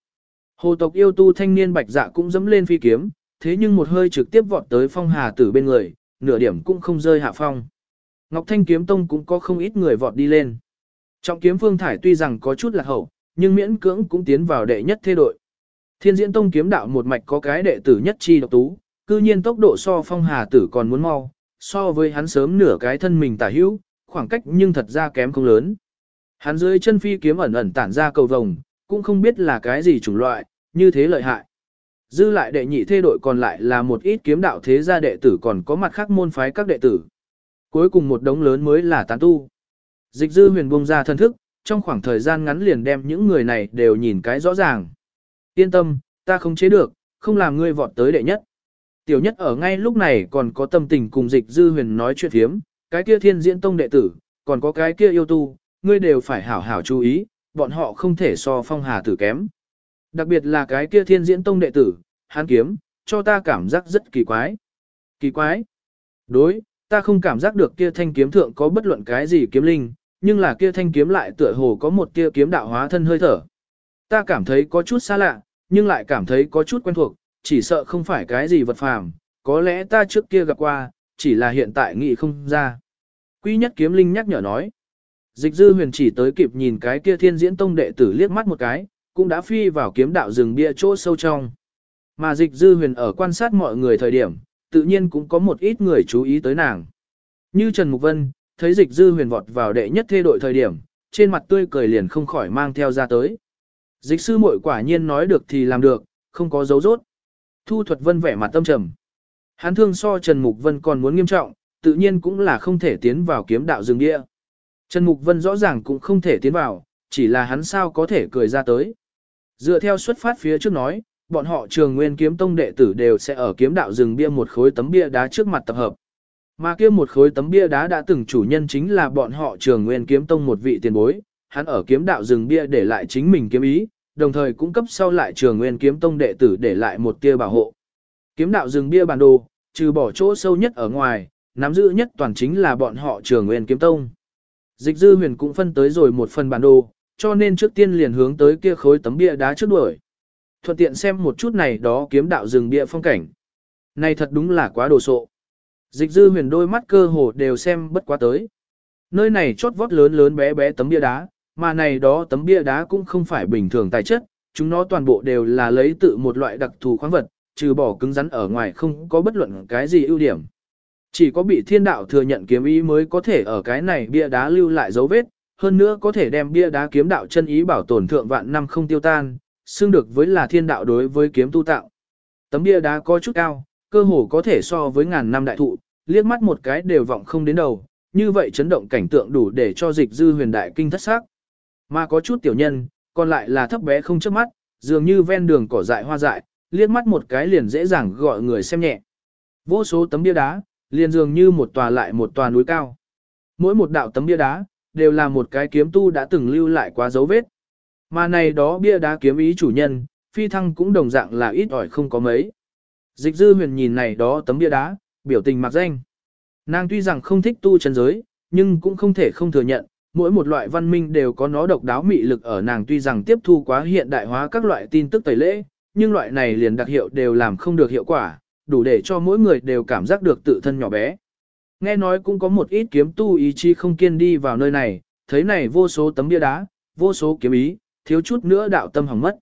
Hồ tộc yêu tu thanh niên bạch dạ cũng dẫm lên phi kiếm, thế nhưng một hơi trực tiếp vọt tới phong hà tử bên người, nửa điểm cũng không rơi hạ phong. Ngọc Thanh kiếm tông cũng có không ít người vọt đi lên. Trọng kiếm phương thải tuy rằng có chút là hậu, nhưng miễn cưỡng cũng tiến vào đệ nhất thế đội. Thiên diễn tông kiếm đạo một mạch có cái đệ tử nhất chi độc tú, cư nhiên tốc độ so phong hà tử còn muốn mau, so với hắn sớm nửa cái thân mình tả hữu, khoảng cách nhưng thật ra kém không lớn. Hắn dưới chân phi kiếm ẩn ẩn tản ra cầu vồng, cũng không biết là cái gì chủng loại, như thế lợi hại. Dư lại đệ nhị thê đội còn lại là một ít kiếm đạo thế gia đệ tử còn có mặt khác môn phái các đệ tử. Cuối cùng một đống lớn mới là tán tu. Dịch dư huyền bông ra thân thức, trong khoảng thời gian ngắn liền đem những người này đều nhìn cái rõ ràng. Yên tâm, ta không chế được, không làm ngươi vọt tới đệ nhất. Tiểu nhất ở ngay lúc này còn có tâm tình cùng dịch dư huyền nói chuyện thiếm, cái kia thiên diễn tông đệ tử, còn có cái kia yêu tu, ngươi đều phải hảo hảo chú ý, bọn họ không thể so phong hà tử kém. Đặc biệt là cái kia thiên diễn tông đệ tử, hán kiếm, cho ta cảm giác rất kỳ quái. Kỳ quái? Đối, ta không cảm giác được kia thanh kiếm thượng có bất luận cái gì kiếm linh, nhưng là kia thanh kiếm lại tựa hồ có một kia kiếm đạo hóa thân hơi thở. Ta cảm thấy có chút xa lạ, nhưng lại cảm thấy có chút quen thuộc, chỉ sợ không phải cái gì vật phàm, có lẽ ta trước kia gặp qua, chỉ là hiện tại nghĩ không ra. Quý nhất kiếm linh nhắc nhở nói. Dịch dư huyền chỉ tới kịp nhìn cái kia thiên diễn tông đệ tử liếc mắt một cái, cũng đã phi vào kiếm đạo rừng bia chỗ sâu trong. Mà dịch dư huyền ở quan sát mọi người thời điểm, tự nhiên cũng có một ít người chú ý tới nàng. Như Trần Mục Vân, thấy dịch dư huyền vọt vào đệ nhất thê đội thời điểm, trên mặt tươi cười liền không khỏi mang theo ra tới. Dịch sư muội quả nhiên nói được thì làm được, không có dấu rốt. Thu thuật vân vẻ mặt tâm trầm. Hắn thương so Trần Mục Vân còn muốn nghiêm trọng, tự nhiên cũng là không thể tiến vào kiếm đạo rừng địa. Trần Mục Vân rõ ràng cũng không thể tiến vào, chỉ là hắn sao có thể cười ra tới. Dựa theo xuất phát phía trước nói, bọn họ trường nguyên kiếm tông đệ tử đều sẽ ở kiếm đạo rừng bia một khối tấm bia đá trước mặt tập hợp. Mà kia một khối tấm bia đá đã từng chủ nhân chính là bọn họ trường nguyên kiếm tông một vị tiền bối, hắn ở kiếm đạo rừng bia để lại chính mình kiếm ý, đồng thời cũng cấp sau lại trường nguyên kiếm tông đệ tử để lại một tia bảo hộ. Kiếm đạo rừng bia bản đồ, trừ bỏ chỗ sâu nhất ở ngoài, nắm giữ nhất toàn chính là bọn họ trường nguyên kiếm tông. Dịch dư huyền cũng phân tới rồi một phần bản đồ, cho nên trước tiên liền hướng tới kia khối tấm bia đá trước đuổi. Thuận tiện xem một chút này đó kiếm đạo rừng bia phong cảnh. Này thật đúng là quá đồ sộ. Dịch dư huyền đôi mắt cơ hồ đều xem bất quá tới. Nơi này chót vót lớn lớn bé bé tấm bia đá, mà này đó tấm bia đá cũng không phải bình thường tài chất, chúng nó toàn bộ đều là lấy tự một loại đặc thù khoáng vật, trừ bỏ cứng rắn ở ngoài không có bất luận cái gì ưu điểm. Chỉ có bị thiên đạo thừa nhận kiếm ý mới có thể ở cái này bia đá lưu lại dấu vết, hơn nữa có thể đem bia đá kiếm đạo chân ý bảo tồn thượng vạn năm không tiêu tan, xưng được với là thiên đạo đối với kiếm tu tạo. Tấm bia đá có chút cao, cơ hồ có thể so với ngàn năm đại thụ, liếc mắt một cái đều vọng không đến đầu, như vậy chấn động cảnh tượng đủ để cho dịch dư huyền đại kinh thất sắc Mà có chút tiểu nhân, còn lại là thấp bé không chớp mắt, dường như ven đường cỏ dại hoa dại, liếc mắt một cái liền dễ dàng gọi người xem nhẹ. Vô số tấm bia đá, liền dường như một tòa lại một tòa núi cao. Mỗi một đạo tấm bia đá, đều là một cái kiếm tu đã từng lưu lại quá dấu vết. Mà này đó bia đá kiếm ý chủ nhân, phi thăng cũng đồng dạng là ít ỏi không có mấy. Dịch dư huyền nhìn này đó tấm bia đá, biểu tình mặc danh. Nàng tuy rằng không thích tu chân giới, nhưng cũng không thể không thừa nhận, mỗi một loại văn minh đều có nó độc đáo mị lực ở nàng tuy rằng tiếp thu quá hiện đại hóa các loại tin tức tẩy lễ, nhưng loại này liền đặc hiệu đều làm không được hiệu quả, đủ để cho mỗi người đều cảm giác được tự thân nhỏ bé. Nghe nói cũng có một ít kiếm tu ý chí không kiên đi vào nơi này, thấy này vô số tấm bia đá, vô số kiếm ý, thiếu chút nữa đạo tâm hỏng mất.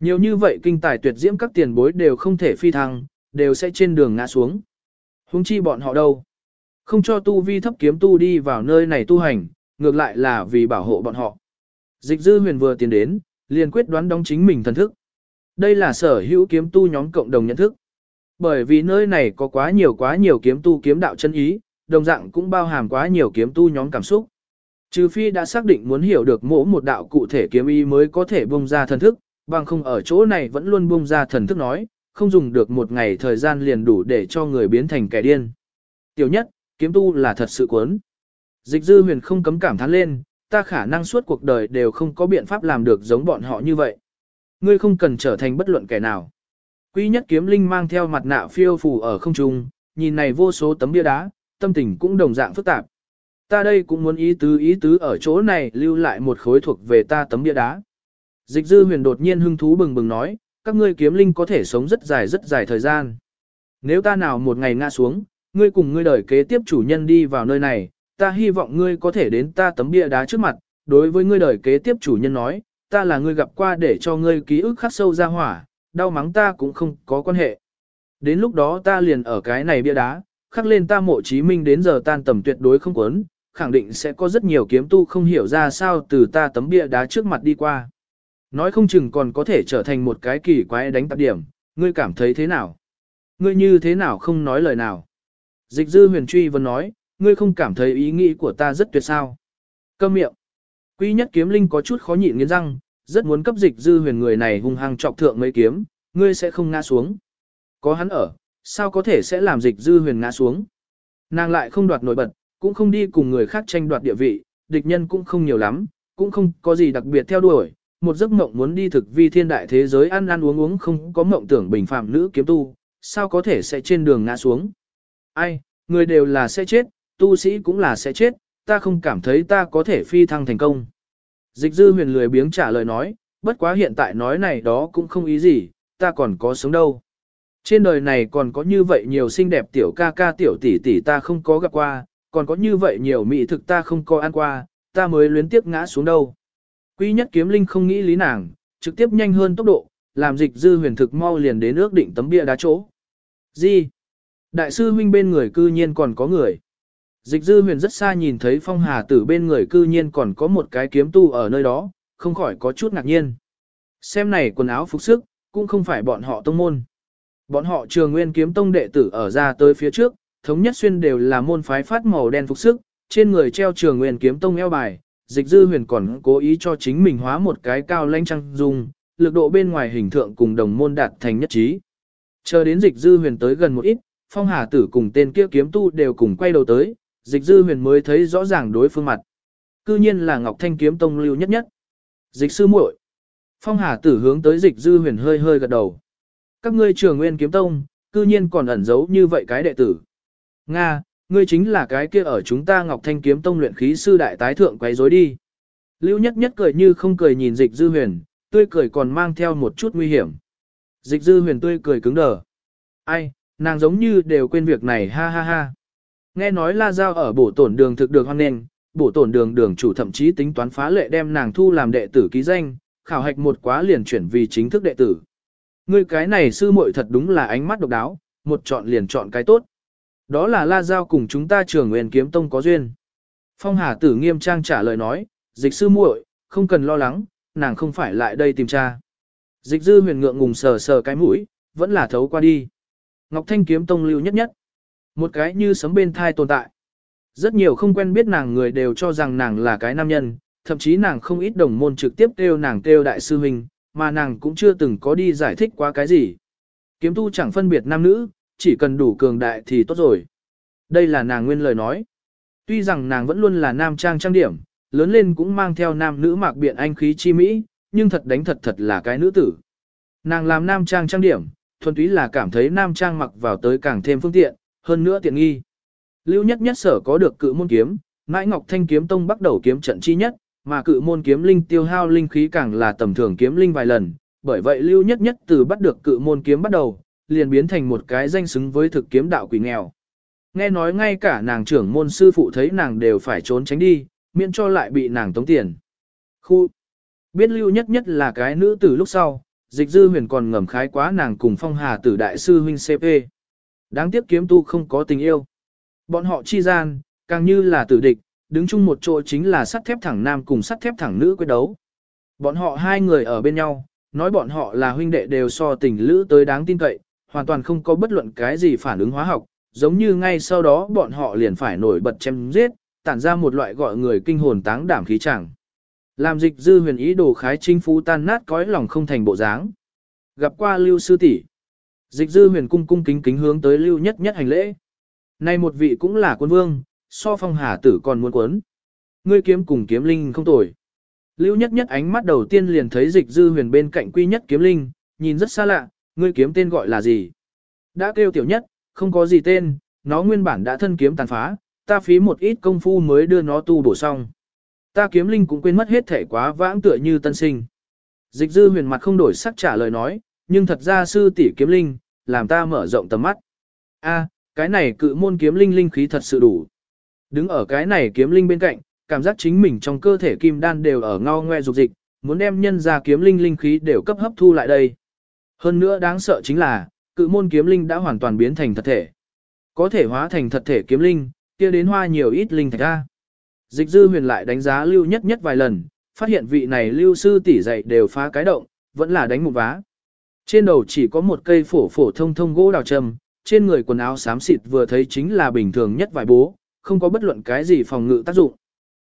Nhiều như vậy kinh tài tuyệt diễm các tiền bối đều không thể phi thăng, đều sẽ trên đường ngã xuống. Hùng chi bọn họ đâu? Không cho tu vi thấp kiếm tu đi vào nơi này tu hành, ngược lại là vì bảo hộ bọn họ. Dịch dư huyền vừa tiến đến, liền quyết đoán đóng chính mình thần thức. Đây là sở hữu kiếm tu nhóm cộng đồng nhận thức. Bởi vì nơi này có quá nhiều quá nhiều kiếm tu kiếm đạo chân ý, đồng dạng cũng bao hàm quá nhiều kiếm tu nhóm cảm xúc. Trừ phi đã xác định muốn hiểu được mỗi một đạo cụ thể kiếm ý mới có thể bung ra thần thức, bằng không ở chỗ này vẫn luôn bung ra thần thức nói, không dùng được một ngày thời gian liền đủ để cho người biến thành kẻ điên. Tiểu nhất, kiếm tu là thật sự cuốn. Dịch dư huyền không cấm cảm thán lên, ta khả năng suốt cuộc đời đều không có biện pháp làm được giống bọn họ như vậy. Ngươi không cần trở thành bất luận kẻ nào. Quý nhất kiếm linh mang theo mặt nạ phiêu phù ở không trung, nhìn này vô số tấm bia đá, tâm tình cũng đồng dạng phức tạp. Ta đây cũng muốn ý tứ ý tứ ở chỗ này lưu lại một khối thuộc về ta tấm bia đá. Dịch dư huyền đột nhiên hưng thú bừng bừng nói, các ngươi kiếm linh có thể sống rất dài rất dài thời gian. Nếu ta nào một ngày ngã xuống, ngươi cùng ngươi đời kế tiếp chủ nhân đi vào nơi này, ta hy vọng ngươi có thể đến ta tấm bia đá trước mặt, đối với ngươi đời kế tiếp chủ nhân nói, ta là ngươi gặp qua để cho ngươi ký ức khắc sâu ra hỏa, đau mắng ta cũng không có quan hệ. Đến lúc đó ta liền ở cái này bia đá, khắc lên ta mộ chí minh đến giờ tan tầm tuyệt đối không quấn, khẳng định sẽ có rất nhiều kiếm tu không hiểu ra sao từ ta tấm bia đá trước mặt đi qua. Nói không chừng còn có thể trở thành một cái kỳ quái đánh tạp điểm, ngươi cảm thấy thế nào? Ngươi như thế nào không nói lời nào? Dịch dư huyền truy vẫn nói, ngươi không cảm thấy ý nghĩ của ta rất tuyệt sao? Câm miệng. Quý nhất kiếm linh có chút khó nhịn nghiến răng, rất muốn cấp dịch dư huyền người này hung hăng trọc thượng mấy kiếm, ngươi sẽ không ngã xuống. Có hắn ở, sao có thể sẽ làm dịch dư huyền ngã xuống? Nàng lại không đoạt nổi bật, cũng không đi cùng người khác tranh đoạt địa vị, địch nhân cũng không nhiều lắm, cũng không có gì đặc biệt theo đuổi, một giấc mộng muốn đi thực vi thiên đại thế giới ăn ăn uống uống không có mộng tưởng bình phạm nữ kiếm tu, sao có thể sẽ trên đường ngã xuống. Ai, người đều là sẽ chết, tu sĩ cũng là sẽ chết, ta không cảm thấy ta có thể phi thăng thành công. Dịch dư huyền lười biếng trả lời nói, bất quá hiện tại nói này đó cũng không ý gì, ta còn có sống đâu. Trên đời này còn có như vậy nhiều xinh đẹp tiểu ca ca tiểu tỷ tỷ ta không có gặp qua, còn có như vậy nhiều mỹ thực ta không có ăn qua, ta mới luyến tiếp ngã xuống đâu. Quý nhất kiếm linh không nghĩ lý nàng, trực tiếp nhanh hơn tốc độ, làm dịch dư huyền thực mau liền đến ước định tấm bia đá chỗ. Gì? Đại sư huynh bên người cư nhiên còn có người. Dịch dư huyền rất xa nhìn thấy phong hà tử bên người cư nhiên còn có một cái kiếm tu ở nơi đó, không khỏi có chút ngạc nhiên. Xem này quần áo phục sức, cũng không phải bọn họ tông môn. Bọn họ trường nguyên kiếm tông đệ tử ở ra tới phía trước, thống nhất xuyên đều là môn phái phát màu đen phục sức, trên người treo trường nguyên kiếm tông eo bài, dịch dư huyền còn cố ý cho chính mình hóa một cái cao lanh trăng dung, lực độ bên ngoài hình thượng cùng đồng môn đạt thành nhất trí. Chờ đến dịch dư huyền tới gần một ít, phong hà tử cùng tên kia kiếm tu đều cùng quay đầu tới, dịch dư huyền mới thấy rõ ràng đối phương mặt. Cư nhiên là Ngọc Thanh kiếm tông lưu nhất nhất. Dịch sư muội. Phong hà tử hướng tới dịch dư huyền hơi hơi gật đầu. Các ngươi trường nguyên kiếm tông, cư nhiên còn ẩn giấu như vậy cái đệ tử. Nga, ngươi chính là cái kia ở chúng ta Ngọc Thanh kiếm tông luyện khí sư đại tái thượng quấy rối đi. Lưu nhất nhất cười như không cười nhìn dịch dư huyền, tươi cười còn mang theo một chút nguy hiểm. Dịch dư huyền tươi cười cứng đờ. Ai, nàng giống như đều quên việc này ha ha ha. Nghe nói la giao ở bổ tổn đường thực được hoan nền, bổ tổn đường đường chủ thậm chí tính toán phá lệ đem nàng thu làm đệ tử ký danh, khảo hạch một quá liền chuyển vì chính thức đệ tử. Ngươi cái này sư muội thật đúng là ánh mắt độc đáo, một chọn liền chọn cái tốt. Đó là La Giao cùng chúng ta trường nguyên kiếm tông có duyên. Phong Hà Tử nghiêm trang trả lời nói, dịch sư muội, không cần lo lắng, nàng không phải lại đây tìm cha. Dịch dư huyền ngượng ngùng sờ sờ cái mũi, vẫn là thấu qua đi. Ngọc Thanh kiếm tông lưu nhất nhất. Một cái như sấm bên thai tồn tại. Rất nhiều không quen biết nàng người đều cho rằng nàng là cái nam nhân, thậm chí nàng không ít đồng môn trực tiếp kêu nàng kêu đại sư huynh, mà nàng cũng chưa từng có đi giải thích quá cái gì. Kiếm tu chẳng phân biệt nam nữ, chỉ cần đủ cường đại thì tốt rồi. Đây là nàng nguyên lời nói. Tuy rằng nàng vẫn luôn là nam trang trang điểm, lớn lên cũng mang theo nam nữ mạc biện anh khí chi mỹ, nhưng thật đánh thật thật là cái nữ tử. Nàng làm nam trang trang điểm, thuần túy là cảm thấy nam trang mặc vào tới càng thêm phương tiện, hơn nữa tiện nghi. Lưu nhất nhất sở có được cự môn kiếm, mãi Ngọc Thanh kiếm tông bắt đầu kiếm trận chi nhất, mà cự môn kiếm linh tiêu hao linh khí càng là tầm thường kiếm linh vài lần, bởi vậy lưu nhất nhất từ bắt được cự môn kiếm bắt đầu, liền biến thành một cái danh xứng với thực kiếm đạo quỷ nghèo. Nghe nói ngay cả nàng trưởng môn sư phụ thấy nàng đều phải trốn tránh đi, miễn cho lại bị nàng tống tiền. Khu biết lưu nhất nhất là cái nữ tử lúc sau, dịch dư huyền còn ngầm khái quá nàng cùng phong hà tử đại sư huynh CP. Đáng tiếc kiếm tu không có tình yêu. Bọn họ chi gian, càng như là tử địch, đứng chung một chỗ chính là sắt thép thẳng nam cùng sắt thép thẳng nữ quyết đấu. Bọn họ hai người ở bên nhau, nói bọn họ là huynh đệ đều so tình lữ tới đáng tin cậy, hoàn toàn không có bất luận cái gì phản ứng hóa học, giống như ngay sau đó bọn họ liền phải nổi bật chém giết, tản ra một loại gọi người kinh hồn táng đảm khí chẳng. Làm dịch dư huyền ý đồ khái chính phú tan nát cõi lòng không thành bộ dáng. Gặp qua lưu sư tỷ Dịch dư huyền cung cung kính kính hướng tới lưu nhất nhất hành lễ. Nay một vị cũng là quân vương, so phong hà tử còn muốn quấn. Ngươi kiếm cùng kiếm linh không tồi. Lưu nhất nhất ánh mắt đầu tiên liền thấy dịch dư huyền bên cạnh quy nhất kiếm linh, nhìn rất xa lạ, ngươi kiếm tên gọi là gì? Đã kêu tiểu nhất, không có gì tên, nó nguyên bản đã thân kiếm tàn phá, ta phí một ít công phu mới đưa nó tu bổ xong. Ta kiếm linh cũng quên mất hết thể quá vãng tựa như tân sinh. Dịch dư huyền mặt không đổi sắc trả lời nói, nhưng thật ra sư tỷ kiếm linh, làm ta mở rộng tầm mắt. A, cái này cự môn kiếm linh linh khí thật sự đủ. Đứng ở cái này kiếm linh bên cạnh, cảm giác chính mình trong cơ thể kim đan đều ở ngao ngoe dục dịch, muốn đem nhân ra kiếm linh linh khí đều cấp hấp thu lại đây. Hơn nữa đáng sợ chính là, cự môn kiếm linh đã hoàn toàn biến thành thật thể. Có thể hóa thành thật thể kiếm linh, kia đến hoa nhiều ít linh thạch ra. Dịch dư huyền lại đánh giá lưu nhất nhất vài lần, phát hiện vị này lưu sư tỷ dạy đều phá cái động, vẫn là đánh một vá. Trên đầu chỉ có một cây phổ phổ thông thông gỗ đào trầm, trên người quần áo xám xịt vừa thấy chính là bình thường nhất vài bố, không có bất luận cái gì phòng ngự tác dụng.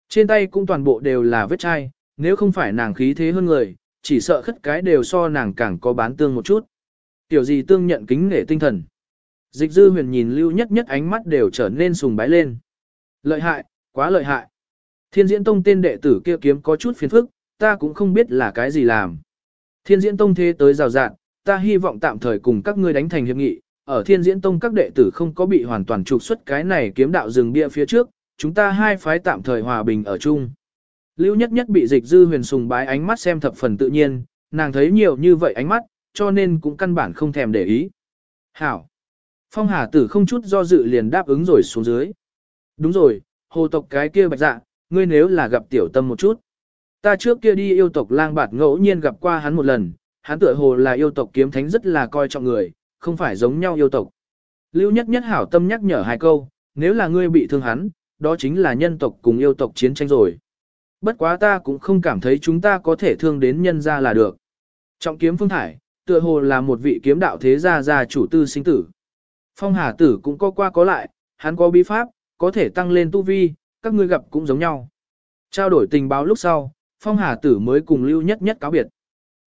Trên tay cũng toàn bộ đều là vết chai, nếu không phải nàng khí thế hơn người, chỉ sợ khất cái đều so nàng càng có bán tương một chút. Tiểu gì tương nhận kính nể tinh thần. Dịch dư huyền nhìn lưu nhất nhất ánh mắt đều trở nên sùng bái lên. Lợi hại, quá lợi hại. Thiên diễn tông tên đệ tử kia kiếm có chút phiền phức, ta cũng không biết là cái gì làm. Thiên diễn tông thế tới rào rạn, ta hy vọng tạm thời cùng các ngươi đánh thành hiệp nghị, ở thiên diễn tông các đệ tử không có bị hoàn toàn trục xuất cái này kiếm đạo rừng bia phía trước, chúng ta hai phái tạm thời hòa bình ở chung. Lưu nhất nhất bị dịch dư huyền sùng bái ánh mắt xem thập phần tự nhiên, nàng thấy nhiều như vậy ánh mắt, cho nên cũng căn bản không thèm để ý. Hảo! Phong Hà tử không chút do dự liền đáp ứng rồi xuống dưới. Đúng rồi, hồ tộc cái kia bạch dạ, ngươi nếu là gặp tiểu tâm một chút. Ta trước kia đi yêu tộc lang bạt ngẫu nhiên gặp qua hắn một lần, hắn tựa hồ là yêu tộc kiếm thánh rất là coi trọng người, không phải giống nhau yêu tộc. Lưu nhất nhất hảo tâm nhắc nhở hai câu, nếu là ngươi bị thương hắn, đó chính là nhân tộc cùng yêu tộc chiến tranh rồi. Bất quá ta cũng không cảm thấy chúng ta có thể thương đến nhân ra là được. Trọng kiếm phương thải, tựa hồ là một vị kiếm đạo thế gia gia chủ tư sinh tử. Phong hà tử cũng có qua có lại, hắn có bí pháp, có thể tăng lên tu vi, các ngươi gặp cũng giống nhau. Trao đổi tình báo lúc sau, phong hà tử mới cùng lưu nhất nhất cáo biệt.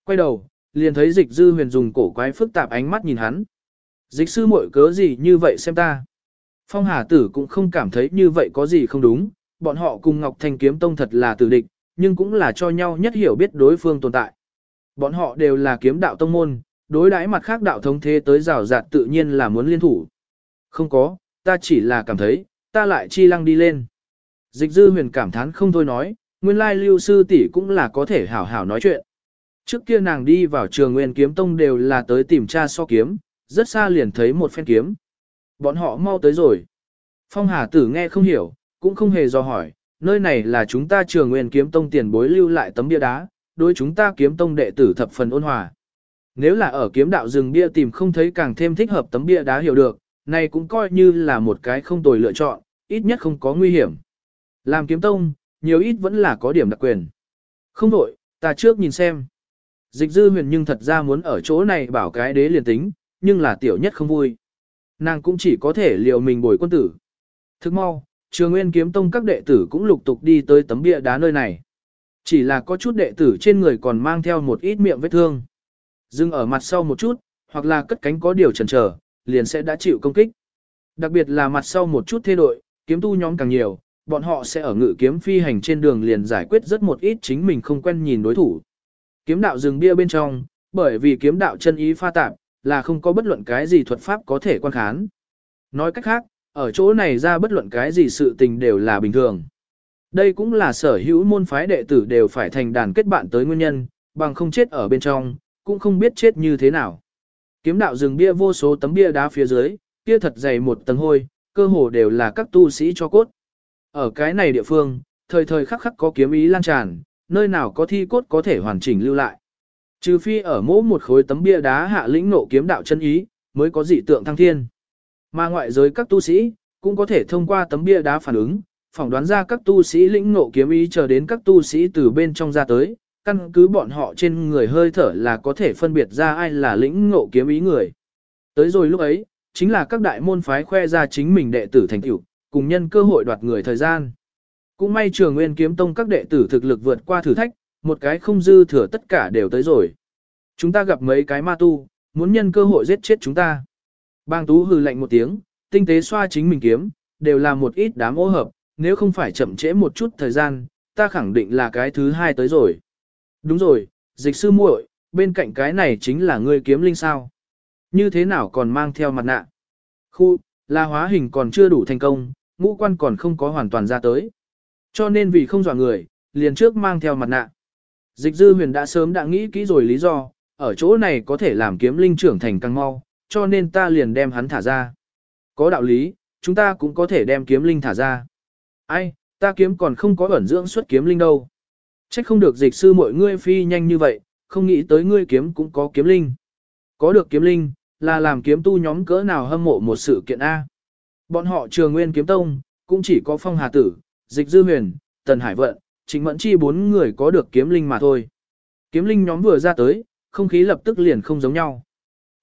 Quay đầu, liền thấy dịch dư huyền dùng cổ quái phức tạp ánh mắt nhìn hắn. Dịch sư muội cớ gì như vậy xem ta. Phong hà tử cũng không cảm thấy như vậy có gì không đúng, bọn họ cùng Ngọc Thanh kiếm tông thật là tử địch, nhưng cũng là cho nhau nhất hiểu biết đối phương tồn tại. Bọn họ đều là kiếm đạo tông môn, đối đãi mặt khác đạo thống thế tới rào rạt tự nhiên là muốn liên thủ. Không có, ta chỉ là cảm thấy, ta lại chi lăng đi lên. Dịch dư huyền cảm thán không thôi nói, nguyên lai lưu sư tỷ cũng là có thể hảo hảo nói chuyện. Trước kia nàng đi vào trường nguyên kiếm tông đều là tới tìm cha so kiếm, rất xa liền thấy một phen kiếm. Bọn họ mau tới rồi. Phong Hà Tử nghe không hiểu, cũng không hề do hỏi, nơi này là chúng ta trường nguyên kiếm tông tiền bối lưu lại tấm bia đá, đối chúng ta kiếm tông đệ tử thập phần ôn hòa. Nếu là ở kiếm đạo rừng bia tìm không thấy càng thêm thích hợp tấm bia đá hiểu được, này cũng coi như là một cái không tồi lựa chọn, ít nhất không có nguy hiểm. Làm kiếm tông, nhiều ít vẫn là có điểm đặc quyền. Không đổi, ta trước nhìn xem. Dịch dư huyền nhưng thật ra muốn ở chỗ này bảo cái đế liền tính, nhưng là tiểu nhất không vui. Nàng cũng chỉ có thể liều mình bồi quân tử. Thức mau, trường nguyên kiếm tông các đệ tử cũng lục tục đi tới tấm bia đá nơi này. Chỉ là có chút đệ tử trên người còn mang theo một ít miệng vết thương. Dưng ở mặt sau một chút, hoặc là cất cánh có điều chần trở, liền sẽ đã chịu công kích. Đặc biệt là mặt sau một chút thay đổi, kiếm tu nhóm càng nhiều, bọn họ sẽ ở ngự kiếm phi hành trên đường liền giải quyết rất một ít chính mình không quen nhìn đối thủ. Kiếm đạo rừng bia bên trong, bởi vì kiếm đạo chân ý pha tạp, là không có bất luận cái gì thuật pháp có thể quan khán. Nói cách khác, ở chỗ này ra bất luận cái gì sự tình đều là bình thường. Đây cũng là sở hữu môn phái đệ tử đều phải thành đàn kết bạn tới nguyên nhân, bằng không chết ở bên trong, cũng không biết chết như thế nào. Kiếm đạo rừng bia vô số tấm bia đá phía dưới, kia thật dày một tầng hôi, cơ hồ đều là các tu sĩ cho cốt. Ở cái này địa phương, thời thời khắc khắc có kiếm ý lan tràn, nơi nào có thi cốt có thể hoàn chỉnh lưu lại. Trừ phi ở mỗi một khối tấm bia đá hạ lĩnh nộ kiếm đạo chân ý, mới có dị tượng thăng thiên. Mà ngoại giới các tu sĩ, cũng có thể thông qua tấm bia đá phản ứng, phỏng đoán ra các tu sĩ lĩnh ngộ kiếm ý chờ đến các tu sĩ từ bên trong ra tới, căn cứ bọn họ trên người hơi thở là có thể phân biệt ra ai là lĩnh ngộ kiếm ý người. Tới rồi lúc ấy, chính là các đại môn phái khoe ra chính mình đệ tử thành tựu, cùng nhân cơ hội đoạt người thời gian. Cũng may trường nguyên kiếm tông các đệ tử thực lực vượt qua thử thách, một cái không dư thừa tất cả đều tới rồi. Chúng ta gặp mấy cái ma tu, muốn nhân cơ hội giết chết chúng ta. Bang tú hừ lạnh một tiếng, tinh tế xoa chính mình kiếm, đều là một ít đám ô hợp, nếu không phải chậm trễ một chút thời gian, ta khẳng định là cái thứ hai tới rồi. Đúng rồi, dịch sư muội, bên cạnh cái này chính là ngươi kiếm linh sao. Như thế nào còn mang theo mặt nạ? Khu, là hóa hình còn chưa đủ thành công, ngũ quan còn không có hoàn toàn ra tới. Cho nên vì không dọa người, liền trước mang theo mặt nạ. Dịch dư huyền đã sớm đã nghĩ kỹ rồi lý do, ở chỗ này có thể làm kiếm linh trưởng thành càng mau, cho nên ta liền đem hắn thả ra. Có đạo lý, chúng ta cũng có thể đem kiếm linh thả ra. Ai, ta kiếm còn không có ẩn dưỡng xuất kiếm linh đâu. Trách không được dịch sư mọi ngươi phi nhanh như vậy, không nghĩ tới ngươi kiếm cũng có kiếm linh. Có được kiếm linh, là làm kiếm tu nhóm cỡ nào hâm mộ một sự kiện A. Bọn họ trường nguyên kiếm tông, cũng chỉ có phong hà tử, dịch dư huyền, tần hải vận, chính mẫn chi bốn người có được kiếm linh mà thôi. Kiếm linh nhóm vừa ra tới, không khí lập tức liền không giống nhau.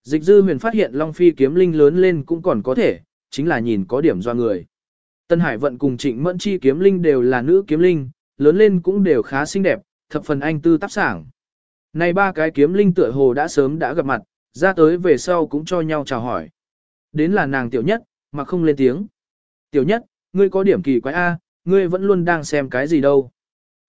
Dịch dư huyền phát hiện Long Phi kiếm linh lớn lên cũng còn có thể, chính là nhìn có điểm do người. Tân Hải Vận cùng Trịnh Mẫn Chi kiếm linh đều là nữ kiếm linh, lớn lên cũng đều khá xinh đẹp, thập phần anh tư tác sảng. Này ba cái kiếm linh tựa hồ đã sớm đã gặp mặt, ra tới về sau cũng cho nhau chào hỏi. Đến là nàng tiểu nhất, mà không lên tiếng. Tiểu nhất, ngươi có điểm kỳ quái A, ngươi vẫn luôn đang xem cái gì đâu.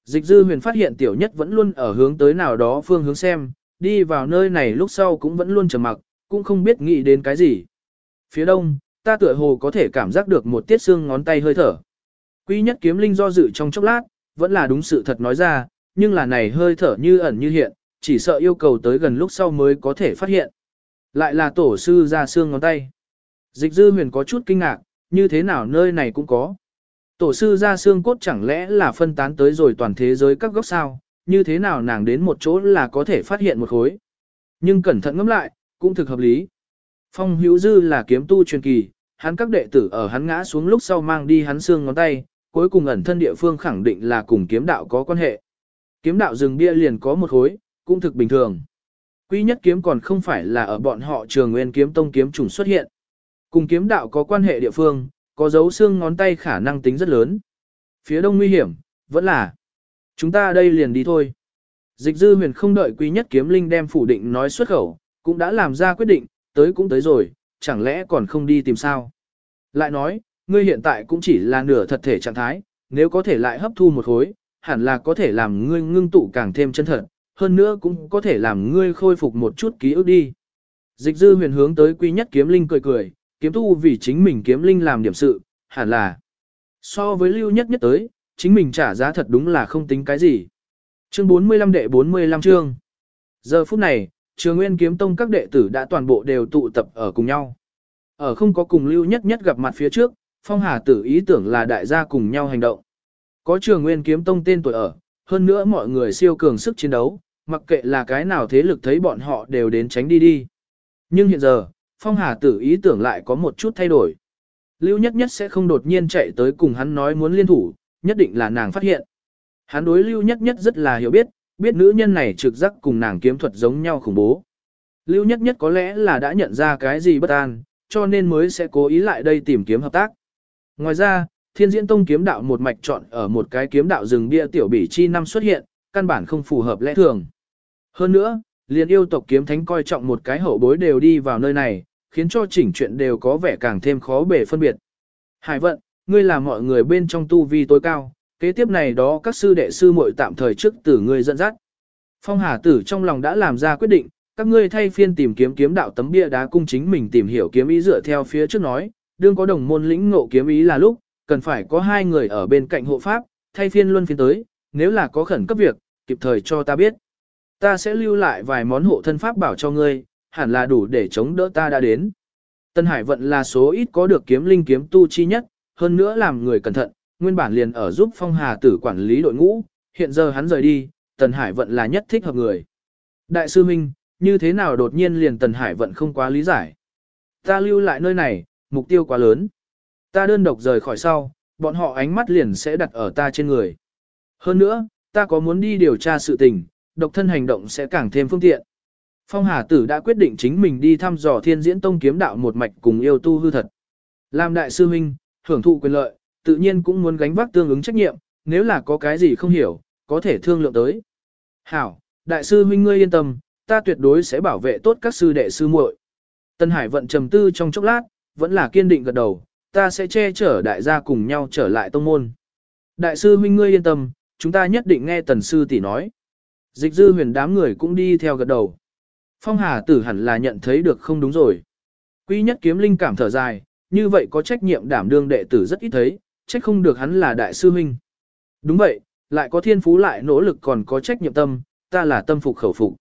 Dịch dư huyền phát hiện tiểu nhất vẫn luôn ở hướng tới nào đó phương hướng xem, đi vào nơi này lúc sau cũng vẫn luôn trầm mặc, cũng không biết nghĩ đến cái gì. Phía đông, ta tựa hồ có thể cảm giác được một tiết xương ngón tay hơi thở. Quý nhất kiếm linh do dự trong chốc lát, vẫn là đúng sự thật nói ra, nhưng là này hơi thở như ẩn như hiện, chỉ sợ yêu cầu tới gần lúc sau mới có thể phát hiện. Lại là tổ sư ra xương ngón tay. Dịch dư huyền có chút kinh ngạc, như thế nào nơi này cũng có. Tổ sư ra xương cốt chẳng lẽ là phân tán tới rồi toàn thế giới các góc sao, như thế nào nàng đến một chỗ là có thể phát hiện một khối. Nhưng cẩn thận ngẫm lại, cũng thực hợp lý. Phong hữu dư là kiếm tu truyền kỳ, hắn các đệ tử ở hắn ngã xuống lúc sau mang đi hắn xương ngón tay, cuối cùng ẩn thân địa phương khẳng định là cùng kiếm đạo có quan hệ. Kiếm đạo rừng bia liền có một khối, cũng thực bình thường. Quý nhất kiếm còn không phải là ở bọn họ trường nguyên kiếm tông kiếm trùng xuất hiện. Cùng kiếm đạo có quan hệ địa phương, có dấu xương ngón tay khả năng tính rất lớn. Phía đông nguy hiểm, vẫn là. Chúng ta đây liền đi thôi. Dịch dư huyền không đợi quý nhất kiếm linh đem phủ định nói xuất khẩu, cũng đã làm ra quyết định, tới cũng tới rồi, chẳng lẽ còn không đi tìm sao. Lại nói, ngươi hiện tại cũng chỉ là nửa thật thể trạng thái, nếu có thể lại hấp thu một khối, hẳn là có thể làm ngươi ngưng tụ càng thêm chân thật, hơn nữa cũng có thể làm ngươi khôi phục một chút ký ức đi. Dịch dư huyền hướng tới quý nhất kiếm linh cười cười, kiếm tu vì chính mình kiếm linh làm điểm sự, hẳn là so với lưu nhất nhất tới, chính mình trả giá thật đúng là không tính cái gì. Chương 45 đệ 45 chương. Giờ phút này, trường nguyên kiếm tông các đệ tử đã toàn bộ đều tụ tập ở cùng nhau. Ở không có cùng lưu nhất nhất gặp mặt phía trước, phong hà tử ý tưởng là đại gia cùng nhau hành động. Có trường nguyên kiếm tông tên tuổi ở, hơn nữa mọi người siêu cường sức chiến đấu, mặc kệ là cái nào thế lực thấy bọn họ đều đến tránh đi đi. Nhưng hiện giờ, phong hà tử ý tưởng lại có một chút thay đổi. Lưu nhất nhất sẽ không đột nhiên chạy tới cùng hắn nói muốn liên thủ, nhất định là nàng phát hiện. Hắn đối lưu nhất nhất rất là hiểu biết, biết nữ nhân này trực giác cùng nàng kiếm thuật giống nhau khủng bố. Lưu nhất nhất có lẽ là đã nhận ra cái gì bất an, cho nên mới sẽ cố ý lại đây tìm kiếm hợp tác. Ngoài ra, thiên diễn tông kiếm đạo một mạch chọn ở một cái kiếm đạo rừng bia tiểu bỉ chi năm xuất hiện, căn bản không phù hợp lẽ thường. Hơn nữa, liền yêu tộc kiếm thánh coi trọng một cái hậu bối đều đi vào nơi này, khiến cho chỉnh chuyện đều có vẻ càng thêm khó bể phân biệt. Hải vận, ngươi là mọi người bên trong tu vi tối cao, kế tiếp này đó các sư đệ sư muội tạm thời trước tử ngươi dẫn dắt. Phong Hà Tử trong lòng đã làm ra quyết định, các ngươi thay phiên tìm kiếm kiếm đạo tấm bia đá cung chính mình tìm hiểu kiếm ý dựa theo phía trước nói, đương có đồng môn lĩnh ngộ kiếm ý là lúc, cần phải có hai người ở bên cạnh hộ pháp, thay phiên luân phiên tới, nếu là có khẩn cấp việc, kịp thời cho ta biết. Ta sẽ lưu lại vài món hộ thân pháp bảo cho ngươi, hẳn là đủ để chống đỡ ta đã đến. Tân Hải vận là số ít có được kiếm linh kiếm tu chi nhất, hơn nữa làm người cẩn thận, nguyên bản liền ở giúp phong hà tử quản lý đội ngũ, hiện giờ hắn rời đi, Tần Hải vận là nhất thích hợp người. Đại sư Minh, như thế nào đột nhiên liền Tần Hải vận không quá lý giải. Ta lưu lại nơi này, mục tiêu quá lớn. Ta đơn độc rời khỏi sau, bọn họ ánh mắt liền sẽ đặt ở ta trên người. Hơn nữa, ta có muốn đi điều tra sự tình, độc thân hành động sẽ càng thêm phương tiện. Phong Hà Tử đã quyết định chính mình đi thăm dò thiên diễn tông kiếm đạo một mạch cùng yêu tu hư thật. Làm đại sư huynh, hưởng thụ quyền lợi, tự nhiên cũng muốn gánh vác tương ứng trách nhiệm, nếu là có cái gì không hiểu, có thể thương lượng tới. Hảo, đại sư huynh ngươi yên tâm, ta tuyệt đối sẽ bảo vệ tốt các sư đệ sư muội. Tân Hải vận trầm tư trong chốc lát, vẫn là kiên định gật đầu, ta sẽ che chở đại gia cùng nhau trở lại tông môn. Đại sư huynh ngươi yên tâm, chúng ta nhất định nghe tần sư tỷ nói. Dịch dư huyền đám người cũng đi theo gật đầu. Phong Hà tử hẳn là nhận thấy được không đúng rồi. Quý nhất kiếm linh cảm thở dài, như vậy có trách nhiệm đảm đương đệ tử rất ít thấy, trách không được hắn là đại sư huynh. Đúng vậy, lại có thiên phú lại nỗ lực còn có trách nhiệm tâm, ta là tâm phục khẩu phục.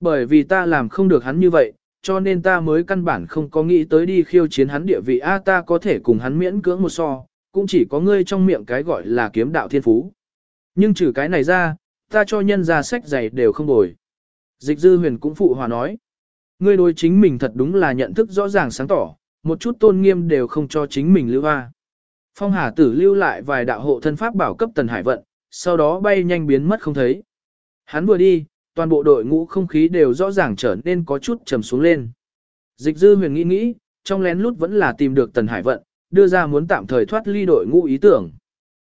Bởi vì ta làm không được hắn như vậy, cho nên ta mới căn bản không có nghĩ tới đi khiêu chiến hắn địa vị A ta có thể cùng hắn miễn cưỡng một so, cũng chỉ có ngươi trong miệng cái gọi là kiếm đạo thiên phú. Nhưng trừ cái này ra, ta cho nhân ra sách giày đều không bồi. Dịch dư huyền cũng phụ hòa nói. Ngươi đối chính mình thật đúng là nhận thức rõ ràng sáng tỏ, một chút tôn nghiêm đều không cho chính mình lưu hoa. Phong Hà tử lưu lại vài đạo hộ thân pháp bảo cấp tần hải vận, sau đó bay nhanh biến mất không thấy. Hắn vừa đi, toàn bộ đội ngũ không khí đều rõ ràng trở nên có chút trầm xuống lên. Dịch dư huyền nghĩ nghĩ, trong lén lút vẫn là tìm được tần hải vận, đưa ra muốn tạm thời thoát ly đội ngũ ý tưởng.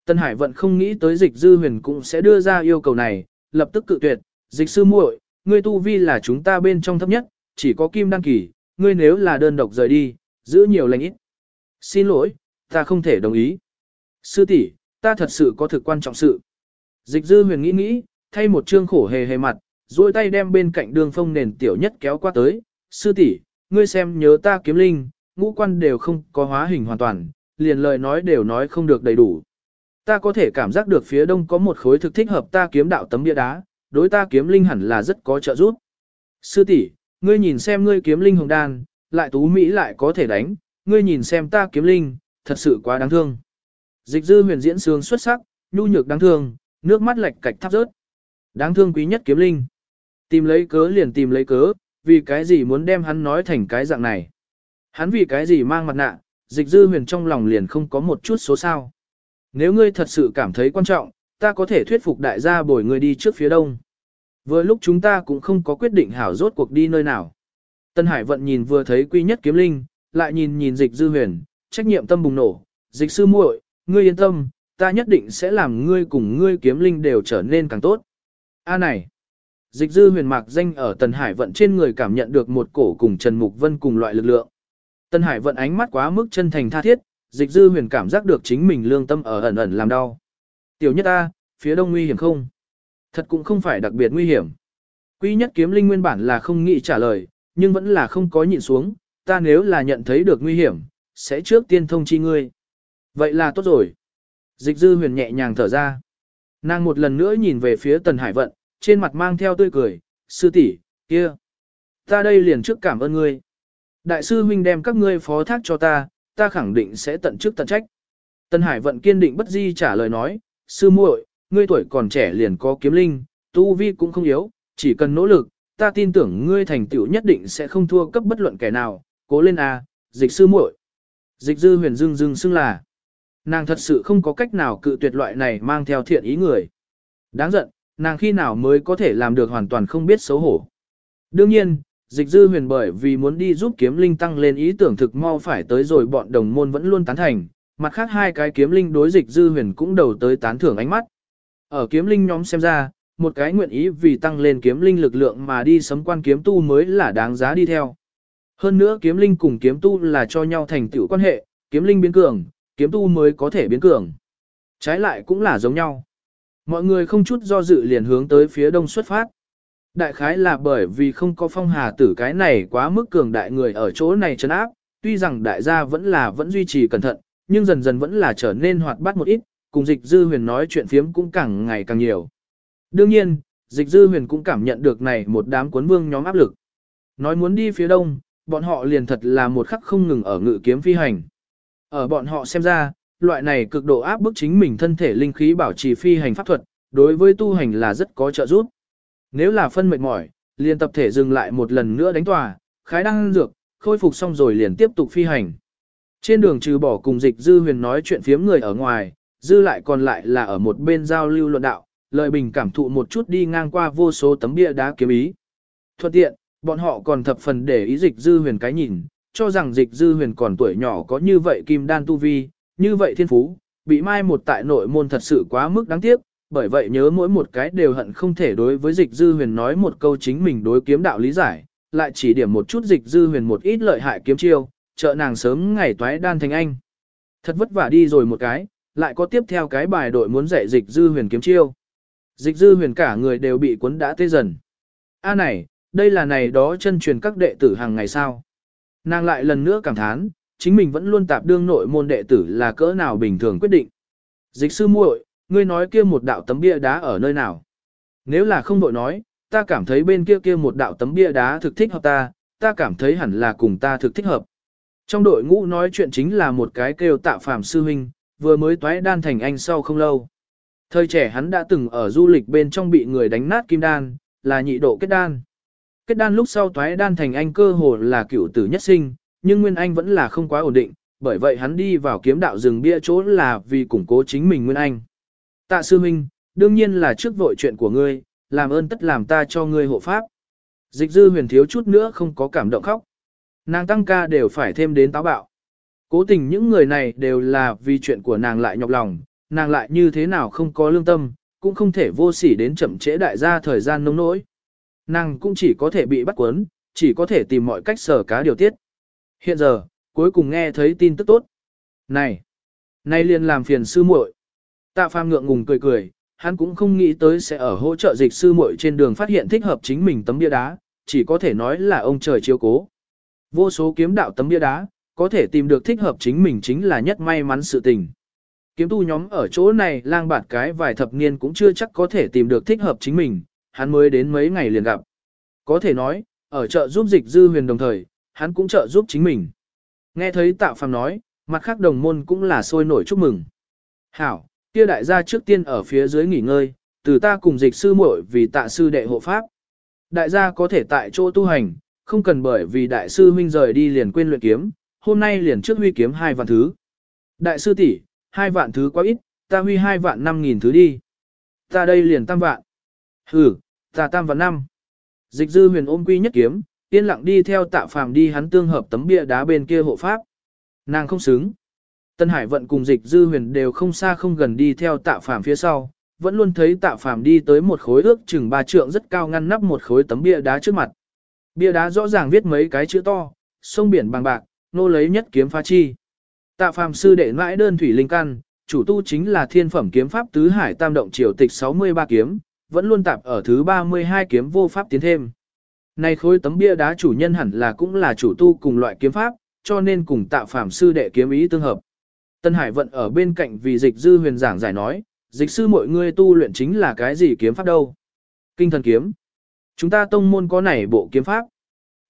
Tân hải vẫn không nghĩ tới dịch dư huyền cũng sẽ đưa ra yêu cầu này, lập tức cự tuyệt, dịch sư muội, ngươi tu vi là chúng ta bên trong thấp nhất, chỉ có kim đăng kỳ, ngươi nếu là đơn độc rời đi, giữ nhiều lành ít. Xin lỗi, ta không thể đồng ý. Sư tỷ, ta thật sự có thực quan trọng sự. Dịch dư huyền nghĩ nghĩ, thay một trương khổ hề hề mặt, duỗi tay đem bên cạnh đường phong nền tiểu nhất kéo qua tới. Sư tỷ, ngươi xem nhớ ta kiếm linh, ngũ quan đều không có hóa hình hoàn toàn, liền lời nói đều nói không được đầy đủ. Ta có thể cảm giác được phía đông có một khối thực thích hợp ta kiếm đạo tấm bia đá, đối ta kiếm linh hẳn là rất có trợ giúp. Sư tỷ, ngươi nhìn xem ngươi kiếm linh hồng đan, lại tú mỹ lại có thể đánh, ngươi nhìn xem ta kiếm linh, thật sự quá đáng thương. Dịch dư huyền diễn sướng xuất sắc, nhu nhược đáng thương, nước mắt lệch cạch thắp rớt. Đáng thương quý nhất kiếm linh. Tìm lấy cớ liền tìm lấy cớ, vì cái gì muốn đem hắn nói thành cái dạng này. Hắn vì cái gì mang mặt nạ, dịch dư huyền trong lòng liền không có một chút số sao. Nếu ngươi thật sự cảm thấy quan trọng, ta có thể thuyết phục đại gia bồi ngươi đi trước phía đông. Vừa lúc chúng ta cũng không có quyết định hảo rốt cuộc đi nơi nào. Tân Hải vận nhìn vừa thấy quy nhất kiếm linh, lại nhìn nhìn dịch dư huyền, trách nhiệm tâm bùng nổ, dịch sư muội, ngươi yên tâm, ta nhất định sẽ làm ngươi cùng ngươi kiếm linh đều trở nên càng tốt. A này, dịch dư huyền mạc danh ở Tân Hải vận trên người cảm nhận được một cổ cùng Trần Mục Vân cùng loại lực lượng. Tân Hải vận ánh mắt quá mức chân thành tha thiết, dịch dư huyền cảm giác được chính mình lương tâm ở ẩn ẩn làm đau. Tiểu nhất A, phía đông nguy hiểm không? Thật cũng không phải đặc biệt nguy hiểm. Quy nhất kiếm linh nguyên bản là không nghĩ trả lời, nhưng vẫn là không có nhịn xuống, ta nếu là nhận thấy được nguy hiểm, sẽ trước tiên thông chi ngươi. Vậy là tốt rồi. Dịch dư huyền nhẹ nhàng thở ra. Nàng một lần nữa nhìn về phía tần hải vận, trên mặt mang theo tươi cười, sư tỷ, kia. Ta đây liền trước cảm ơn ngươi. Đại sư huynh đem các ngươi phó thác cho ta, ta khẳng định sẽ tận chức tận trách. Tân hải vận kiên định bất di trả lời nói, sư muội, ngươi tuổi còn trẻ liền có kiếm linh, tu vi cũng không yếu, chỉ cần nỗ lực, ta tin tưởng ngươi thành tựu nhất định sẽ không thua cấp bất luận kẻ nào, cố lên a, dịch sư muội. Dịch dư huyền dưng dưng xưng là, nàng thật sự không có cách nào cự tuyệt loại này mang theo thiện ý người. Đáng giận, nàng khi nào mới có thể làm được hoàn toàn không biết xấu hổ. Đương nhiên, dịch dư huyền bởi vì muốn đi giúp kiếm linh tăng lên ý tưởng thực mau phải tới rồi bọn đồng môn vẫn luôn tán thành, mặt khác hai cái kiếm linh đối dịch dư huyền cũng đầu tới tán thưởng ánh mắt. Ở kiếm linh nhóm xem ra, một cái nguyện ý vì tăng lên kiếm linh lực lượng mà đi sấm quan kiếm tu mới là đáng giá đi theo. Hơn nữa kiếm linh cùng kiếm tu là cho nhau thành tựu quan hệ, kiếm linh biến cường, kiếm tu mới có thể biến cường. Trái lại cũng là giống nhau. Mọi người không chút do dự liền hướng tới phía đông xuất phát. Đại khái là bởi vì không có phong hà tử cái này quá mức cường đại người ở chỗ này chấn áp, tuy rằng đại gia vẫn là vẫn duy trì cẩn thận, nhưng dần dần vẫn là trở nên hoạt bát một ít, cùng dịch dư huyền nói chuyện phiếm cũng càng ngày càng nhiều. Đương nhiên, dịch dư huyền cũng cảm nhận được này một đám cuốn vương nhóm áp lực. Nói muốn đi phía đông, bọn họ liền thật là một khắc không ngừng ở ngự kiếm phi hành. Ở bọn họ xem ra, loại này cực độ áp bức chính mình thân thể linh khí bảo trì phi hành pháp thuật, đối với tu hành là rất có trợ giúp. Nếu là phân mệt mỏi, liền tập thể dừng lại một lần nữa đánh tòa, khái đăng dược, khôi phục xong rồi liền tiếp tục phi hành. Trên đường trừ bỏ cùng dịch dư huyền nói chuyện phiếm người ở ngoài, dư lại còn lại là ở một bên giao lưu luận đạo, lợi bình cảm thụ một chút đi ngang qua vô số tấm bia đá kiếm ý. Thuận tiện, bọn họ còn thập phần để ý dịch dư huyền cái nhìn, cho rằng dịch dư huyền còn tuổi nhỏ có như vậy kim đan tu vi, như vậy thiên phú, bị mai một tại nội môn thật sự quá mức đáng tiếc, bởi vậy nhớ mỗi một cái đều hận không thể đối với dịch dư huyền nói một câu chính mình đối kiếm đạo lý giải, lại chỉ điểm một chút dịch dư huyền một ít lợi hại kiếm chiêu, trợ nàng sớm ngày toái đan thành anh. Thật vất vả đi rồi một cái, lại có tiếp theo cái bài đội muốn dạy dịch dư huyền kiếm chiêu. Dịch dư huyền cả người đều bị cuốn đã tê dần. A này, đây là này đó chân truyền các đệ tử hàng ngày sao. Nàng lại lần nữa cảm thán, chính mình vẫn luôn tạp đương nội môn đệ tử là cỡ nào bình thường quyết định. Dịch sư muội, ngươi nói kia một đạo tấm bia đá ở nơi nào? Nếu là không đội nói, ta cảm thấy bên kia kia một đạo tấm bia đá thực thích hợp ta, ta cảm thấy hẳn là cùng ta thực thích hợp. Trong đội ngũ nói chuyện chính là một cái kêu tạ phàm sư huynh, vừa mới toái đan thành anh sau không lâu. Thời trẻ hắn đã từng ở du lịch bên trong bị người đánh nát kim đan, là nhị độ kết đan. Kết đan lúc sau toái đan thành anh cơ hồ là cựu tử nhất sinh, nhưng Nguyên Anh vẫn là không quá ổn định, bởi vậy hắn đi vào kiếm đạo rừng bia chỗ là vì củng cố chính mình Nguyên Anh. Tạ sư huynh, đương nhiên là trước vội chuyện của ngươi, làm ơn tất làm ta cho ngươi hộ pháp. Dịch dư huyền thiếu chút nữa không có cảm động khóc. Nàng tăng ca đều phải thêm đến táo bạo. Cố tình những người này đều là vì chuyện của nàng lại nhọc lòng, nàng lại như thế nào không có lương tâm, cũng không thể vô sỉ đến chậm trễ đại gia thời gian nông nỗi. Nàng cũng chỉ có thể bị bắt quấn, chỉ có thể tìm mọi cách sở cá điều tiết. Hiện giờ, cuối cùng nghe thấy tin tức tốt. Này, này liền làm phiền sư muội. Tạ Phàm ngượng ngùng cười cười, hắn cũng không nghĩ tới sẽ ở hỗ trợ dịch sư muội trên đường phát hiện thích hợp chính mình tấm bia đá, chỉ có thể nói là ông trời chiếu cố. Vô số kiếm đạo tấm bia đá, có thể tìm được thích hợp chính mình chính là nhất may mắn sự tình. Kiếm tu nhóm ở chỗ này lang bạt cái vài thập niên cũng chưa chắc có thể tìm được thích hợp chính mình, hắn mới đến mấy ngày liền gặp. Có thể nói, ở chợ giúp dịch dư huyền đồng thời, hắn cũng trợ giúp chính mình. Nghe thấy Tạ phàm nói, mặt khác đồng môn cũng là sôi nổi chúc mừng. Hảo, kia đại gia trước tiên ở phía dưới nghỉ ngơi, từ ta cùng dịch sư muội vì tạ sư đệ hộ pháp. Đại gia có thể tại chỗ tu hành, không cần bởi vì đại sư huynh rời đi liền quên luyện kiếm, hôm nay liền trước huy kiếm hai vạn thứ. Đại sư tỷ, hai vạn thứ quá ít, ta huy hai vạn năm nghìn thứ đi. Ta đây liền tam vạn. Ừ, ta tam vạn năm. Dịch dư huyền ôm quy nhất kiếm, yên lặng đi theo tạ phàm đi hắn tương hợp tấm bia đá bên kia hộ pháp. Nàng không xứng. Tân Hải vận cùng dịch dư huyền đều không xa không gần đi theo tạ phàm phía sau, vẫn luôn thấy tạ phàm đi tới một khối ước chừng ba trượng rất cao ngăn nắp một khối tấm bia đá trước mặt. Bia đá rõ ràng viết mấy cái chữ to, sông biển bằng bạc, nô lấy nhất kiếm phá chi. Tạ phàm sư đệ mãi đơn thủy linh căn, chủ tu chính là thiên phẩm kiếm pháp tứ hải tam động triều tịch 63 kiếm, vẫn luôn tạp ở thứ 32 kiếm vô pháp tiến thêm. Này khối tấm bia đá chủ nhân hẳn là cũng là chủ tu cùng loại kiếm pháp, cho nên cùng Tạ phàm sư đệ kiếm ý tương hợp. Tân Hải vận ở bên cạnh vì dịch dư huyền giảng giải nói, dịch sư mọi người tu luyện chính là cái gì kiếm pháp đâu. Kinh thần kiếm. Chúng ta tông môn có này bộ kiếm pháp.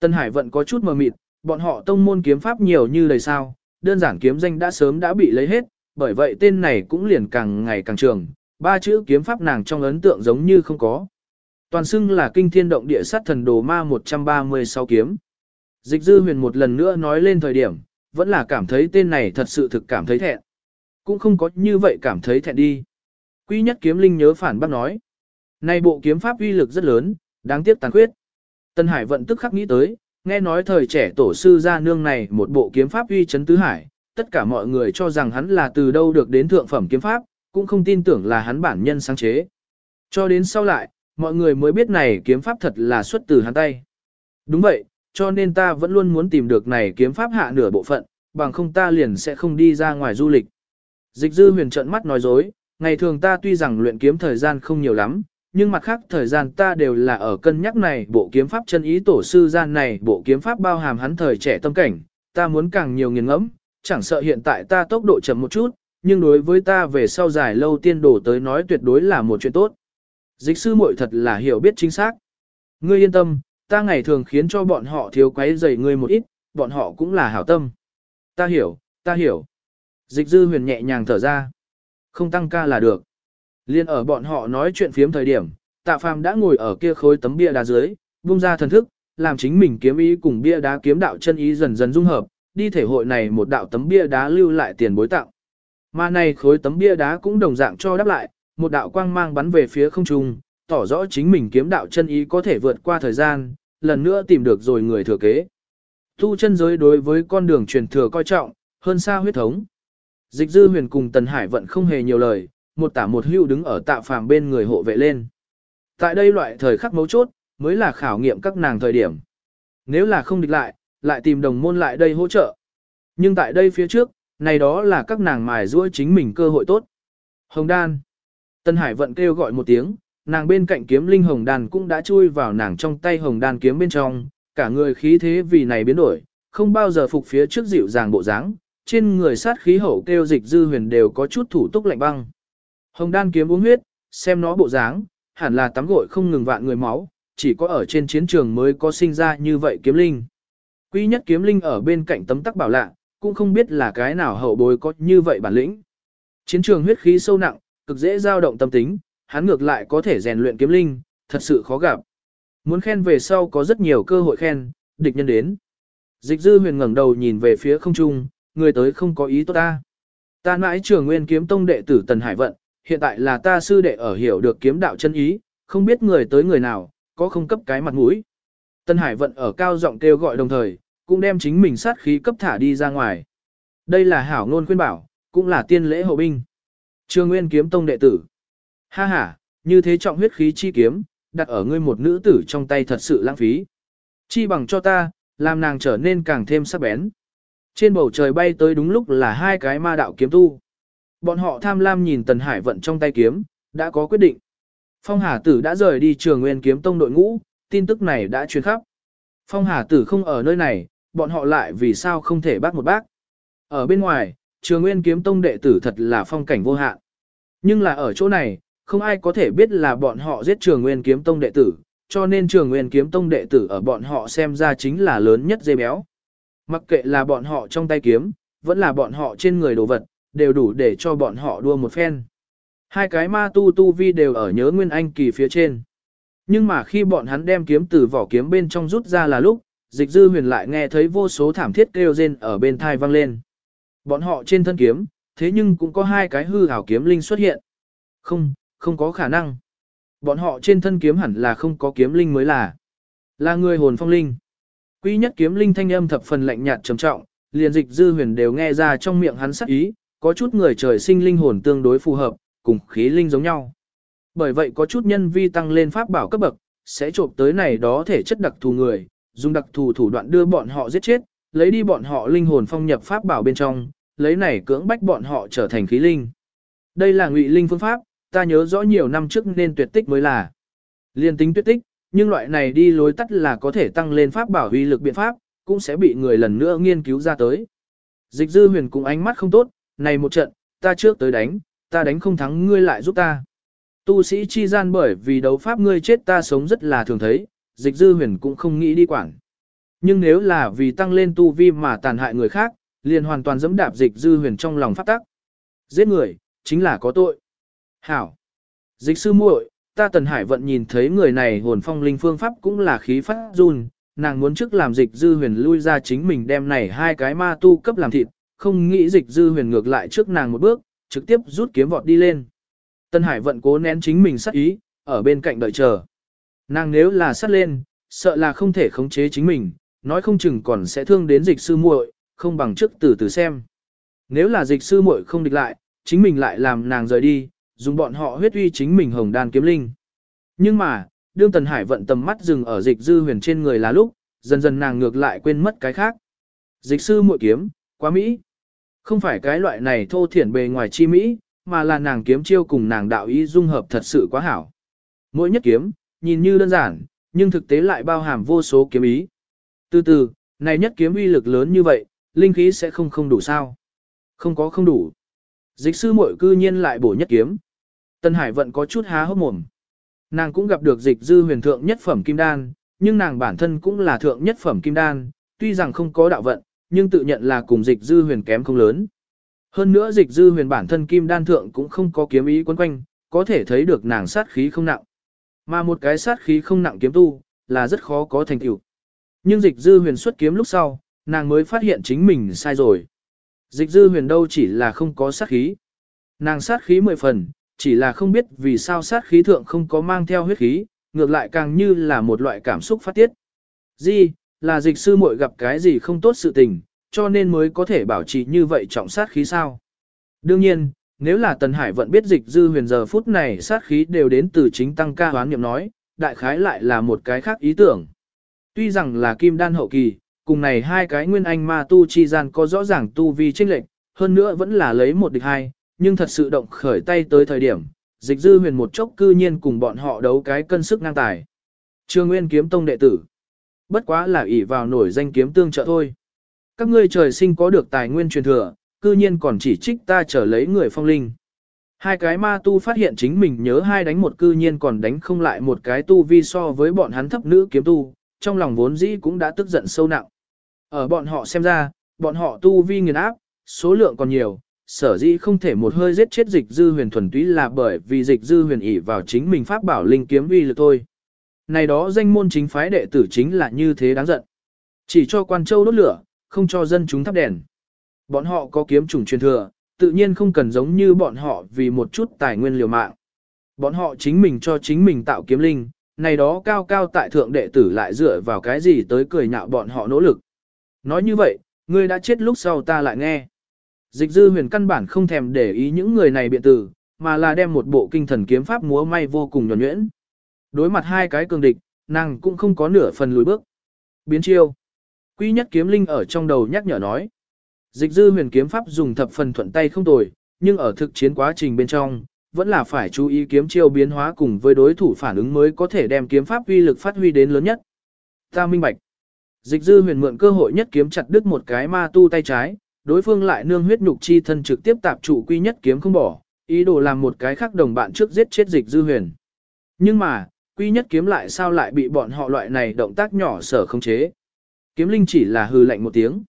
Tân Hải vận có chút mờ mịt, bọn họ tông môn kiếm pháp nhiều như lời sao, đơn giản kiếm danh đã sớm đã bị lấy hết, bởi vậy tên này cũng liền càng ngày càng trường, ba chữ kiếm pháp nàng trong ấn tượng giống như không có. Toàn xưng là kinh thiên động địa sát thần đồ ma 136 kiếm. Dịch dư huyền một lần nữa nói lên thời điểm, vẫn là cảm thấy tên này thật sự thực cảm thấy thẹn. Cũng không có như vậy cảm thấy thẹn đi. Quy nhất kiếm linh nhớ phản bác nói. Này bộ kiếm pháp uy lực rất lớn, đáng tiếc tàn khuyết. Tân Hải vận tức khắc nghĩ tới, nghe nói thời trẻ tổ sư gia nương này một bộ kiếm pháp uy chấn tứ hải, tất cả mọi người cho rằng hắn là từ đâu được đến thượng phẩm kiếm pháp, cũng không tin tưởng là hắn bản nhân sáng chế. Cho đến sau lại, mọi người mới biết này kiếm pháp thật là xuất từ hắn tay. Đúng vậy, cho nên ta vẫn luôn muốn tìm được này kiếm pháp hạ nửa bộ phận, bằng không ta liền sẽ không đi ra ngoài du lịch. Dịch dư huyền trận mắt nói dối, ngày thường ta tuy rằng luyện kiếm thời gian không nhiều lắm, nhưng mặt khác thời gian ta đều là ở cân nhắc này bộ kiếm pháp chân ý tổ sư gian này bộ kiếm pháp bao hàm hắn thời trẻ tâm cảnh, ta muốn càng nhiều nghiền ngẫm, chẳng sợ hiện tại ta tốc độ chậm một chút, nhưng đối với ta về sau dài lâu tiên đổ tới nói tuyệt đối là một chuyện tốt. Dịch sư muội thật là hiểu biết chính xác. Ngươi yên tâm, ta ngày thường khiến cho bọn họ thiếu quấy rầy ngươi một ít, bọn họ cũng là hảo tâm. Ta hiểu, ta hiểu. Dịch dư huyền nhẹ nhàng thở ra. Không tăng ca là được. Liên ở bọn họ nói chuyện phiếm thời điểm, tạ phàm đã ngồi ở kia khối tấm bia đá dưới, buông ra thần thức, làm chính mình kiếm ý cùng bia đá kiếm đạo chân ý dần dần dung hợp, đi thể hội này một đạo tấm bia đá lưu lại tiền bối tặng. Mà này khối tấm bia đá cũng đồng dạng cho đáp lại, một đạo quang mang bắn về phía không trung, tỏ rõ chính mình kiếm đạo chân ý có thể vượt qua thời gian, lần nữa tìm được rồi người thừa kế. Tu chân giới đối với con đường truyền thừa coi trọng, hơn xa huyết thống. Dịch dư huyền cùng Tần Hải vẫn không hề nhiều lời, một tả một hưu đứng ở tạ phàm bên người hộ vệ lên. Tại đây loại thời khắc mấu chốt, mới là khảo nghiệm các nàng thời điểm. Nếu là không địch lại, lại tìm đồng môn lại đây hỗ trợ. Nhưng tại đây phía trước, này đó là các nàng mài ruôi chính mình cơ hội tốt. Hồng đan. Tân Hải vận kêu gọi một tiếng, nàng bên cạnh kiếm linh hồng đan cũng đã chui vào nàng trong tay hồng đan kiếm bên trong, cả người khí thế vì này biến đổi, không bao giờ phục phía trước dịu dàng bộ dáng, trên người sát khí hậu kêu dịch dư huyền đều có chút thủ túc lạnh băng. Hồng đan kiếm uống huyết, xem nó bộ dáng, hẳn là tắm gội không ngừng vạn người máu, chỉ có ở trên chiến trường mới có sinh ra như vậy kiếm linh. Quý nhất kiếm linh ở bên cạnh tấm tắc bảo lạ, cũng không biết là cái nào hậu bối có như vậy bản lĩnh. Chiến trường huyết khí sâu nặng, cực dễ dao động tâm tính, hắn ngược lại có thể rèn luyện kiếm linh, thật sự khó gặp. Muốn khen về sau có rất nhiều cơ hội khen, địch nhân đến. Dịch dư huyền ngẩng đầu nhìn về phía không trung, người tới không có ý tốt ta. Ta mãi trưởng nguyên kiếm tông đệ tử Tần Hải Vận, hiện tại là ta sư đệ ở hiểu được kiếm đạo chân ý, không biết người tới người nào, có không cấp cái mặt mũi. Tần Hải Vận ở cao giọng kêu gọi đồng thời, cũng đem chính mình sát khí cấp thả đi ra ngoài. Đây là hảo ngôn khuyên bảo, cũng là tiên lễ hậu binh. Trường Nguyên kiếm tông đệ tử. Ha ha, như thế trọng huyết khí chi kiếm, đặt ở ngươi một nữ tử trong tay thật sự lãng phí. Chi bằng cho ta, làm nàng trở nên càng thêm sắc bén. Trên bầu trời bay tới đúng lúc là hai cái ma đạo kiếm tu. Bọn họ tham lam nhìn Tần Hải vận trong tay kiếm, đã có quyết định. Phong Hà Tử đã rời đi trường nguyên kiếm tông đội ngũ, tin tức này đã truyền khắp. Phong Hà Tử không ở nơi này, bọn họ lại vì sao không thể bác một bác. Ở bên ngoài, trường nguyên kiếm tông đệ tử thật là phong cảnh vô hạn. Nhưng là ở chỗ này, không ai có thể biết là bọn họ giết trường nguyên kiếm tông đệ tử, cho nên trường nguyên kiếm tông đệ tử ở bọn họ xem ra chính là lớn nhất dây béo. Mặc kệ là bọn họ trong tay kiếm, vẫn là bọn họ trên người đồ vật, đều đủ để cho bọn họ đua một phen. Hai cái ma tu tu vi đều ở nhớ nguyên anh kỳ phía trên. Nhưng mà khi bọn hắn đem kiếm từ vỏ kiếm bên trong rút ra là lúc, dịch dư huyền lại nghe thấy vô số thảm thiết kêu rên ở bên thai vang lên. Bọn họ trên thân kiếm, thế nhưng cũng có hai cái hư ảo kiếm linh xuất hiện. Không, không có khả năng. Bọn họ trên thân kiếm hẳn là không có kiếm linh mới là. Là người hồn phong linh. Quý nhất kiếm linh thanh âm thập phần lạnh nhạt trầm trọng, liền dịch dư huyền đều nghe ra trong miệng hắn sắc ý, có chút người trời sinh linh hồn tương đối phù hợp, cùng khí linh giống nhau. Bởi vậy có chút nhân vi tăng lên pháp bảo cấp bậc, sẽ trộm tới này đó thể chất đặc thù người, dùng đặc thù thủ đoạn đưa bọn họ giết chết, lấy đi bọn họ linh hồn phong nhập pháp bảo bên trong, lấy này cưỡng bách bọn họ trở thành khí linh. Đây là ngụy linh phương pháp, ta nhớ rõ nhiều năm trước nên tuyệt tích mới là. Liên tính tuyệt tích, nhưng loại này đi lối tắt là có thể tăng lên pháp bảo huy lực biện pháp, cũng sẽ bị người lần nữa nghiên cứu ra tới. Dịch dư huyền cùng ánh mắt không tốt, này một trận, ta trước tới đánh, ta đánh không thắng ngươi lại giúp ta. Tu sĩ chi gian bởi vì đấu pháp ngươi chết ta sống rất là thường thấy, dịch dư huyền cũng không nghĩ đi quản. Nhưng nếu là vì tăng lên tu vi mà tàn hại người khác, liền hoàn toàn dẫm đạp dịch dư huyền trong lòng pháp tắc. Giết người, chính là có tội. Hảo. Dịch sư muội, ta Tần Hải vận nhìn thấy người này hồn phong linh phương pháp cũng là khí phát run, nàng muốn trước làm dịch dư huyền lui ra chính mình đem này hai cái ma tu cấp làm thịt, không nghĩ dịch dư huyền ngược lại trước nàng một bước, trực tiếp rút kiếm vọt đi lên. Tần Hải vận cố nén chính mình sát ý, ở bên cạnh đợi chờ. Nàng nếu là sát lên, sợ là không thể khống chế chính mình, nói không chừng còn sẽ thương đến dịch sư muội, không bằng trước từ từ xem. Nếu là dịch sư muội không địch lại, chính mình lại làm nàng rời đi, dùng bọn họ huyết uy chính mình hồng đan kiếm linh. Nhưng mà, đương Tần Hải vận tầm mắt dừng ở dịch dư huyền trên người là lúc, dần dần nàng ngược lại quên mất cái khác. Dịch sư muội kiếm, quá Mỹ. Không phải cái loại này thô thiển bề ngoài chi Mỹ, mà là nàng kiếm chiêu cùng nàng đạo ý dung hợp thật sự quá hảo. Mỗi nhất kiếm, nhìn như đơn giản, nhưng thực tế lại bao hàm vô số kiếm ý. Từ từ, này nhất kiếm uy lực lớn như vậy, linh khí sẽ không không đủ sao. Không có không đủ. Dịch sư muội cư nhiên lại bổ nhất kiếm. Tân Hải vẫn có chút há hốc mồm. Nàng cũng gặp được dịch dư huyền thượng nhất phẩm kim đan, nhưng nàng bản thân cũng là thượng nhất phẩm kim đan, tuy rằng không có đạo vận, nhưng tự nhận là cùng dịch dư huyền kém không lớn. Hơn nữa dịch dư huyền bản thân kim đan thượng cũng không có kiếm ý quấn quanh, có thể thấy được nàng sát khí không nặng. Mà một cái sát khí không nặng kiếm tu, là rất khó có thành tựu. Nhưng dịch dư huyền xuất kiếm lúc sau, nàng mới phát hiện chính mình sai rồi. Dịch dư huyền đâu chỉ là không có sát khí. Nàng sát khí mười phần, chỉ là không biết vì sao sát khí thượng không có mang theo huyết khí, ngược lại càng như là một loại cảm xúc phát tiết. Gì, là dịch sư muội gặp cái gì không tốt sự tình, cho nên mới có thể bảo trì như vậy trọng sát khí sao. Đương nhiên, nếu là Tần Hải vẫn biết dịch dư huyền giờ phút này sát khí đều đến từ chính tăng ca hoán niệm nói, đại khái lại là một cái khác ý tưởng. Tuy rằng là kim đan hậu kỳ, cùng này hai cái nguyên anh ma tu chi gian có rõ ràng tu vi chênh lệch, hơn nữa vẫn là lấy một địch hai, nhưng thật sự động khởi tay tới thời điểm, dịch dư huyền một chốc cư nhiên cùng bọn họ đấu cái cân sức ngang tài. Trương Nguyên kiếm tông đệ tử. Bất quá là ỷ vào nổi danh kiếm tương trợ thôi. Các ngươi trời sinh có được tài nguyên truyền thừa, cư nhiên còn chỉ trích ta trở lấy người phong linh. Hai cái ma tu phát hiện chính mình nhớ hai đánh một cư nhiên còn đánh không lại một cái tu vi so với bọn hắn thấp nữ kiếm tu, trong lòng vốn dĩ cũng đã tức giận sâu nặng. Ở bọn họ xem ra, bọn họ tu vi nghiền áp, số lượng còn nhiều, sở dĩ không thể một hơi giết chết dịch dư huyền thuần túy là bởi vì dịch dư huyền ỷ vào chính mình pháp bảo linh kiếm uy lực thôi. Này đó danh môn chính phái đệ tử chính là như thế đáng giận. Chỉ cho quan châu đốt lửa, không cho dân chúng thắp đèn. Bọn họ có kiếm chủng truyền thừa, tự nhiên không cần giống như bọn họ vì một chút tài nguyên liều mạng. Bọn họ chính mình cho chính mình tạo kiếm linh, này đó cao cao tại thượng đệ tử lại dựa vào cái gì tới cười nhạo bọn họ nỗ lực. Nói như vậy, ngươi đã chết lúc sau ta lại nghe. Dịch dư huyền căn bản không thèm để ý những người này biện tử, mà là đem một bộ kinh thần kiếm pháp múa may vô cùng nhuẩn nhuyễn. Đối mặt hai cái cường địch, nàng cũng không có nửa phần lùi bước. Biến chiêu. Quy nhất kiếm linh ở trong đầu nhắc nhở nói. Dịch dư huyền kiếm pháp dùng thập phần thuận tay không tồi, nhưng ở thực chiến quá trình bên trong, vẫn là phải chú ý kiếm chiêu biến hóa cùng với đối thủ phản ứng mới có thể đem kiếm pháp uy lực phát huy đến lớn nhất. Ta minh bạch. Dịch dư huyền mượn cơ hội nhất kiếm chặt đứt một cái ma tu tay trái, đối phương lại nương huyết nhục chi thân trực tiếp tạp trụ quy nhất kiếm không bỏ, ý đồ làm một cái khác đồng bạn trước giết chết dịch dư huyền. Nhưng mà, quy nhất kiếm lại sao lại bị bọn họ loại này động tác nhỏ sở không chế. Kiếm linh chỉ là hư lạnh một tiếng.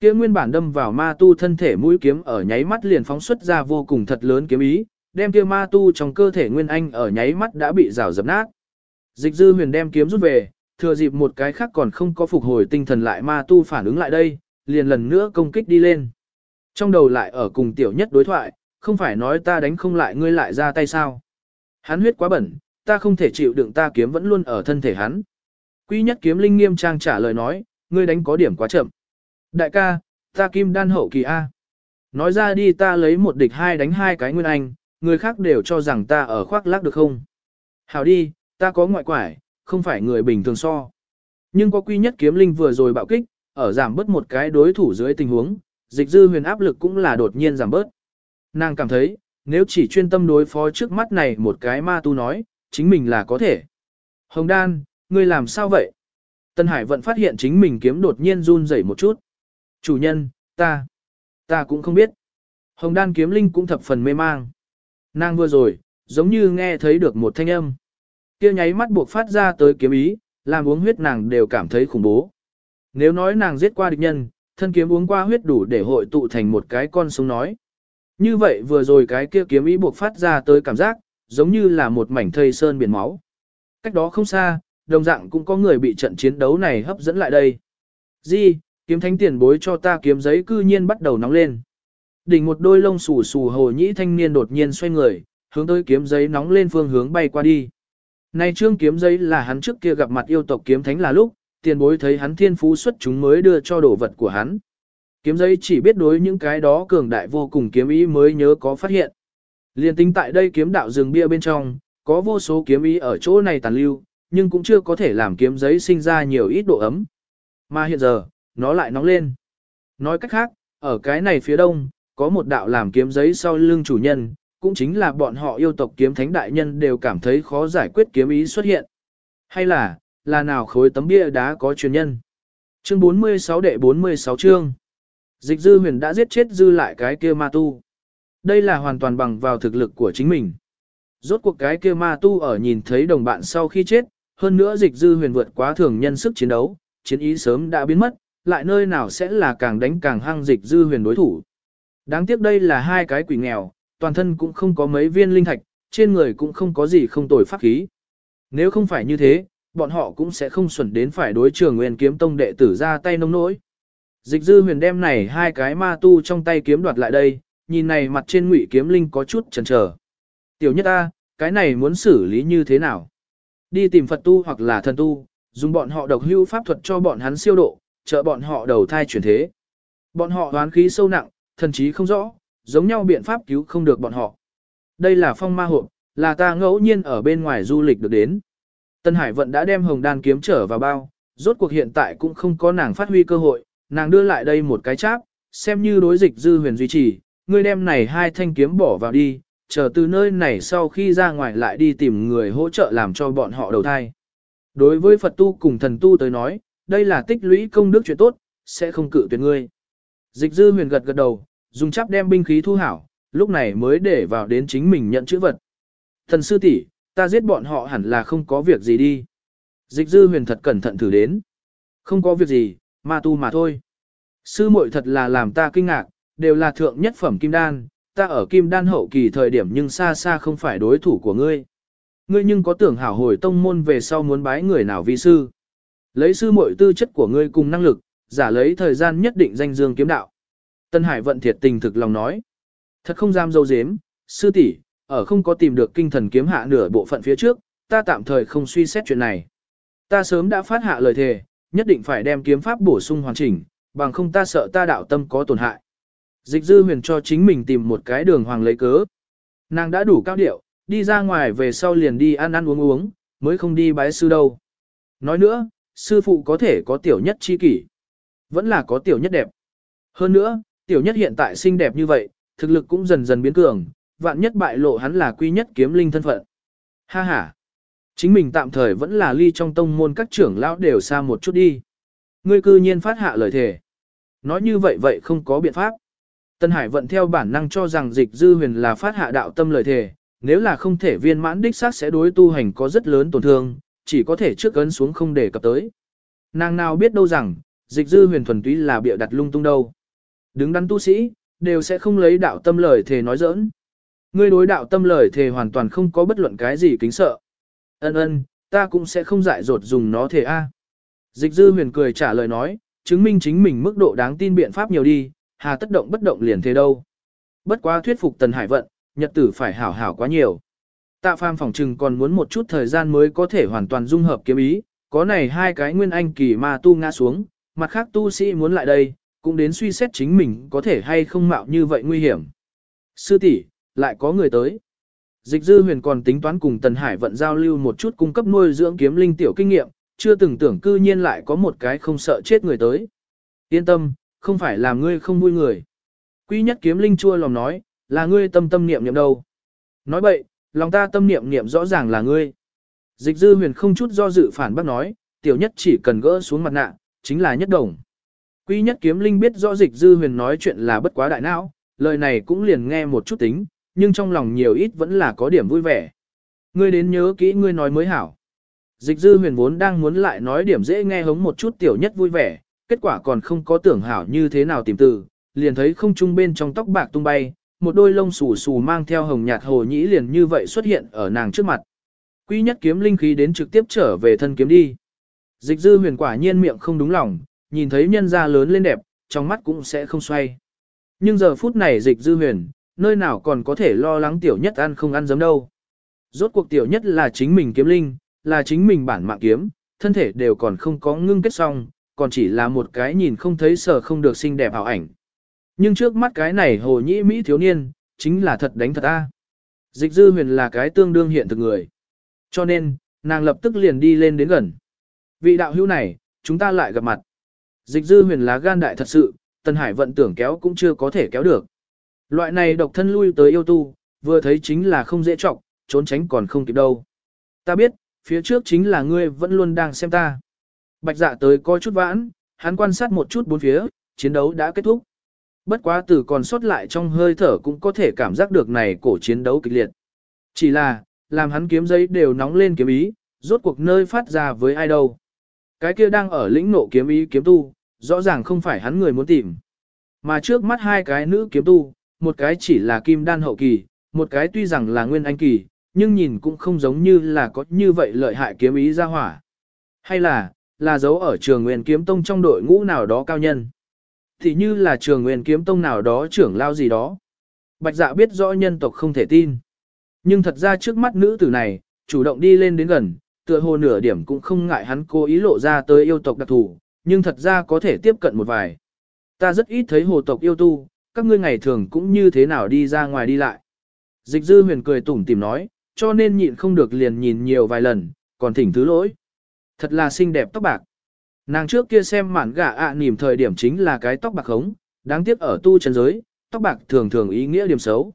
Kia nguyên bản đâm vào ma tu thân thể mũi kiếm ở nháy mắt liền phóng xuất ra vô cùng thật lớn kiếm ý, đem kia ma tu trong cơ thể nguyên anh ở nháy mắt đã bị rào dập nát. Dịch dư huyền đem kiếm rút về, thừa dịp một cái khác còn không có phục hồi tinh thần lại ma tu phản ứng lại đây, liền lần nữa công kích đi lên. Trong đầu lại ở cùng tiểu nhất đối thoại, không phải nói ta đánh không lại ngươi lại ra tay sao. Hắn huyết quá bẩn, ta không thể chịu đựng ta kiếm vẫn luôn ở thân thể hắn. Quy nhất kiếm linh nghiêm trang trả lời nói, ngươi đánh có điểm quá chậm. Đại ca, ta kim đan hậu kỳ A. Nói ra đi ta lấy một địch hai đánh hai cái nguyên anh, người khác đều cho rằng ta ở khoác lác được không. Hảo đi, ta có ngoại quải, không phải người bình thường so. Nhưng có quy nhất kiếm linh vừa rồi bạo kích, ở giảm bớt một cái đối thủ dưới tình huống, dịch dư huyền áp lực cũng là đột nhiên giảm bớt. Nàng cảm thấy, nếu chỉ chuyên tâm đối phó trước mắt này một cái ma tu nói, chính mình là có thể. Hồng Đan, ngươi làm sao vậy? Tân Hải vẫn phát hiện chính mình kiếm đột nhiên run rẩy một chút. Chủ nhân, ta, ta cũng không biết. Hồng Đan kiếm linh cũng thập phần mê mang. Nàng vừa rồi, giống như nghe thấy được một thanh âm. kia nháy mắt buộc phát ra tới kiếm ý, làm uống huyết nàng đều cảm thấy khủng bố. Nếu nói nàng giết qua địch nhân, thân kiếm uống qua huyết đủ để hội tụ thành một cái con sống nói. Như vậy vừa rồi cái kia kiếm ý buộc phát ra tới cảm giác, giống như là một mảnh thây sơn biển máu. Cách đó không xa, đồng dạng cũng có người bị trận chiến đấu này hấp dẫn lại đây. Di, kiếm thánh tiền bối cho ta kiếm giấy cư nhiên bắt đầu nóng lên. Đỉnh một đôi lông xù xù hồ nhĩ thanh niên đột nhiên xoay người, hướng tới kiếm giấy nóng lên phương hướng bay qua đi. Này trương kiếm giấy là hắn trước kia gặp mặt yêu tộc kiếm thánh là lúc, tiền bối thấy hắn thiên phú xuất chúng mới đưa cho đồ vật của hắn. Kiếm giấy chỉ biết đối những cái đó cường đại vô cùng kiếm ý mới nhớ có phát hiện. Liên tính tại đây kiếm đạo rừng bia bên trong, có vô số kiếm ý ở chỗ này tàn lưu, nhưng cũng chưa có thể làm kiếm giấy sinh ra nhiều ít độ ấm. Mà hiện giờ, nó lại nóng lên. Nói cách khác, ở cái này phía đông, có một đạo làm kiếm giấy sau lưng chủ nhân, cũng chính là bọn họ yêu tộc kiếm thánh đại nhân đều cảm thấy khó giải quyết kiếm ý xuất hiện. Hay là, là nào khối tấm bia đá có truyền nhân. Chương 46 đệ 46 chương. Dịch dư huyền đã giết chết dư lại cái kia ma tu. Đây là hoàn toàn bằng vào thực lực của chính mình. Rốt cuộc cái kia ma tu ở nhìn thấy đồng bạn sau khi chết, hơn nữa dịch dư huyền vượt quá thường nhân sức chiến đấu, chiến ý sớm đã biến mất, lại nơi nào sẽ là càng đánh càng hăng dịch dư huyền đối thủ. Đáng tiếc đây là hai cái quỷ nghèo, toàn thân cũng không có mấy viên linh thạch, trên người cũng không có gì không tồi pháp khí. Nếu không phải như thế, bọn họ cũng sẽ không xuẩn đến phải đối trường nguyên kiếm tông đệ tử ra tay nông nỗi. Dịch dư huyền đem này hai cái ma tu trong tay kiếm đoạt lại đây, nhìn này mặt trên ngụy kiếm linh có chút chần chờ. Tiểu nhất A, cái này muốn xử lý như thế nào? Đi tìm Phật tu hoặc là thần tu, dùng bọn họ độc hưu pháp thuật cho bọn hắn siêu độ, trợ bọn họ đầu thai chuyển thế. Bọn họ đoán khí sâu nặng, thần trí không rõ, giống nhau biện pháp cứu không được bọn họ. Đây là phong ma hộp, là ta ngẫu nhiên ở bên ngoài du lịch được đến. Tân Hải vận đã đem hồng đan kiếm trở vào bao, rốt cuộc hiện tại cũng không có nàng phát huy cơ hội, nàng đưa lại đây một cái cháp, xem như đối dịch dư huyền duy trì, ngươi đem này hai thanh kiếm bỏ vào đi, chờ từ nơi này sau khi ra ngoài lại đi tìm người hỗ trợ làm cho bọn họ đầu thai. Đối với Phật tu cùng thần tu tới nói, đây là tích lũy công đức chuyện tốt, sẽ không cự tuyệt ngươi. Dịch dư huyền gật gật đầu, dùng chắp đem binh khí thu hảo, lúc này mới để vào đến chính mình nhận chữ vật. Thần sư tỷ, ta giết bọn họ hẳn là không có việc gì đi. Dịch dư huyền thật cẩn thận thử đến. Không có việc gì, ma tu mà thôi. Sư muội thật là làm ta kinh ngạc, đều là thượng nhất phẩm kim đan, ta ở kim đan hậu kỳ thời điểm nhưng xa xa không phải đối thủ của ngươi. Ngươi nhưng có tưởng hảo hồi tông môn về sau muốn bái người nào vi sư. Lấy sư muội tư chất của ngươi cùng năng lực, giả lấy thời gian nhất định danh dương kiếm đạo. Tân Hải vận thiệt tình thực lòng nói. Thật không dám dâu dếm, sư tỷ, ở không có tìm được kinh thần kiếm hạ nửa bộ phận phía trước, ta tạm thời không suy xét chuyện này. Ta sớm đã phát hạ lời thề, nhất định phải đem kiếm pháp bổ sung hoàn chỉnh, bằng không ta sợ ta đạo tâm có tổn hại. Dịch dư huyền cho chính mình tìm một cái đường hoàng lấy cớ. Nàng đã đủ cao điệu, đi ra ngoài về sau liền đi ăn ăn uống uống, mới không đi bái sư đâu. Nói nữa, sư phụ có thể có tiểu nhất chi kỷ. Vẫn là có tiểu nhất đẹp. Hơn nữa, tiểu nhất hiện tại xinh đẹp như vậy, thực lực cũng dần dần biến cường, vạn nhất bại lộ hắn là quy nhất kiếm linh thân phận. Ha ha. Chính mình tạm thời vẫn là ly trong tông môn các trưởng lão đều xa một chút đi. Ngươi cư nhiên phát hạ lời thề. Nói như vậy vậy không có biện pháp. Tân Hải vận theo bản năng cho rằng dịch dư huyền là phát hạ đạo tâm lời thề, nếu là không thể viên mãn đích xác sẽ đối tu hành có rất lớn tổn thương, chỉ có thể trước ấn xuống không để cập tới. Nàng nào biết đâu rằng, dịch dư huyền thuần túy là bịa đặt lung tung đâu. Đứng đắn tu sĩ, đều sẽ không lấy đạo tâm lời thề nói giỡn. Ngươi đối đạo tâm lời thề hoàn toàn không có bất luận cái gì kính sợ. Ân ân, ta cũng sẽ không dại dột dùng nó thề a. Dịch dư huyền cười trả lời nói, chứng minh chính mình mức độ đáng tin biện pháp nhiều đi, hà tất động bất động liền thế đâu. Bất quá thuyết phục Tần Hải vận, nhật tử phải hảo hảo quá nhiều. Tạ phàm phỏng trừng còn muốn một chút thời gian mới có thể hoàn toàn dung hợp kiếm ý, có này hai cái nguyên anh kỳ ma tu ngã xuống, mặt khác tu sĩ muốn lại đây, cũng đến suy xét chính mình có thể hay không mạo như vậy nguy hiểm. Sư tỷ, lại có người tới. Dịch dư huyền còn tính toán cùng Tần Hải vận giao lưu một chút cung cấp nuôi dưỡng kiếm linh tiểu kinh nghiệm, chưa từng tưởng cư nhiên lại có một cái không sợ chết người tới. Yên tâm, không phải là ngươi không vui người. Quy nhất kiếm linh chua lòng nói, là ngươi tâm tâm niệm niệm đâu. Nói bậy, lòng ta tâm niệm niệm rõ ràng là ngươi. Dịch dư huyền không chút do dự phản bác nói, tiểu nhất chỉ cần gỡ xuống mặt nạ, chính là nhất đồng. Quy nhất kiếm linh biết rõ dịch dư huyền nói chuyện là bất quá đại não, lời này cũng liền nghe một chút tính, nhưng trong lòng nhiều ít vẫn là có điểm vui vẻ. Ngươi đến nhớ kỹ ngươi nói mới hảo. Dịch dư huyền vốn đang muốn lại nói điểm dễ nghe hống một chút tiểu nhất vui vẻ, kết quả còn không có tưởng hảo như thế nào tìm từ, liền thấy không trung bên trong tóc bạc tung bay, một đôi lông xù xù mang theo hồng nhạt hồ nhĩ liền như vậy xuất hiện ở nàng trước mặt. Quy nhất kiếm linh khí đến trực tiếp trở về thân kiếm đi. Dịch dư huyền quả nhiên miệng không đúng lòng, nhìn thấy nhân gia lớn lên đẹp, trong mắt cũng sẽ không xoay. Nhưng giờ phút này dịch dư huyền, nơi nào còn có thể lo lắng tiểu nhất ăn không ăn giấm đâu. Rốt cuộc tiểu nhất là chính mình kiếm linh, là chính mình bản mạng kiếm, thân thể đều còn không có ngưng kết xong, còn chỉ là một cái nhìn không thấy sở không được xinh đẹp ảo ảnh. Nhưng trước mắt cái này hồ nhĩ Mỹ thiếu niên, chính là thật đánh thật a. Dịch dư huyền là cái tương đương hiện thực người. Cho nên, nàng lập tức liền đi lên đến gần. Vị đạo hữu này, chúng ta lại gặp mặt. Dịch dư huyền là gan đại thật sự, Tân Hải vận tưởng kéo cũng chưa có thể kéo được. Loại này độc thân lui tới yêu tu, vừa thấy chính là không dễ trọng, trốn tránh còn không kịp đâu. Ta biết, phía trước chính là ngươi vẫn luôn đang xem ta. Bạch dạ tới coi chút vãn, hắn quan sát một chút bốn phía, chiến đấu đã kết thúc. Bất quá từ còn sót lại trong hơi thở cũng có thể cảm giác được này cổ chiến đấu kịch liệt. Chỉ là, làm hắn kiếm giấy đều nóng lên kiếm ý, rốt cuộc nơi phát ra với ai đâu. Cái kia đang ở lĩnh nộ kiếm ý kiếm tu, rõ ràng không phải hắn người muốn tìm. Mà trước mắt hai cái nữ kiếm tu, một cái chỉ là kim đan hậu kỳ, một cái tuy rằng là nguyên anh kỳ, nhưng nhìn cũng không giống như là có như vậy lợi hại kiếm ý ra hỏa. Hay là, là dấu ở trường nguyên kiếm tông trong đội ngũ nào đó cao nhân. Thì như là trường nguyên kiếm tông nào đó trưởng lao gì đó. Bạch dạ biết rõ nhân tộc không thể tin. Nhưng thật ra trước mắt nữ tử này, chủ động đi lên đến gần, tựa hồ nửa điểm cũng không ngại hắn cố ý lộ ra tới yêu tộc đặc thù, nhưng thật ra có thể tiếp cận một vài. Ta rất ít thấy hồ tộc yêu tu, các ngươi ngày thường cũng như thế nào đi ra ngoài đi lại. Dịch dư huyền cười tủm tìm nói, cho nên nhịn không được liền nhìn nhiều vài lần, còn thỉnh thứ lỗi. Thật là xinh đẹp tóc bạc. Nàng trước kia xem mản gà ạ à, nỉm thời điểm chính là cái tóc bạc hống, đáng tiếc ở tu chân giới, tóc bạc thường thường ý nghĩa điểm xấu.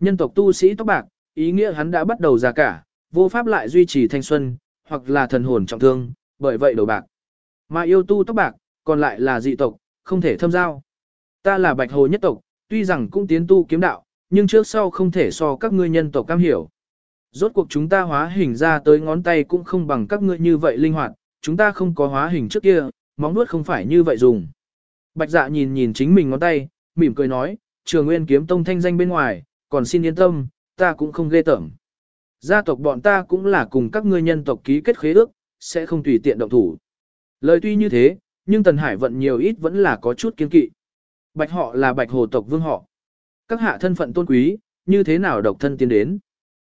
Nhân tộc tu sĩ tóc bạc, ý nghĩa hắn đã bắt đầu già cả, vô pháp lại duy trì thanh xuân, hoặc là thần hồn trọng thương, bởi vậy đầu bạc. Mà yêu tu tóc bạc, còn lại là dị tộc, không thể thâm giao. Ta là bạch hồ nhất tộc, tuy rằng cũng tiến tu kiếm đạo, nhưng trước sau không thể so các ngươi nhân tộc cam hiểu. Rốt cuộc chúng ta hóa hình ra tới ngón tay cũng không bằng các ngươi như vậy linh hoạt, chúng ta không có hóa hình trước kia, móng nuốt không phải như vậy dùng. Bạch dạ nhìn nhìn chính mình ngón tay, mỉm cười nói, trường nguyên kiếm tông thanh danh bên ngoài, còn xin yên tâm, ta cũng không ghê tởm. Gia tộc bọn ta cũng là cùng các ngươi nhân tộc ký kết khế ước, sẽ không tùy tiện động thủ. Lời tuy như thế, nhưng Tần Hải vận nhiều ít vẫn là có chút kiên kỵ. Bạch họ là bạch hồ tộc vương họ. Các hạ thân phận tôn quý, như thế nào độc thân tiến đến.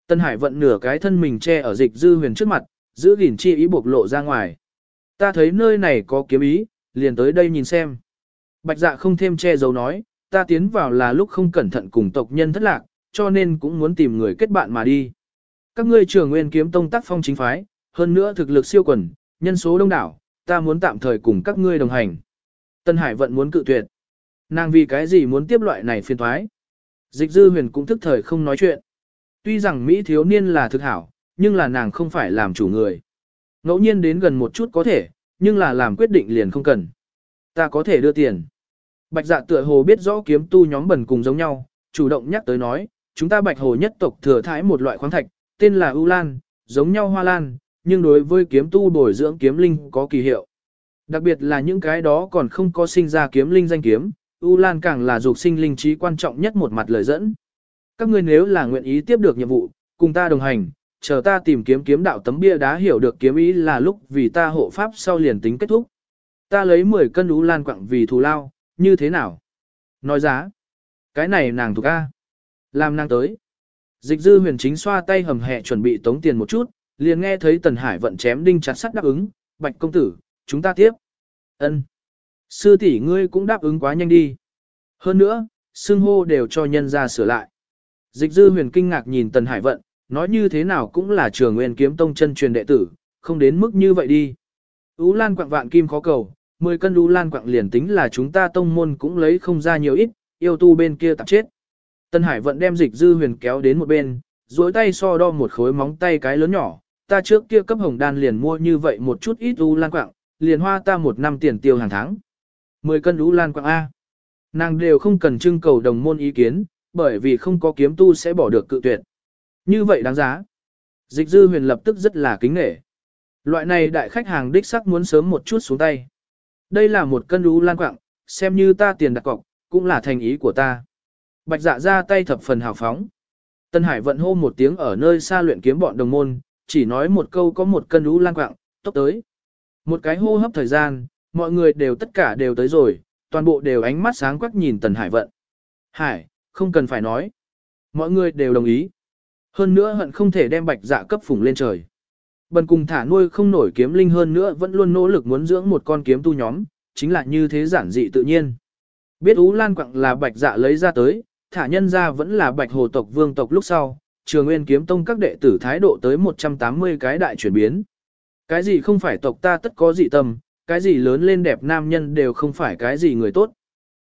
Tân Hải vận nửa cái thân mình che ở dịch dư huyền trước mặt, giữ gìn chi ý bộc lộ ra ngoài. Ta thấy nơi này có kiếm ý, liền tới đây nhìn xem. Bạch dạ không thêm che giấu nói, ta tiến vào là lúc không cẩn thận cùng tộc nhân thất lạc, cho nên cũng muốn tìm người kết bạn mà đi. Các ngươi trưởng nguyên kiếm tông tác phong chính phái, hơn nữa thực lực siêu quần, nhân số đông đảo, ta muốn tạm thời cùng các ngươi đồng hành. Tân Hải vận muốn cự tuyệt. Nàng vì cái gì muốn tiếp loại này phiền thoái. Dịch dư huyền cũng thức thời không nói chuyện. Tuy rằng Mỹ thiếu niên là thực hảo, nhưng là nàng không phải làm chủ người. Ngẫu nhiên đến gần một chút có thể, nhưng là làm quyết định liền không cần. Ta có thể đưa tiền. Bạch dạ tựa hồ biết rõ kiếm tu nhóm bẩn cùng giống nhau, chủ động nhắc tới nói, chúng ta bạch hồ nhất tộc thừa thái một loại khoáng thạch, tên là ưu lan, giống nhau hoa lan, nhưng đối với kiếm tu bồi dưỡng kiếm linh có kỳ hiệu. Đặc biệt là những cái đó còn không có sinh ra kiếm linh danh kiếm, U lan càng là dục sinh linh trí quan trọng nhất một mặt lời dẫn. Các ngươi nếu là nguyện ý tiếp được nhiệm vụ, cùng ta đồng hành, chờ ta tìm kiếm kiếm đạo tấm bia đá hiểu được kiếm ý là lúc vì ta hộ pháp sau liền tính kết thúc. Ta lấy 10 cân U lan quặng vì thù lao, như thế nào? Nói giá. Cái này nàng thuộc A. Làm nàng tới. Dịch dư huyền chính xoa tay hầm hẹ chuẩn bị tống tiền một chút, liền nghe thấy Tần Hải vận chém đinh chặt sắt đáp ứng, bạch công tử, chúng ta tiếp. ân Sư tỷ ngươi cũng đáp ứng quá nhanh đi. Hơn nữa, xưng hô đều cho nhân ra sửa lại. Dịch dư huyền kinh ngạc nhìn Tần Hải vận, nói như thế nào cũng là trường nguyên kiếm tông chân truyền đệ tử, không đến mức như vậy đi. Ú lan quạng vạn kim khó cầu, 10 cân ú lan quạng liền tính là chúng ta tông môn cũng lấy không ra nhiều ít, yêu tu bên kia tạp chết. Tân Hải vận đem dịch dư huyền kéo đến một bên, duỗi tay so đo một khối móng tay cái lớn nhỏ, ta trước kia cấp hồng đan liền mua như vậy một chút ít u lan quạng, liền hoa ta một năm tiền tiêu hàng tháng. 10 cân u lan quạng A. Nàng đều không cần trưng cầu đồng môn ý kiến, bởi vì không có kiếm tu sẽ bỏ được cự tuyệt. Như vậy đáng giá. Dịch dư huyền lập tức rất là kính nể. Loại này đại khách hàng đích sắc muốn sớm một chút xuống tay. Đây là một cân u lan quạng, xem như ta tiền đặt cọc, cũng là thành ý của ta. Bạch dạ ra tay thập phần hào phóng. Tân Hải vận hô một tiếng ở nơi xa luyện kiếm bọn đồng môn, chỉ nói một câu có một cân lũ lan quạng, tốc tới. Một cái hô hấp thời gian, mọi người đều tất cả đều tới rồi, toàn bộ đều ánh mắt sáng quắc nhìn Tần Hải vận. Hải, không cần phải nói. Mọi người đều đồng ý. Hơn nữa hận không thể đem bạch dạ cấp phủng lên trời. Bần cùng thả nuôi không nổi kiếm linh hơn nữa vẫn luôn nỗ lực muốn dưỡng một con kiếm tu nhóm, chính là như thế giản dị tự nhiên. Biết Ú Lan quặng là bạch dạ lấy ra tới, thả nhân ra vẫn là bạch hồ tộc vương tộc lúc sau, trường nguyên kiếm tông các đệ tử thái độ tới 180 cái đại chuyển biến. Cái gì không phải tộc ta tất có dị tâm, cái gì lớn lên đẹp nam nhân đều không phải cái gì người tốt.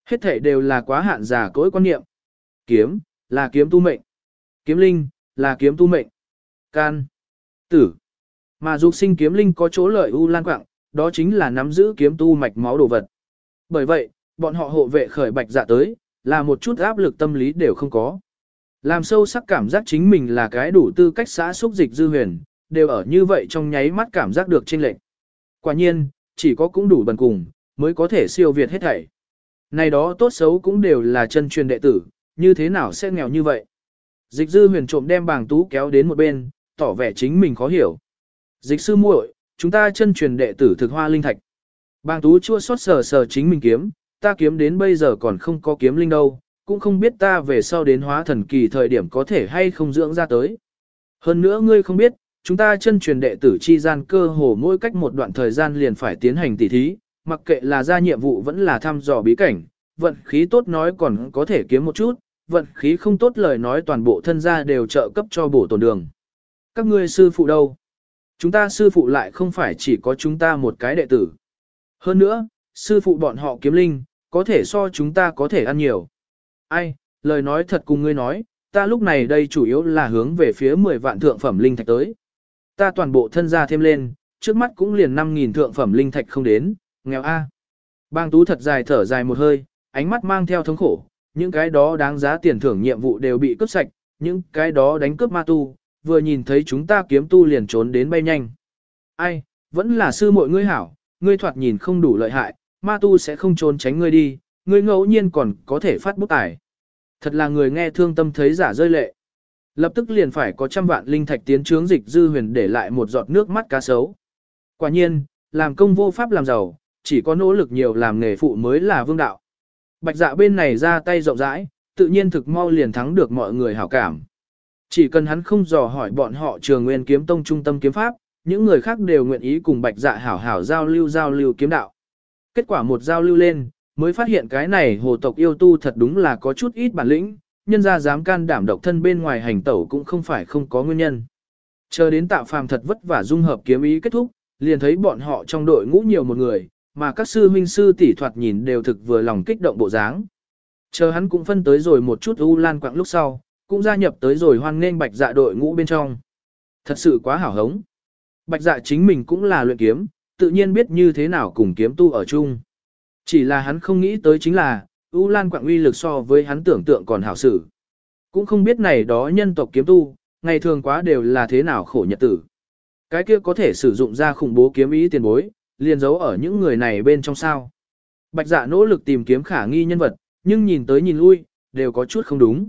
Hết thể đều là quá hạn giả cỗi quan niệm. Kiếm, là kiếm tu mệnh. Kiếm linh, là kiếm tu mệnh. Can, tử. Mà dục sinh kiếm linh có chỗ lợi u lan quạng, đó chính là nắm giữ kiếm tu mạch máu đồ vật. Bởi vậy, bọn họ hộ vệ khởi bạch dạ tới, là một chút áp lực tâm lý đều không có. Làm sâu sắc cảm giác chính mình là cái đủ tư cách xã xúc dịch dư huyền, đều ở như vậy trong nháy mắt cảm giác được chênh lệch. Quả nhiên, chỉ có cũng đủ bần cùng, mới có thể siêu việt hết thảy. Này đó tốt xấu cũng đều là chân truyền đệ tử, như thế nào sẽ nghèo như vậy. Dịch dư huyền trộm đem bàng tú kéo đến một bên, tỏ vẻ chính mình khó hiểu. Dịch sư muội, chúng ta chân truyền đệ tử thực hoa linh thạch. Bàng tú chua xót sờ sờ chính mình kiếm, ta kiếm đến bây giờ còn không có kiếm linh đâu, cũng không biết ta về sau đến hóa thần kỳ thời điểm có thể hay không dưỡng ra tới. Hơn nữa ngươi không biết, chúng ta chân truyền đệ tử chi gian cơ hồ mỗi cách một đoạn thời gian liền phải tiến hành tỉ thí, mặc kệ là ra nhiệm vụ vẫn là thăm dò bí cảnh, vận khí tốt nói còn có thể kiếm một chút, vận khí không tốt lời nói toàn bộ thân gia đều trợ cấp cho bổ tổn đường. Các ngươi sư phụ đâu? Chúng ta sư phụ lại không phải chỉ có chúng ta một cái đệ tử. Hơn nữa, sư phụ bọn họ kiếm linh, có thể so chúng ta có thể ăn nhiều. Ai, lời nói thật cùng ngươi nói, ta lúc này đây chủ yếu là hướng về phía 10 vạn thượng phẩm linh thạch tới. Ta toàn bộ thân gia thêm lên, trước mắt cũng liền 5.000 thượng phẩm linh thạch không đến, nghèo a. Bang tú thật dài thở dài một hơi, ánh mắt mang theo thống khổ, những cái đó đáng giá tiền thưởng nhiệm vụ đều bị cướp sạch, những cái đó đánh cướp ma tu, vừa nhìn thấy chúng ta kiếm tu liền trốn đến bay nhanh. Ai, vẫn là sư muội ngươi hảo, ngươi thoạt nhìn không đủ lợi hại, ma tu sẽ không trốn tránh ngươi đi, ngươi ngẫu nhiên còn có thể phát bút tải, Thật là người nghe thương tâm thấy giả rơi lệ. Lập tức liền phải có trăm vạn linh thạch tiến trướng dịch dư huyền để lại một giọt nước mắt cá sấu. Quả nhiên, làm công vô pháp làm giàu, chỉ có nỗ lực nhiều làm nghề phụ mới là vương đạo. Bạch dạ bên này ra tay rộng rãi, tự nhiên thực mau liền thắng được mọi người hảo cảm. Chỉ cần hắn không dò hỏi bọn họ trường nguyên kiếm tông trung tâm kiếm pháp, những người khác đều nguyện ý cùng bạch dạ hảo hảo giao lưu giao lưu kiếm đạo. Kết quả một giao lưu lên, mới phát hiện cái này hồ tộc yêu tu thật đúng là có chút ít bản lĩnh, nhân ra dám can đảm độc thân bên ngoài hành tẩu cũng không phải không có nguyên nhân. Chờ đến tạo phàm thật vất vả dung hợp kiếm ý kết thúc, liền thấy bọn họ trong đội ngũ nhiều một người, mà các sư huynh sư tỷ thoạt nhìn đều thực vừa lòng kích động bộ dáng. Chờ hắn cũng phân tới rồi một chút u lan quạng lúc sau, cũng gia nhập tới rồi hoan nghênh bạch dạ đội ngũ bên trong. Thật sự quá hảo hống. Bạch dạ chính mình cũng là luyện kiếm, tự nhiên biết như thế nào cùng kiếm tu ở chung. Chỉ là hắn không nghĩ tới chính là, U Lan Quảng uy lực so với hắn tưởng tượng còn hảo xử. Cũng không biết này đó nhân tộc kiếm tu, ngày thường quá đều là thế nào khổ nhật tử. Cái kia có thể sử dụng ra khủng bố kiếm ý tiền bối, liền giấu ở những người này bên trong sao. Bạch dạ nỗ lực tìm kiếm khả nghi nhân vật, nhưng nhìn tới nhìn lui, đều có chút không đúng.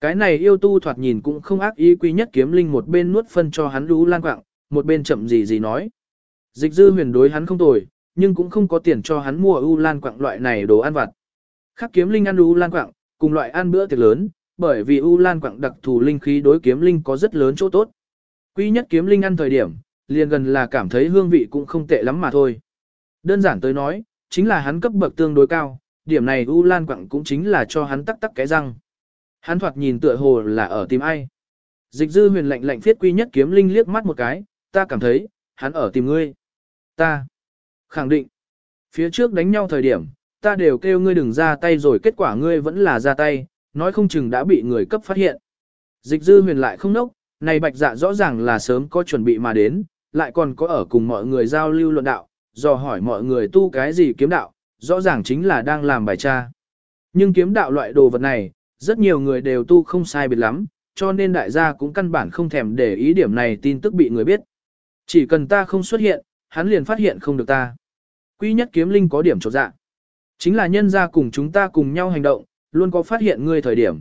Cái này yêu tu thoạt nhìn cũng không ác ý quy nhất kiếm linh một bên nuốt phân cho hắn lũ lan quạng, một bên chậm gì gì nói. Dịch dư huyền đối hắn không tồi, nhưng cũng không có tiền cho hắn mua u lan quạng loại này đồ ăn vặt. Khắc kiếm linh ăn u lan quạng, cùng loại ăn bữa tiệc lớn, bởi vì u lan quạng đặc thù linh khí đối kiếm linh có rất lớn chỗ tốt. Quý nhất kiếm linh ăn thời điểm, liền gần là cảm thấy hương vị cũng không tệ lắm mà thôi. Đơn giản tới nói, chính là hắn cấp bậc tương đối cao, điểm này u lan quạng cũng chính là cho hắn tắc tắc cái răng. Hắn thoạt nhìn tựa hồ là ở tìm ai. Dịch dư huyền lạnh lạnh phiết quy nhất kiếm linh liếc mắt một cái, ta cảm thấy, hắn ở tìm ngươi. Ta. Khẳng định. Phía trước đánh nhau thời điểm, ta đều kêu ngươi đừng ra tay rồi kết quả ngươi vẫn là ra tay, nói không chừng đã bị người cấp phát hiện. Dịch dư huyền lại không nốc, này bạch dạ rõ ràng là sớm có chuẩn bị mà đến, lại còn có ở cùng mọi người giao lưu luận đạo, dò hỏi mọi người tu cái gì kiếm đạo, rõ ràng chính là đang làm bài tra. Nhưng kiếm đạo loại đồ vật này, rất nhiều người đều tu không sai biệt lắm, cho nên đại gia cũng căn bản không thèm để ý điểm này tin tức bị người biết. Chỉ cần ta không xuất hiện, hắn liền phát hiện không được ta. Quy nhất kiếm linh có điểm trột dạng. Chính là nhân gia cùng chúng ta cùng nhau hành động, luôn có phát hiện ngươi thời điểm.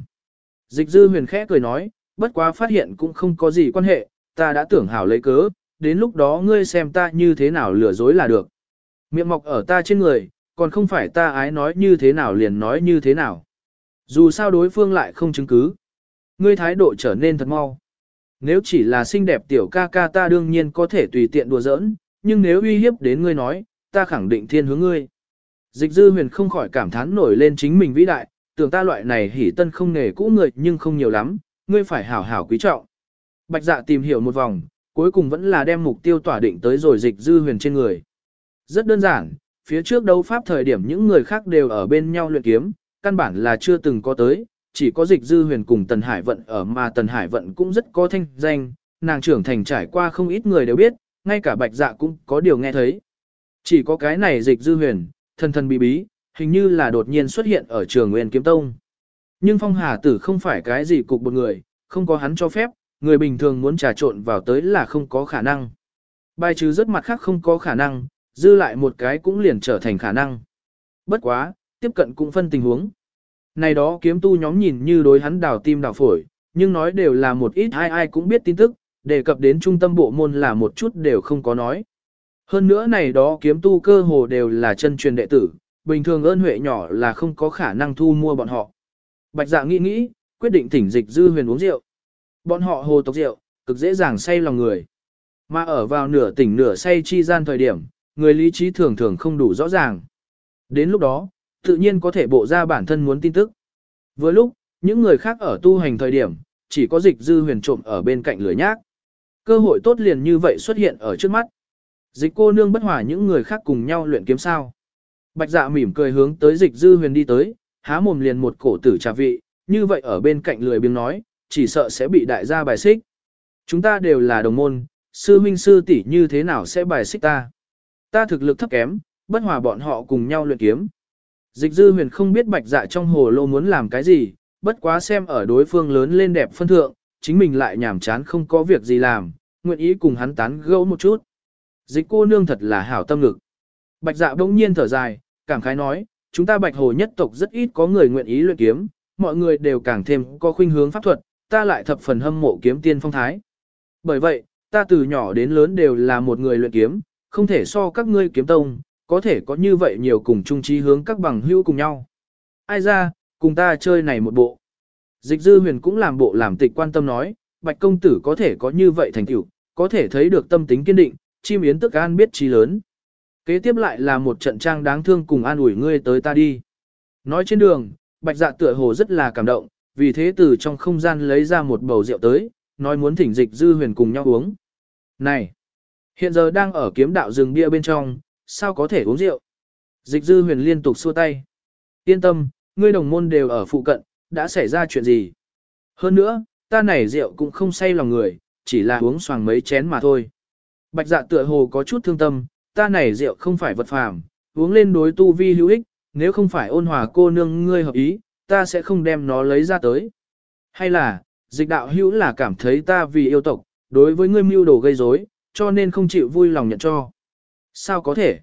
Dịch dư huyền khẽ cười nói, bất quá phát hiện cũng không có gì quan hệ, ta đã tưởng hảo lấy cớ, đến lúc đó ngươi xem ta như thế nào lừa dối là được. Miệng mọc ở ta trên người, còn không phải ta ái nói như thế nào liền nói như thế nào. Dù sao đối phương lại không chứng cứ. Ngươi thái độ trở nên thật mau. Nếu chỉ là xinh đẹp tiểu ca ca ta đương nhiên có thể tùy tiện đùa giỡn, nhưng nếu uy hiếp đến ngươi nói, ta khẳng định thiên hướng ngươi. Dịch dư huyền không khỏi cảm thán nổi lên chính mình vĩ đại, tưởng ta loại này hỉ tân không nghề cũ người nhưng không nhiều lắm, ngươi phải hảo hảo quý trọng. Bạch dạ tìm hiểu một vòng, cuối cùng vẫn là đem mục tiêu tỏa định tới rồi dịch dư huyền trên người. Rất đơn giản, phía trước đấu pháp thời điểm những người khác đều ở bên nhau luyện kiếm, căn bản là chưa từng có tới, chỉ có dịch dư huyền cùng Tần Hải Vận ở mà Tần Hải Vận cũng rất có thanh danh, nàng trưởng thành trải qua không ít người đều biết, ngay cả bạch dạ cũng có điều nghe thấy. Chỉ có cái này dịch dư huyền, thần thần bí bí, hình như là đột nhiên xuất hiện ở trường Nguyên Kiếm Tông. Nhưng Phong Hà Tử không phải cái gì cục một người, không có hắn cho phép, người bình thường muốn trà trộn vào tới là không có khả năng. Bài trừ rất mặt khác không có khả năng, dư lại một cái cũng liền trở thành khả năng. Bất quá, tiếp cận cũng phân tình huống. Này đó kiếm tu nhóm nhìn như đối hắn đào tim đào phổi, nhưng nói đều là một ít ai ai cũng biết tin tức, đề cập đến trung tâm bộ môn là một chút đều không có nói. Hơn nữa này đó kiếm tu cơ hồ đều là chân truyền đệ tử, bình thường ơn huệ nhỏ là không có khả năng thu mua bọn họ. Bạch dạ nghĩ nghĩ, quyết định thỉnh dịch dư huyền uống rượu. Bọn họ hồ tộc rượu, cực dễ dàng say lòng người. Mà ở vào nửa tỉnh nửa say chi gian thời điểm, người lý trí thường thường không đủ rõ ràng. Đến lúc đó, tự nhiên có thể bộ ra bản thân muốn tin tức. Với lúc, những người khác ở tu hành thời điểm, chỉ có dịch dư huyền trộm ở bên cạnh lưỡi nhác. Cơ hội tốt liền như vậy xuất hiện ở trước mắt. Dịch cô nương bất hòa những người khác cùng nhau luyện kiếm sao. Bạch dạ mỉm cười hướng tới dịch dư huyền đi tới, há mồm liền một cổ tử trà vị, như vậy ở bên cạnh lười biếng nói, chỉ sợ sẽ bị đại gia bài xích. Chúng ta đều là đồng môn, sư huynh sư tỷ như thế nào sẽ bài xích ta. Ta thực lực thấp kém, bất hòa bọn họ cùng nhau luyện kiếm. Dịch dư huyền không biết bạch dạ trong hồ lô muốn làm cái gì, bất quá xem ở đối phương lớn lên đẹp phân thượng, chính mình lại nhảm chán không có việc gì làm, nguyện ý cùng hắn tán gẫu một chút. Dịch cô nương thật là hảo tâm ngực. Bạch dạ bỗng nhiên thở dài, cảm khái nói, chúng ta bạch hồ nhất tộc rất ít có người nguyện ý luyện kiếm, mọi người đều càng thêm có khuynh hướng pháp thuật, ta lại thập phần hâm mộ kiếm tiên phong thái. Bởi vậy, ta từ nhỏ đến lớn đều là một người luyện kiếm, không thể so các ngươi kiếm tông, có thể có như vậy nhiều cùng chung trí hướng các bằng hữu cùng nhau. Ai ra, cùng ta chơi này một bộ. Dịch dư huyền cũng làm bộ làm tịch quan tâm nói, bạch công tử có thể có như vậy thành tựu, có thể thấy được tâm tính kiên định, chim yến tức an biết trí lớn. Kế tiếp lại là một trận trang đáng thương cùng an ủi ngươi tới ta đi. Nói trên đường, bạch dạ tựa hồ rất là cảm động, vì thế từ trong không gian lấy ra một bầu rượu tới, nói muốn thỉnh dịch dư huyền cùng nhau uống. Này! Hiện giờ đang ở kiếm đạo rừng bia bên trong, sao có thể uống rượu? Dịch dư huyền liên tục xua tay. Yên tâm, ngươi đồng môn đều ở phụ cận, đã xảy ra chuyện gì? Hơn nữa, ta này rượu cũng không say lòng người, chỉ là uống xoàng mấy chén mà thôi. Bạch dạ tựa hồ có chút thương tâm, ta này rượu không phải vật phàm, uống lên đối tu vi hữu ích, nếu không phải ôn hòa cô nương ngươi hợp ý, ta sẽ không đem nó lấy ra tới. Hay là, dịch đạo hữu là cảm thấy ta vì yêu tộc, đối với ngươi mưu đồ gây rối, cho nên không chịu vui lòng nhận cho. Sao có thể?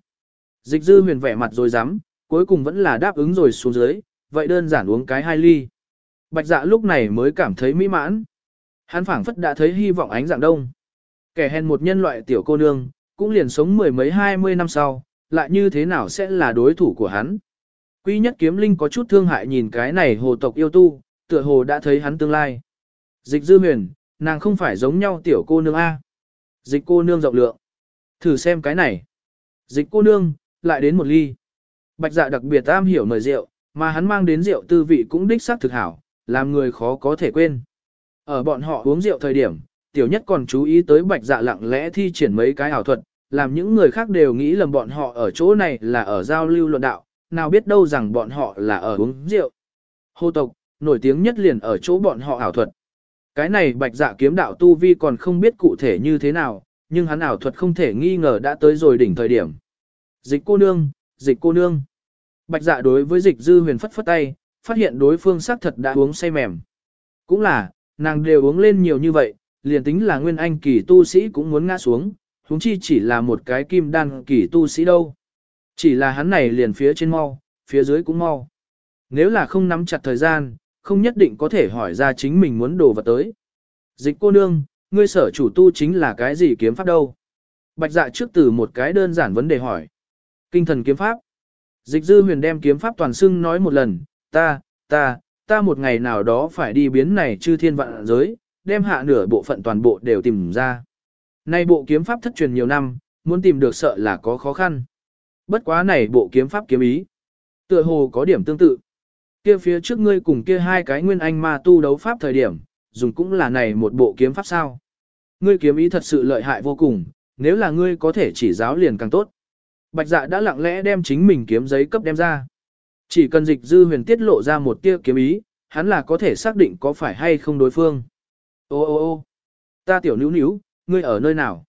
Dịch dư huyền vẻ mặt rồi dám, cuối cùng vẫn là đáp ứng rồi xuống dưới, vậy đơn giản uống cái hai ly. Bạch dạ lúc này mới cảm thấy mỹ mãn. Hắn phảng phất đã thấy hy vọng ánh dạng đông. Kẻ hèn một nhân loại tiểu cô nương, cũng liền sống mười mấy hai mươi năm sau, lại như thế nào sẽ là đối thủ của hắn. Quy nhất kiếm linh có chút thương hại nhìn cái này hồ tộc yêu tu, tựa hồ đã thấy hắn tương lai. Dịch dư huyền, nàng không phải giống nhau tiểu cô nương A. Dịch cô nương rộng lượng. Thử xem cái này. Dịch cô nương, lại đến một ly. Bạch dạ đặc biệt am hiểu mời rượu, mà hắn mang đến rượu tư vị cũng đích xác thực hảo, làm người khó có thể quên. Ở bọn họ uống rượu thời điểm, tiểu nhất còn chú ý tới bạch dạ lặng lẽ thi triển mấy cái ảo thuật, làm những người khác đều nghĩ lầm bọn họ ở chỗ này là ở giao lưu luận đạo, nào biết đâu rằng bọn họ là ở uống rượu. Hô tộc, nổi tiếng nhất liền ở chỗ bọn họ ảo thuật. Cái này bạch dạ kiếm đạo tu vi còn không biết cụ thể như thế nào, nhưng hắn ảo thuật không thể nghi ngờ đã tới rồi đỉnh thời điểm. Dịch cô nương, dịch cô nương. Bạch dạ đối với dịch dư huyền phất phất tay, phát hiện đối phương xác thật đã uống say mềm. Cũng là, nàng đều uống lên nhiều như vậy, liền tính là nguyên anh kỳ tu sĩ cũng muốn ngã xuống, huống chi chỉ là một cái kim đan kỳ tu sĩ đâu. Chỉ là hắn này liền phía trên mau, phía dưới cũng mau. Nếu là không nắm chặt thời gian, không nhất định có thể hỏi ra chính mình muốn đồ vật tới. Dịch cô nương, ngươi sở chủ tu chính là cái gì kiếm pháp đâu? Bạch dạ trước từ một cái đơn giản vấn đề hỏi. Kinh thần kiếm pháp. Dịch dư huyền đem kiếm pháp toàn xưng nói một lần, ta, ta, ta một ngày nào đó phải đi biến này chư thiên vạn giới, đem hạ nửa bộ phận toàn bộ đều tìm ra. Nay bộ kiếm pháp thất truyền nhiều năm, muốn tìm được sợ là có khó khăn. Bất quá này bộ kiếm pháp kiếm ý. Tựa hồ có điểm tương tự. Kia phía trước ngươi cùng kia hai cái nguyên anh ma tu đấu pháp thời điểm, dùng cũng là này một bộ kiếm pháp sao. Ngươi kiếm ý thật sự lợi hại vô cùng, nếu là ngươi có thể chỉ giáo liền càng tốt. Bạch dạ đã lặng lẽ đem chính mình kiếm giấy cấp đem ra. Chỉ cần dịch dư huyền tiết lộ ra một tia kiếm ý, hắn là có thể xác định có phải hay không đối phương. Ô ô ô ta tiểu níu níu, ngươi ở nơi nào?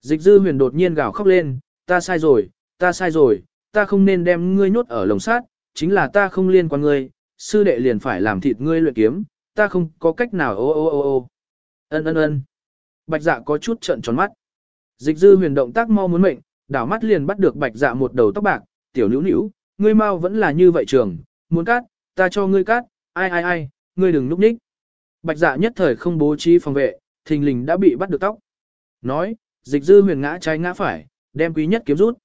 Dịch dư huyền đột nhiên gào khóc lên, ta sai rồi, ta sai rồi, ta không nên đem ngươi nhốt ở lồng sát, chính là ta không liên quan ngươi, sư đệ liền phải làm thịt ngươi luyện kiếm, ta không có cách nào ô ô ô ô. Ân ân ân. Bạch dạ có chút trợn tròn mắt. Dịch dư huyền động tác mau muốn mệnh, đảo mắt liền bắt được bạch dạ một đầu tóc bạc, tiểu nữu nữu, ngươi mau vẫn là như vậy trường, muốn cát, ta cho ngươi cát, ai ai ai, ngươi đừng núp ních. Bạch dạ nhất thời không bố trí phòng vệ, thình lình đã bị bắt được tóc. Nói, dịch dư huyền ngã trái ngã phải, đem quý nhất kiếm rút.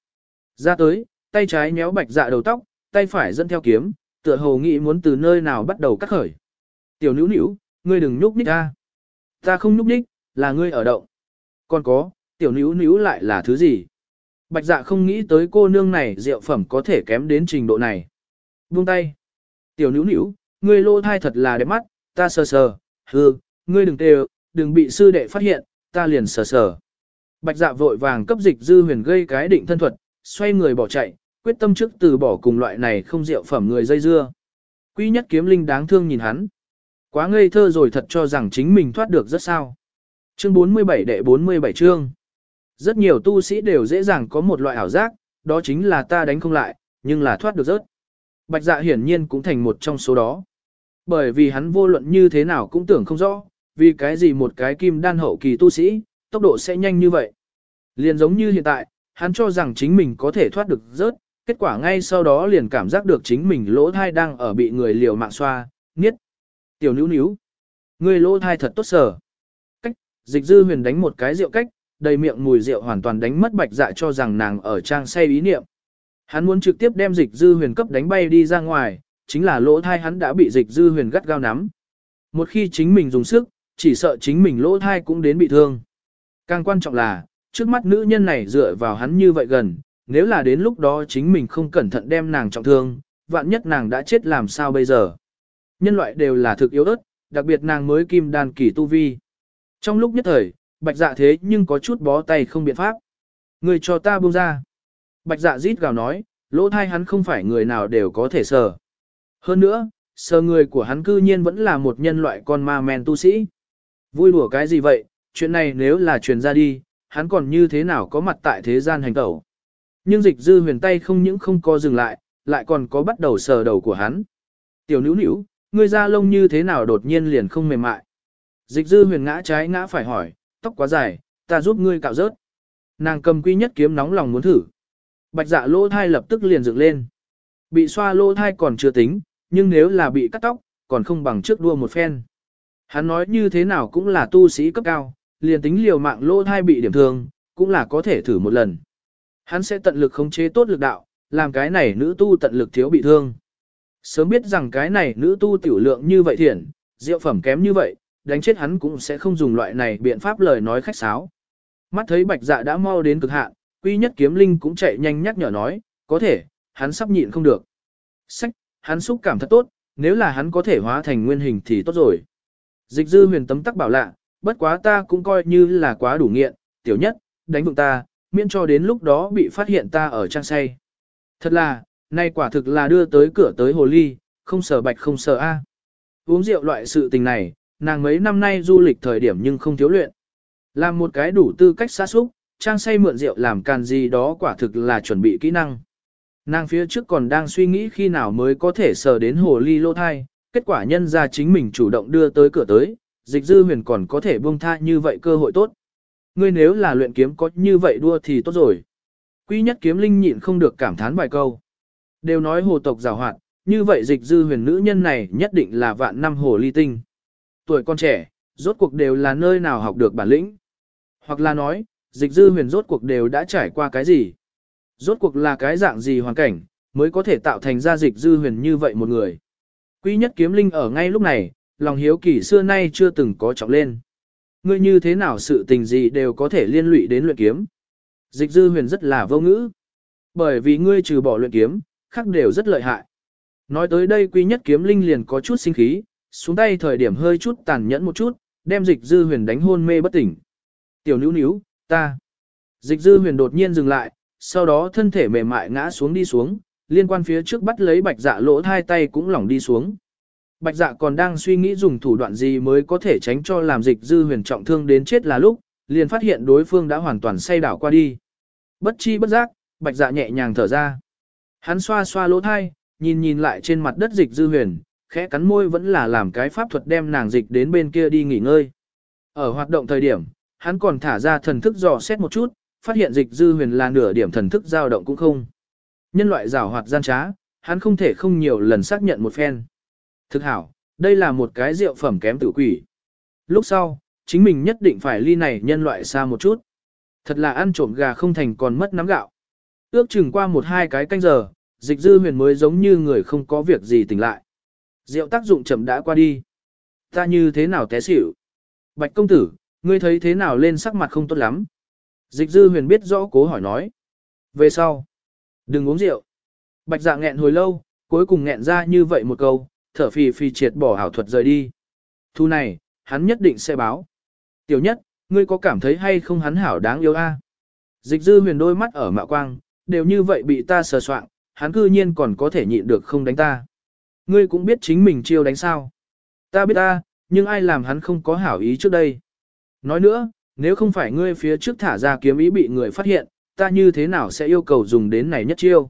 Ra tới, tay trái nhéo bạch dạ đầu tóc, tay phải dẫn theo kiếm, tựa hồ nghĩ muốn từ nơi nào bắt đầu cắt khởi. Tiểu nữ nữ, ngươi đừng nhúc nhích ta. Ta không nhúc nhích, là ngươi ở động. Còn có, tiểu nữ nữ lại là thứ gì? Bạch dạ không nghĩ tới cô nương này rượu phẩm có thể kém đến trình độ này. Buông tay. Tiểu nữ nữ, ngươi lô thai thật là đẹp mắt, ta sờ sờ, hư, ngươi đừng tê đừng bị sư đệ phát hiện, ta liền sờ sờ. Bạch dạ vội vàng cấp dịch dư huyền gây cái định thân thuật, xoay người bỏ chạy, quyết tâm trước từ bỏ cùng loại này không rượu phẩm người dây dưa. Quý nhất kiếm linh đáng thương nhìn hắn. Quá ngây thơ rồi thật cho rằng chính mình thoát được rất sao. Chương 47 đệ 47 chương. Rất nhiều tu sĩ đều dễ dàng có một loại ảo giác, đó chính là ta đánh không lại, nhưng là thoát được rớt. Bạch dạ hiển nhiên cũng thành một trong số đó. Bởi vì hắn vô luận như thế nào cũng tưởng không rõ, vì cái gì một cái kim đan hậu kỳ tu sĩ, tốc độ sẽ nhanh như vậy. Liền giống như hiện tại, hắn cho rằng chính mình có thể thoát được rớt, kết quả ngay sau đó liền cảm giác được chính mình lỗ thai đang ở bị người liều mạng xoa, niết. Tiểu níu níu. Người lỗ thai thật tốt sở. Cách, dịch dư huyền đánh một cái rượu cách, đầy miệng mùi rượu hoàn toàn đánh mất bạch dạ cho rằng nàng ở trang say ý niệm. Hắn muốn trực tiếp đem dịch dư huyền cấp đánh bay đi ra ngoài, chính là lỗ thai hắn đã bị dịch dư huyền gắt gao nắm. Một khi chính mình dùng sức, chỉ sợ chính mình lỗ thai cũng đến bị thương. Càng quan trọng là, trước mắt nữ nhân này dựa vào hắn như vậy gần, nếu là đến lúc đó chính mình không cẩn thận đem nàng trọng thương, vạn nhất nàng đã chết làm sao bây giờ. Nhân loại đều là thực yếu ớt, đặc biệt nàng mới kim đan kỳ tu vi. Trong lúc nhất thời, bạch dạ thế nhưng có chút bó tay không biện pháp. Người cho ta buông ra. Bạch dạ rít gào nói, lỗ thai hắn không phải người nào đều có thể sờ. Hơn nữa, sờ người của hắn cư nhiên vẫn là một nhân loại con ma men tu sĩ. Vui đùa cái gì vậy, chuyện này nếu là truyền ra đi, hắn còn như thế nào có mặt tại thế gian hành tẩu. Nhưng dịch dư huyền tay không những không co dừng lại, lại còn có bắt đầu sờ đầu của hắn. Tiểu nữ nữ, ngươi da lông như thế nào đột nhiên liền không mềm mại. Dịch dư huyền ngã trái ngã phải hỏi, tóc quá dài, ta giúp ngươi cạo rớt. Nàng cầm quy nhất kiếm nóng lòng muốn thử. Bạch dạ lỗ thai lập tức liền dựng lên. Bị xoa lỗ thai còn chưa tính, nhưng nếu là bị cắt tóc, còn không bằng trước đua một phen. Hắn nói như thế nào cũng là tu sĩ cấp cao, liền tính liều mạng lô thai bị điểm thương, cũng là có thể thử một lần. Hắn sẽ tận lực khống chế tốt lực đạo, làm cái này nữ tu tận lực thiếu bị thương. Sớm biết rằng cái này nữ tu tiểu lượng như vậy thiện, rượu phẩm kém như vậy, đánh chết hắn cũng sẽ không dùng loại này biện pháp lời nói khách sáo. Mắt thấy bạch dạ đã mau đến cực hạn, quy nhất kiếm linh cũng chạy nhanh nhắc nhở nói, có thể, hắn sắp nhịn không được. Sách, hắn xúc cảm thật tốt, nếu là hắn có thể hóa thành nguyên hình thì tốt rồi. Dịch dư huyền tấm tắc bảo lạ, bất quá ta cũng coi như là quá đủ nghiện, tiểu nhất, đánh vượng ta, miễn cho đến lúc đó bị phát hiện ta ở trang say. Thật là, nay quả thực là đưa tới cửa tới hồ ly, không sợ bạch không sợ A. Uống rượu loại sự tình này, nàng mấy năm nay du lịch thời điểm nhưng không thiếu luyện. Làm một cái đủ tư cách xa xúc, trang say mượn rượu làm càn gì đó quả thực là chuẩn bị kỹ năng. Nàng phía trước còn đang suy nghĩ khi nào mới có thể sờ đến hồ ly lô thai, kết quả nhân ra chính mình chủ động đưa tới cửa tới, dịch dư huyền còn có thể buông tha như vậy cơ hội tốt. Ngươi nếu là luyện kiếm có như vậy đua thì tốt rồi. Quý nhất kiếm linh nhịn không được cảm thán vài câu. Đều nói hồ tộc rào hoạt, như vậy dịch dư huyền nữ nhân này nhất định là vạn năm hồ ly tinh. Tuổi con trẻ, rốt cuộc đều là nơi nào học được bản lĩnh. Hoặc là nói, dịch dư huyền rốt cuộc đều đã trải qua cái gì. Rốt cuộc là cái dạng gì hoàn cảnh, mới có thể tạo thành ra dịch dư huyền như vậy một người. Quý nhất kiếm linh ở ngay lúc này, lòng hiếu kỳ xưa nay chưa từng có trọng lên. Ngươi như thế nào sự tình gì đều có thể liên lụy đến luyện kiếm. Dịch dư huyền rất là vô ngữ. Bởi vì ngươi trừ bỏ luyện kiếm, khác đều rất lợi hại. Nói tới đây quý nhất kiếm linh liền có chút sinh khí, xuống tay thời điểm hơi chút tàn nhẫn một chút, đem dịch dư huyền đánh hôn mê bất tỉnh. Tiểu níu níu, ta. Dịch dư huyền đột nhiên dừng lại, sau đó thân thể mềm mại ngã xuống đi xuống, liên quan phía trước bắt lấy bạch dạ lỗ hai tay cũng lỏng đi xuống. Bạch dạ còn đang suy nghĩ dùng thủ đoạn gì mới có thể tránh cho làm dịch dư huyền trọng thương đến chết là lúc, liền phát hiện đối phương đã hoàn toàn say đảo qua đi. Bất chi bất giác, bạch dạ nhẹ nhàng thở ra. Hắn xoa xoa lỗ thai, nhìn nhìn lại trên mặt đất dịch dư huyền, khẽ cắn môi vẫn là làm cái pháp thuật đem nàng dịch đến bên kia đi nghỉ ngơi. Ở hoạt động thời điểm, hắn còn thả ra thần thức dò xét một chút, phát hiện dịch dư huyền là nửa điểm thần thức dao động cũng không. Nhân loại rào hoạt gian trá, hắn không thể không nhiều lần xác nhận một phen. Thực hảo, đây là một cái rượu phẩm kém tử quỷ. Lúc sau, chính mình nhất định phải ly này nhân loại xa một chút. Thật là ăn trộm gà không thành còn mất nắm gạo. Ước chừng qua một hai cái canh giờ, dịch dư huyền mới giống như người không có việc gì tỉnh lại. Rượu tác dụng chậm đã qua đi. Ta như thế nào té xỉu? Bạch công tử, ngươi thấy thế nào lên sắc mặt không tốt lắm? Dịch dư huyền biết rõ cố hỏi nói. Về sau, đừng uống rượu. Bạch dạ nghẹn hồi lâu, cuối cùng nghẹn ra như vậy một câu, thở phì phì triệt bỏ hảo thuật rời đi. Thu này, hắn nhất định sẽ báo. Tiểu nhất, ngươi có cảm thấy hay không hắn hảo đáng yêu a? Dịch dư huyền đôi mắt ở mạo quang, đều như vậy bị ta sờ soạn, hắn cư nhiên còn có thể nhịn được không đánh ta. Ngươi cũng biết chính mình chiêu đánh sao. Ta biết ta, nhưng ai làm hắn không có hảo ý trước đây. Nói nữa, nếu không phải ngươi phía trước thả ra kiếm ý bị người phát hiện, ta như thế nào sẽ yêu cầu dùng đến này nhất chiêu.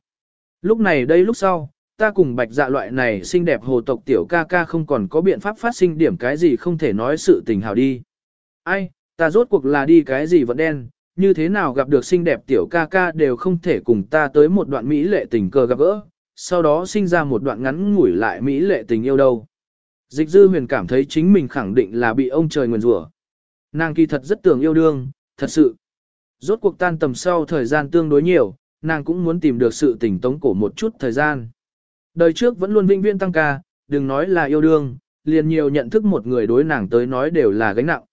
Lúc này đây lúc sau, ta cùng bạch dạ loại này xinh đẹp hồ tộc tiểu ca ca không còn có biện pháp phát sinh điểm cái gì không thể nói sự tình hào đi. Ai, ta rốt cuộc là đi cái gì vẫn đen, như thế nào gặp được xinh đẹp tiểu ca ca đều không thể cùng ta tới một đoạn mỹ lệ tình cờ gặp gỡ, sau đó sinh ra một đoạn ngắn ngủi lại mỹ lệ tình yêu đâu. Dịch dư huyền cảm thấy chính mình khẳng định là bị ông trời nguyền rủa. Nàng kỳ thật rất tưởng yêu đương, thật sự. Rốt cuộc tan tầm sau thời gian tương đối nhiều, nàng cũng muốn tìm được sự tỉnh tống cổ một chút thời gian. Đời trước vẫn luôn vinh viên tăng ca, đừng nói là yêu đương, liền nhiều nhận thức một người đối nàng tới nói đều là gánh nặng.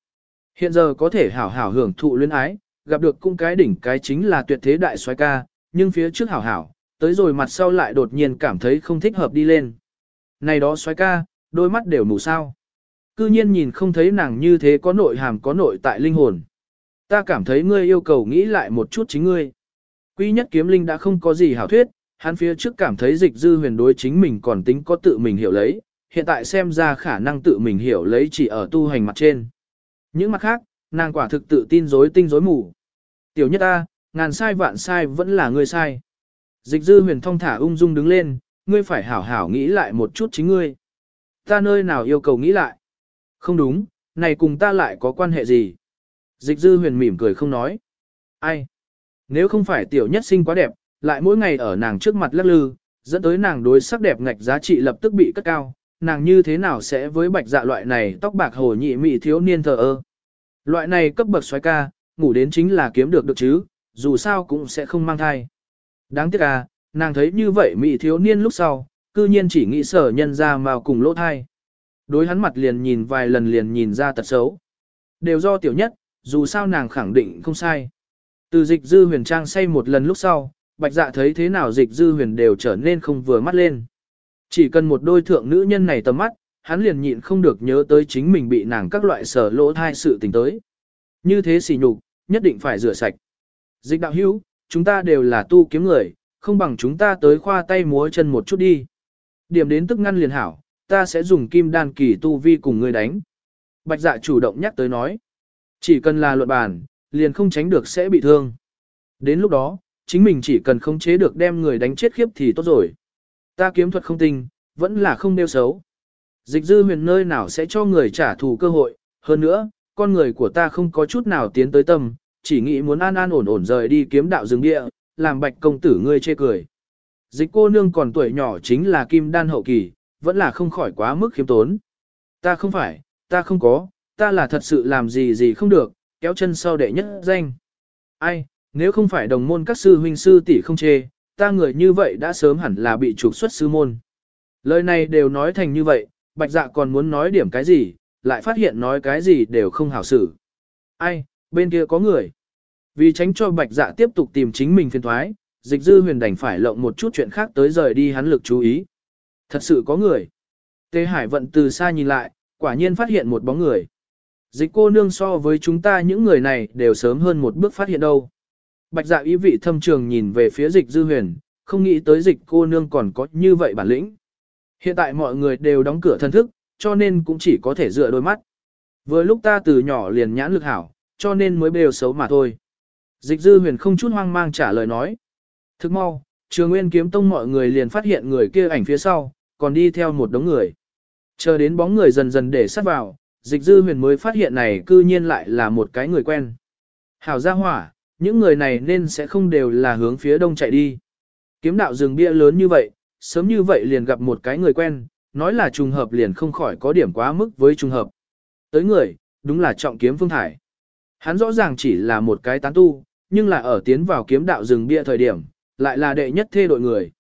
Hiện giờ có thể hảo hảo hưởng thụ luyến ái, gặp được cung cái đỉnh cái chính là tuyệt thế đại soái ca, nhưng phía trước hảo hảo, tới rồi mặt sau lại đột nhiên cảm thấy không thích hợp đi lên. Này đó soái ca, đôi mắt đều mù sao. Cư nhiên nhìn không thấy nàng như thế có nội hàm có nội tại linh hồn. Ta cảm thấy ngươi yêu cầu nghĩ lại một chút chính ngươi. Quy nhất kiếm linh đã không có gì hảo thuyết, hắn phía trước cảm thấy dịch dư huyền đối chính mình còn tính có tự mình hiểu lấy, hiện tại xem ra khả năng tự mình hiểu lấy chỉ ở tu hành mặt trên. Những mặt khác, nàng quả thực tự tin dối tinh dối mù. Tiểu nhất ta, ngàn sai vạn sai vẫn là ngươi sai. Dịch dư huyền thong thả ung dung đứng lên, ngươi phải hảo hảo nghĩ lại một chút chính ngươi. Ta nơi nào yêu cầu nghĩ lại? Không đúng, này cùng ta lại có quan hệ gì? Dịch dư huyền mỉm cười không nói. Ai? Nếu không phải tiểu nhất sinh quá đẹp, lại mỗi ngày ở nàng trước mặt lắc lư, dẫn tới nàng đối sắc đẹp ngạch giá trị lập tức bị cất cao, nàng như thế nào sẽ với bạch dạ loại này tóc bạc hồ nhị mị thiếu niên thờ ơ. Loại này cấp bậc xoái ca, ngủ đến chính là kiếm được được chứ, dù sao cũng sẽ không mang thai. Đáng tiếc à, nàng thấy như vậy mị thiếu niên lúc sau, cư nhiên chỉ nghĩ sở nhân ra mà cùng lỗ thai. Đối hắn mặt liền nhìn vài lần liền nhìn ra tật xấu. Đều do tiểu nhất, dù sao nàng khẳng định không sai. Từ dịch dư huyền trang say một lần lúc sau, bạch dạ thấy thế nào dịch dư huyền đều trở nên không vừa mắt lên. Chỉ cần một đôi thượng nữ nhân này tầm mắt, hắn liền nhịn không được nhớ tới chính mình bị nàng các loại sở lỗ thai sự tình tới. Như thế xỉ nhục, nhất định phải rửa sạch. Dịch đạo hữu, chúng ta đều là tu kiếm người, không bằng chúng ta tới khoa tay múa chân một chút đi. Điểm đến tức ngăn liền hảo, ta sẽ dùng kim đan kỳ tu vi cùng ngươi đánh. Bạch dạ chủ động nhắc tới nói. Chỉ cần là luận bàn, liền không tránh được sẽ bị thương. Đến lúc đó, chính mình chỉ cần khống chế được đem người đánh chết khiếp thì tốt rồi. Ta kiếm thuật không tinh, vẫn là không đeo xấu. Dịch dư huyền nơi nào sẽ cho người trả thù cơ hội, hơn nữa, con người của ta không có chút nào tiến tới tâm, chỉ nghĩ muốn an an ổn ổn rời đi kiếm đạo rừng địa, làm bạch công tử ngươi chê cười. Dịch cô nương còn tuổi nhỏ chính là kim đan hậu kỳ, vẫn là không khỏi quá mức khiêm tốn. Ta không phải, ta không có, ta là thật sự làm gì gì không được, kéo chân sau đệ nhất danh. Ai, nếu không phải đồng môn các sư huynh sư tỷ không chê, ta người như vậy đã sớm hẳn là bị trục xuất sư môn. Lời này đều nói thành như vậy, bạch dạ còn muốn nói điểm cái gì, lại phát hiện nói cái gì đều không hảo xử. Ai, bên kia có người. Vì tránh cho bạch dạ tiếp tục tìm chính mình phiền thoái, dịch dư huyền đành phải lộng một chút chuyện khác tới rời đi hắn lực chú ý. Thật sự có người. Tề Hải vận từ xa nhìn lại, quả nhiên phát hiện một bóng người. Dịch cô nương so với chúng ta những người này đều sớm hơn một bước phát hiện đâu. Bạch dạ ý vị thâm trường nhìn về phía dịch dư huyền, không nghĩ tới dịch cô nương còn có như vậy bản lĩnh. Hiện tại mọi người đều đóng cửa thân thức, cho nên cũng chỉ có thể dựa đôi mắt. Vừa lúc ta từ nhỏ liền nhãn lực hảo, cho nên mới bêu xấu mà thôi. Dịch dư huyền không chút hoang mang trả lời nói. Thức mau, Trường Nguyên kiếm tông mọi người liền phát hiện người kia ảnh phía sau, còn đi theo một đống người. Chờ đến bóng người dần dần để sát vào, dịch dư huyền mới phát hiện này cư nhiên lại là một cái người quen. Hảo gia hỏa, những người này nên sẽ không đều là hướng phía đông chạy đi. Kiếm đạo rừng bia lớn như vậy, sớm như vậy liền gặp một cái người quen, nói là trùng hợp liền không khỏi có điểm quá mức với trùng hợp. Tới người, đúng là trọng kiếm phương thải. Hắn rõ ràng chỉ là một cái tán tu, nhưng là ở tiến vào kiếm đạo rừng bia thời điểm, lại là đệ nhất thê đội người.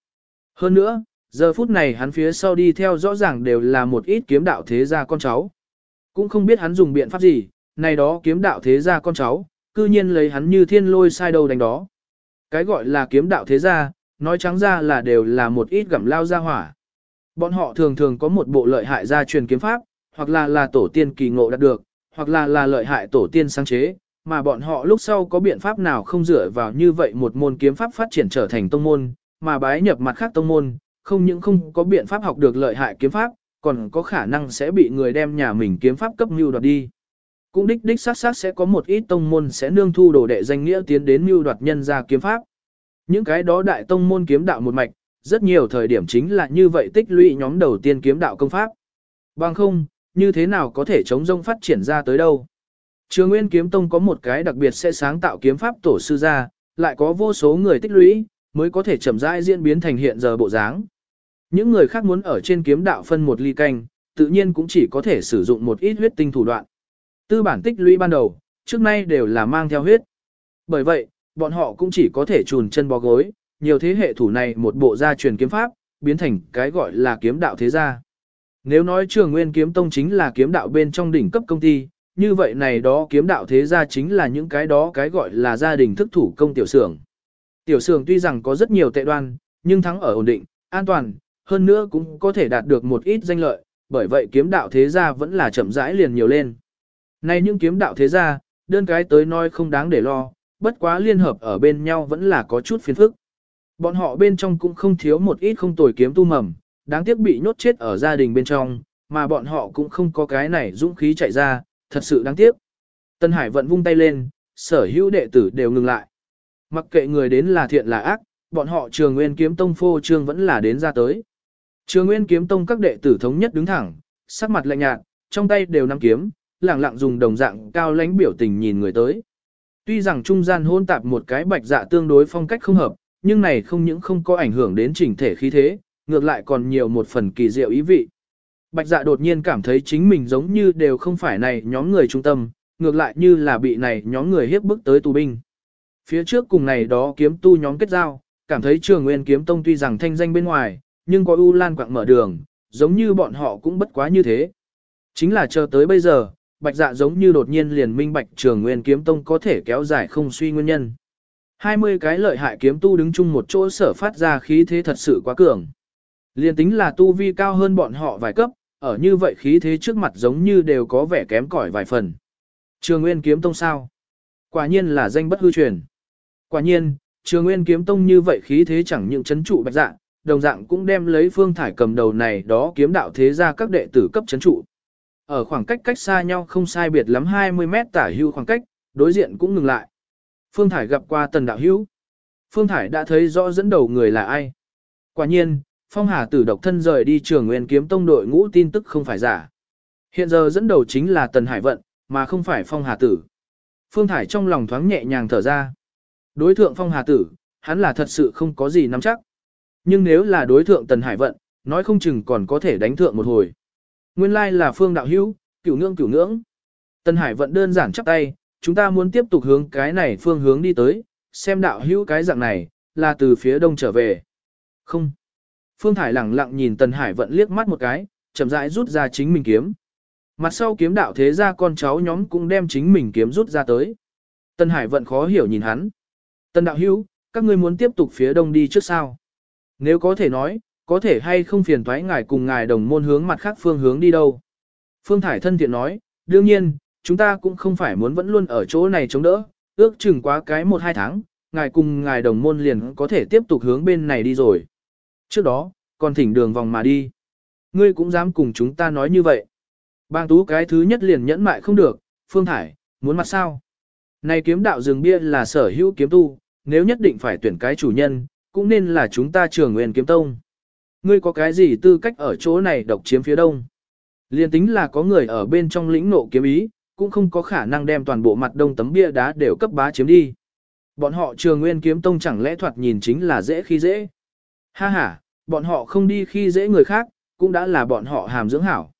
Hơn nữa, giờ phút này hắn phía sau đi theo rõ ràng đều là một ít kiếm đạo thế gia con cháu. Cũng không biết hắn dùng biện pháp gì, này đó kiếm đạo thế gia con cháu, cư nhiên lấy hắn như thiên lôi sai đầu đánh đó. Cái gọi là kiếm đạo thế gia, nói trắng ra là đều là một ít gặm lao gia hỏa. Bọn họ thường thường có một bộ lợi hại gia truyền kiếm pháp, hoặc là là tổ tiên kỳ ngộ đạt được, hoặc là là lợi hại tổ tiên sáng chế, mà bọn họ lúc sau có biện pháp nào không dựa vào như vậy một môn kiếm pháp phát triển trở thành tông môn, mà bái nhập mặt khác tông môn, không những không có biện pháp học được lợi hại kiếm pháp, còn có khả năng sẽ bị người đem nhà mình kiếm pháp cấp mưu đoạt đi. Cũng đích đích sát sát sẽ có một ít tông môn sẽ nương thu đồ đệ danh nghĩa tiến đến mưu đoạt nhân ra kiếm pháp. Những cái đó đại tông môn kiếm đạo một mạch, rất nhiều thời điểm chính là như vậy tích lũy nhóm đầu tiên kiếm đạo công pháp. Bằng không, như thế nào có thể chống rông phát triển ra tới đâu. Trường Nguyên Kiếm Tông có một cái đặc biệt sẽ sáng tạo kiếm pháp tổ sư ra, lại có vô số người tích lũy, mới có thể chậm rãi diễn biến thành hiện giờ bộ dáng. Những người khác muốn ở trên kiếm đạo phân một ly canh, tự nhiên cũng chỉ có thể sử dụng một ít huyết tinh thủ đoạn. Tư bản tích lũy ban đầu, trước nay đều là mang theo huyết. Bởi vậy, bọn họ cũng chỉ có thể chùn chân bó gối, nhiều thế hệ thủ này một bộ gia truyền kiếm pháp, biến thành cái gọi là kiếm đạo thế gia. Nếu nói trường nguyên kiếm tông chính là kiếm đạo bên trong đỉnh cấp công ty, như vậy này đó kiếm đạo thế gia chính là những cái đó cái gọi là gia đình thức thủ công tiểu xưởng. Tiểu xưởng tuy rằng có rất nhiều tệ đoan, nhưng thắng ở ổn định, an toàn, hơn nữa cũng có thể đạt được một ít danh lợi, bởi vậy kiếm đạo thế gia vẫn là chậm rãi liền nhiều lên. Nay những kiếm đạo thế gia, đơn cái tới nói không đáng để lo, bất quá liên hợp ở bên nhau vẫn là có chút phiền phức. Bọn họ bên trong cũng không thiếu một ít không tồi kiếm tu mầm, đáng tiếc bị nhốt chết ở gia đình bên trong, mà bọn họ cũng không có cái này dũng khí chạy ra, thật sự đáng tiếc. Tân Hải vận vung tay lên, sở hữu đệ tử đều ngừng lại. Mặc kệ người đến là thiện là ác, bọn họ trường nguyên kiếm tông phô trương vẫn là đến ra tới. Trường nguyên kiếm tông các đệ tử thống nhất đứng thẳng, sắc mặt lạnh nhạt, trong tay đều nắm kiếm, lẳng lặng dùng đồng dạng cao lãnh biểu tình nhìn người tới. Tuy rằng trung gian hôn tạp một cái bạch dạ tương đối phong cách không hợp, nhưng này không những không có ảnh hưởng đến chỉnh thể khí thế, ngược lại còn nhiều một phần kỳ diệu ý vị. Bạch dạ đột nhiên cảm thấy chính mình giống như đều không phải này nhóm người trung tâm, ngược lại như là bị này nhóm người hiếp bức tới tù binh. Phía trước cùng này đó kiếm tu nhóm kết giao, cảm thấy trường nguyên kiếm tông tuy rằng thanh danh bên ngoài, nhưng có U Lan quạng mở đường, giống như bọn họ cũng bất quá như thế. Chính là chờ tới bây giờ, bạch dạ giống như đột nhiên liền minh bạch trường nguyên kiếm tông có thể kéo dài không suy nguyên nhân. 20 cái lợi hại kiếm tu đứng chung một chỗ sở phát ra khí thế thật sự quá cường. Liên tính là tu vi cao hơn bọn họ vài cấp, ở như vậy khí thế trước mặt giống như đều có vẻ kém cỏi vài phần. Trường Nguyên kiếm tông sao? Quả nhiên là danh bất hư truyền. Quả nhiên, Trường Nguyên kiếm tông như vậy khí thế chẳng những chấn trụ bạch dạ, đồng dạng cũng đem lấy phương thải cầm đầu này đó kiếm đạo thế ra các đệ tử cấp chấn trụ. Ở khoảng cách cách xa nhau không sai biệt lắm 20 mét tả hưu khoảng cách, đối diện cũng ngừng lại. Phương Thải gặp qua tần đạo hữu. Phương Thải đã thấy rõ dẫn đầu người là ai. Quả nhiên, Phong Hà tử độc thân rời đi trường nguyên kiếm tông đội ngũ tin tức không phải giả. Hiện giờ dẫn đầu chính là Tần Hải Vận, mà không phải Phong Hà tử. Phương Thải trong lòng thoáng nhẹ nhàng thở ra. Đối thượng Phong Hà tử, hắn là thật sự không có gì nắm chắc. Nhưng nếu là đối thượng Tần Hải Vận, nói không chừng còn có thể đánh thượng một hồi. Nguyên lai là Phương Đạo Hữu, cửu ngưỡng cửu ngưỡng. Tần Hải Vận đơn giản chắp tay, chúng ta muốn tiếp tục hướng cái này phương hướng đi tới, xem đạo hữu cái dạng này, là từ phía đông trở về. Không. Phương Thải lẳng lặng nhìn Tần Hải vận liếc mắt một cái, chậm rãi rút ra chính mình kiếm. Mặt sau kiếm đạo thế ra con cháu nhóm cũng đem chính mình kiếm rút ra tới. Tần Hải vận khó hiểu nhìn hắn. Tần đạo hữu, các ngươi muốn tiếp tục phía đông đi trước sao? Nếu có thể nói, có thể hay không phiền thoái ngài cùng ngài đồng môn hướng mặt khác phương hướng đi đâu? Phương Thải thân thiện nói, đương nhiên, chúng ta cũng không phải muốn vẫn luôn ở chỗ này chống đỡ, ước chừng quá cái một hai tháng, ngài cùng ngài đồng môn liền có thể tiếp tục hướng bên này đi rồi. Trước đó, còn thỉnh đường vòng mà đi. Ngươi cũng dám cùng chúng ta nói như vậy. Bang tú cái thứ nhất liền nhẫn mại không được, Phương Thải, muốn mặt sao? Này kiếm đạo rừng bia là sở hữu kiếm tu, nếu nhất định phải tuyển cái chủ nhân, cũng nên là chúng ta trường nguyên kiếm tông. Ngươi có cái gì tư cách ở chỗ này độc chiếm phía đông? Liên tính là có người ở bên trong lĩnh nộ kiếm ý, cũng không có khả năng đem toàn bộ mặt đông tấm bia đá đều cấp bá chiếm đi. Bọn họ trường nguyên kiếm tông chẳng lẽ thoạt nhìn chính là dễ khi dễ. Ha ha, bọn họ không đi khi dễ người khác, cũng đã là bọn họ hàm dưỡng hảo.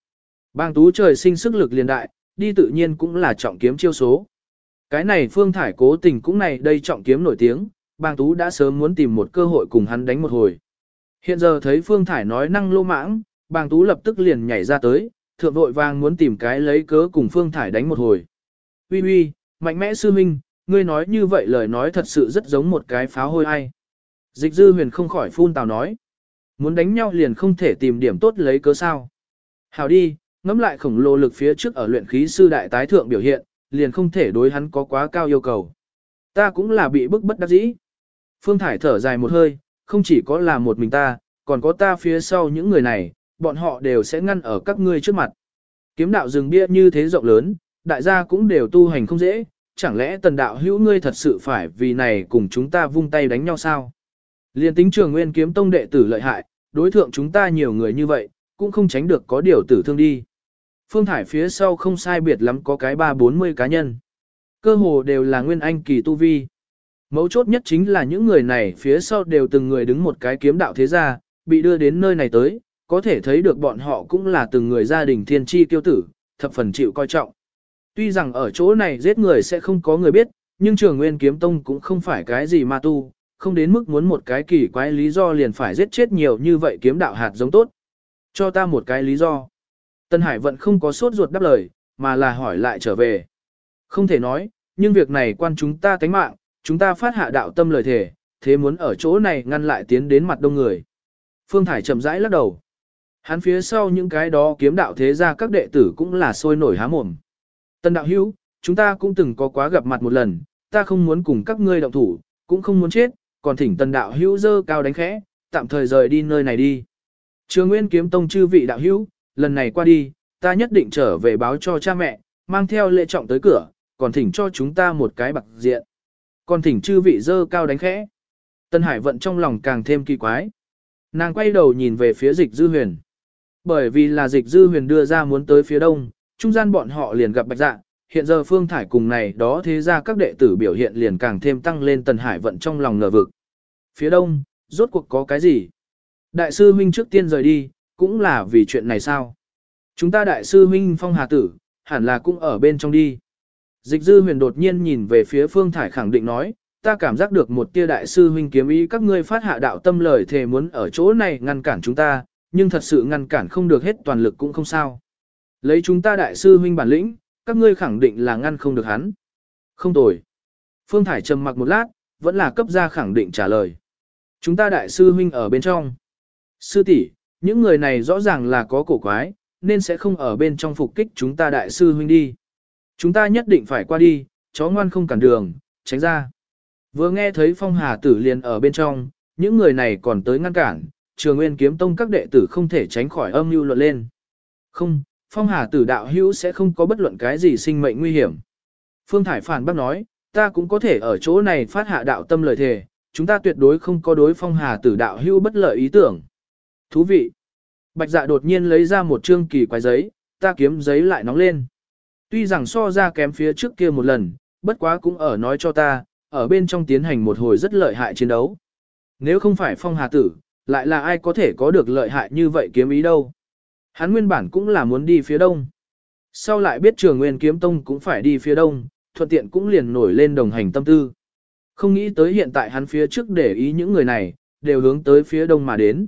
Bang tú trời sinh sức lực liền đại, đi tự nhiên cũng là trọng kiếm chiêu số. Cái này Phương Thải cố tình cũng này đây trọng kiếm nổi tiếng, bang tú đã sớm muốn tìm một cơ hội cùng hắn đánh một hồi. Hiện giờ thấy Phương Thải nói năng lô mãng, bang tú lập tức liền nhảy ra tới, thượng vội vàng muốn tìm cái lấy cớ cùng Phương Thải đánh một hồi. Uy uy, mạnh mẽ sư minh, ngươi nói như vậy lời nói thật sự rất giống một cái pháo hôi ai. Dịch dư huyền không khỏi phun tào nói. Muốn đánh nhau liền không thể tìm điểm tốt lấy cớ sao. Hào đi, ngẫm lại khổng lồ lực phía trước ở luyện khí sư đại tái thượng biểu hiện, liền không thể đối hắn có quá cao yêu cầu. Ta cũng là bị bức bất đắc dĩ. Phương Thải thở dài một hơi, không chỉ có là một mình ta, còn có ta phía sau những người này, bọn họ đều sẽ ngăn ở các ngươi trước mặt. Kiếm đạo rừng bia như thế rộng lớn, đại gia cũng đều tu hành không dễ, chẳng lẽ tần đạo hữu ngươi thật sự phải vì này cùng chúng ta vung tay đánh nhau sao? Liên tính trường nguyên kiếm tông đệ tử lợi hại, đối thượng chúng ta nhiều người như vậy, cũng không tránh được có điều tử thương đi. Phương Thải phía sau không sai biệt lắm có cái ba bốn mươi cá nhân. Cơ hồ đều là nguyên anh kỳ tu vi. Mấu chốt nhất chính là những người này phía sau đều từng người đứng một cái kiếm đạo thế gia, bị đưa đến nơi này tới, có thể thấy được bọn họ cũng là từng người gia đình thiên tri tiêu tử, thập phần chịu coi trọng. Tuy rằng ở chỗ này giết người sẽ không có người biết, nhưng trường nguyên kiếm tông cũng không phải cái gì ma tu, không đến mức muốn một cái kỳ quái lý do liền phải giết chết nhiều như vậy kiếm đạo hạt giống tốt. Cho ta một cái lý do. Tân Hải vẫn không có sốt ruột đáp lời, mà là hỏi lại trở về. Không thể nói, nhưng việc này quan chúng ta tánh mạng, chúng ta phát hạ đạo tâm lời thể, thế muốn ở chỗ này ngăn lại tiến đến mặt đông người. Phương Thải chậm rãi lắc đầu. Hắn phía sau những cái đó kiếm đạo thế ra các đệ tử cũng là sôi nổi há mồm. Tân đạo hữu, chúng ta cũng từng có quá gặp mặt một lần, ta không muốn cùng các ngươi động thủ, cũng không muốn chết, còn thỉnh tân đạo hữu dơ cao đánh khẽ, tạm thời rời đi nơi này đi. Trường Nguyên kiếm tông chư vị đạo hữu, lần này qua đi, ta nhất định trở về báo cho cha mẹ, mang theo lễ trọng tới cửa, còn thỉnh cho chúng ta một cái bạc diện. Còn thỉnh chư vị dơ cao đánh khẽ. Tân Hải vận trong lòng càng thêm kỳ quái. Nàng quay đầu nhìn về phía dịch dư huyền. Bởi vì là dịch dư huyền đưa ra muốn tới phía đông, trung gian bọn họ liền gặp bạch dạ, hiện giờ phương thải cùng này đó thế ra các đệ tử biểu hiện liền càng thêm tăng lên tần hải vận trong lòng ngờ vực. Phía đông, rốt cuộc có cái gì? Đại sư huynh trước tiên rời đi, cũng là vì chuyện này sao? Chúng ta đại sư huynh phong hà tử, hẳn là cũng ở bên trong đi. Dịch dư huyền đột nhiên nhìn về phía phương thải khẳng định nói, ta cảm giác được một tia đại sư huynh kiếm ý các ngươi phát hạ đạo tâm lời thề muốn ở chỗ này ngăn cản chúng ta, nhưng thật sự ngăn cản không được hết toàn lực cũng không sao. Lấy chúng ta đại sư huynh bản lĩnh, các ngươi khẳng định là ngăn không được hắn. Không tồi. Phương Thải trầm mặc một lát, vẫn là cấp ra khẳng định trả lời. Chúng ta đại sư huynh ở bên trong. Sư tỷ, những người này rõ ràng là có cổ quái, nên sẽ không ở bên trong phục kích chúng ta đại sư huynh đi. Chúng ta nhất định phải qua đi, chó ngoan không cản đường, tránh ra. Vừa nghe thấy phong hà tử liền ở bên trong, những người này còn tới ngăn cản, trường nguyên kiếm tông các đệ tử không thể tránh khỏi âm mưu luận lên. Không, phong hà tử đạo hữu sẽ không có bất luận cái gì sinh mệnh nguy hiểm. Phương Thải phản bác nói, ta cũng có thể ở chỗ này phát hạ đạo tâm lời thề, chúng ta tuyệt đối không có đối phong hà tử đạo hữu bất lợi ý tưởng. Thú vị. Bạch dạ đột nhiên lấy ra một chương kỳ quái giấy, ta kiếm giấy lại nóng lên. Tuy rằng so ra kém phía trước kia một lần, bất quá cũng ở nói cho ta, ở bên trong tiến hành một hồi rất lợi hại chiến đấu. Nếu không phải phong hà tử, lại là ai có thể có được lợi hại như vậy kiếm ý đâu. Hắn nguyên bản cũng là muốn đi phía đông. Sau lại biết trường nguyên kiếm tông cũng phải đi phía đông, thuận tiện cũng liền nổi lên đồng hành tâm tư. Không nghĩ tới hiện tại hắn phía trước để ý những người này, đều hướng tới phía đông mà đến.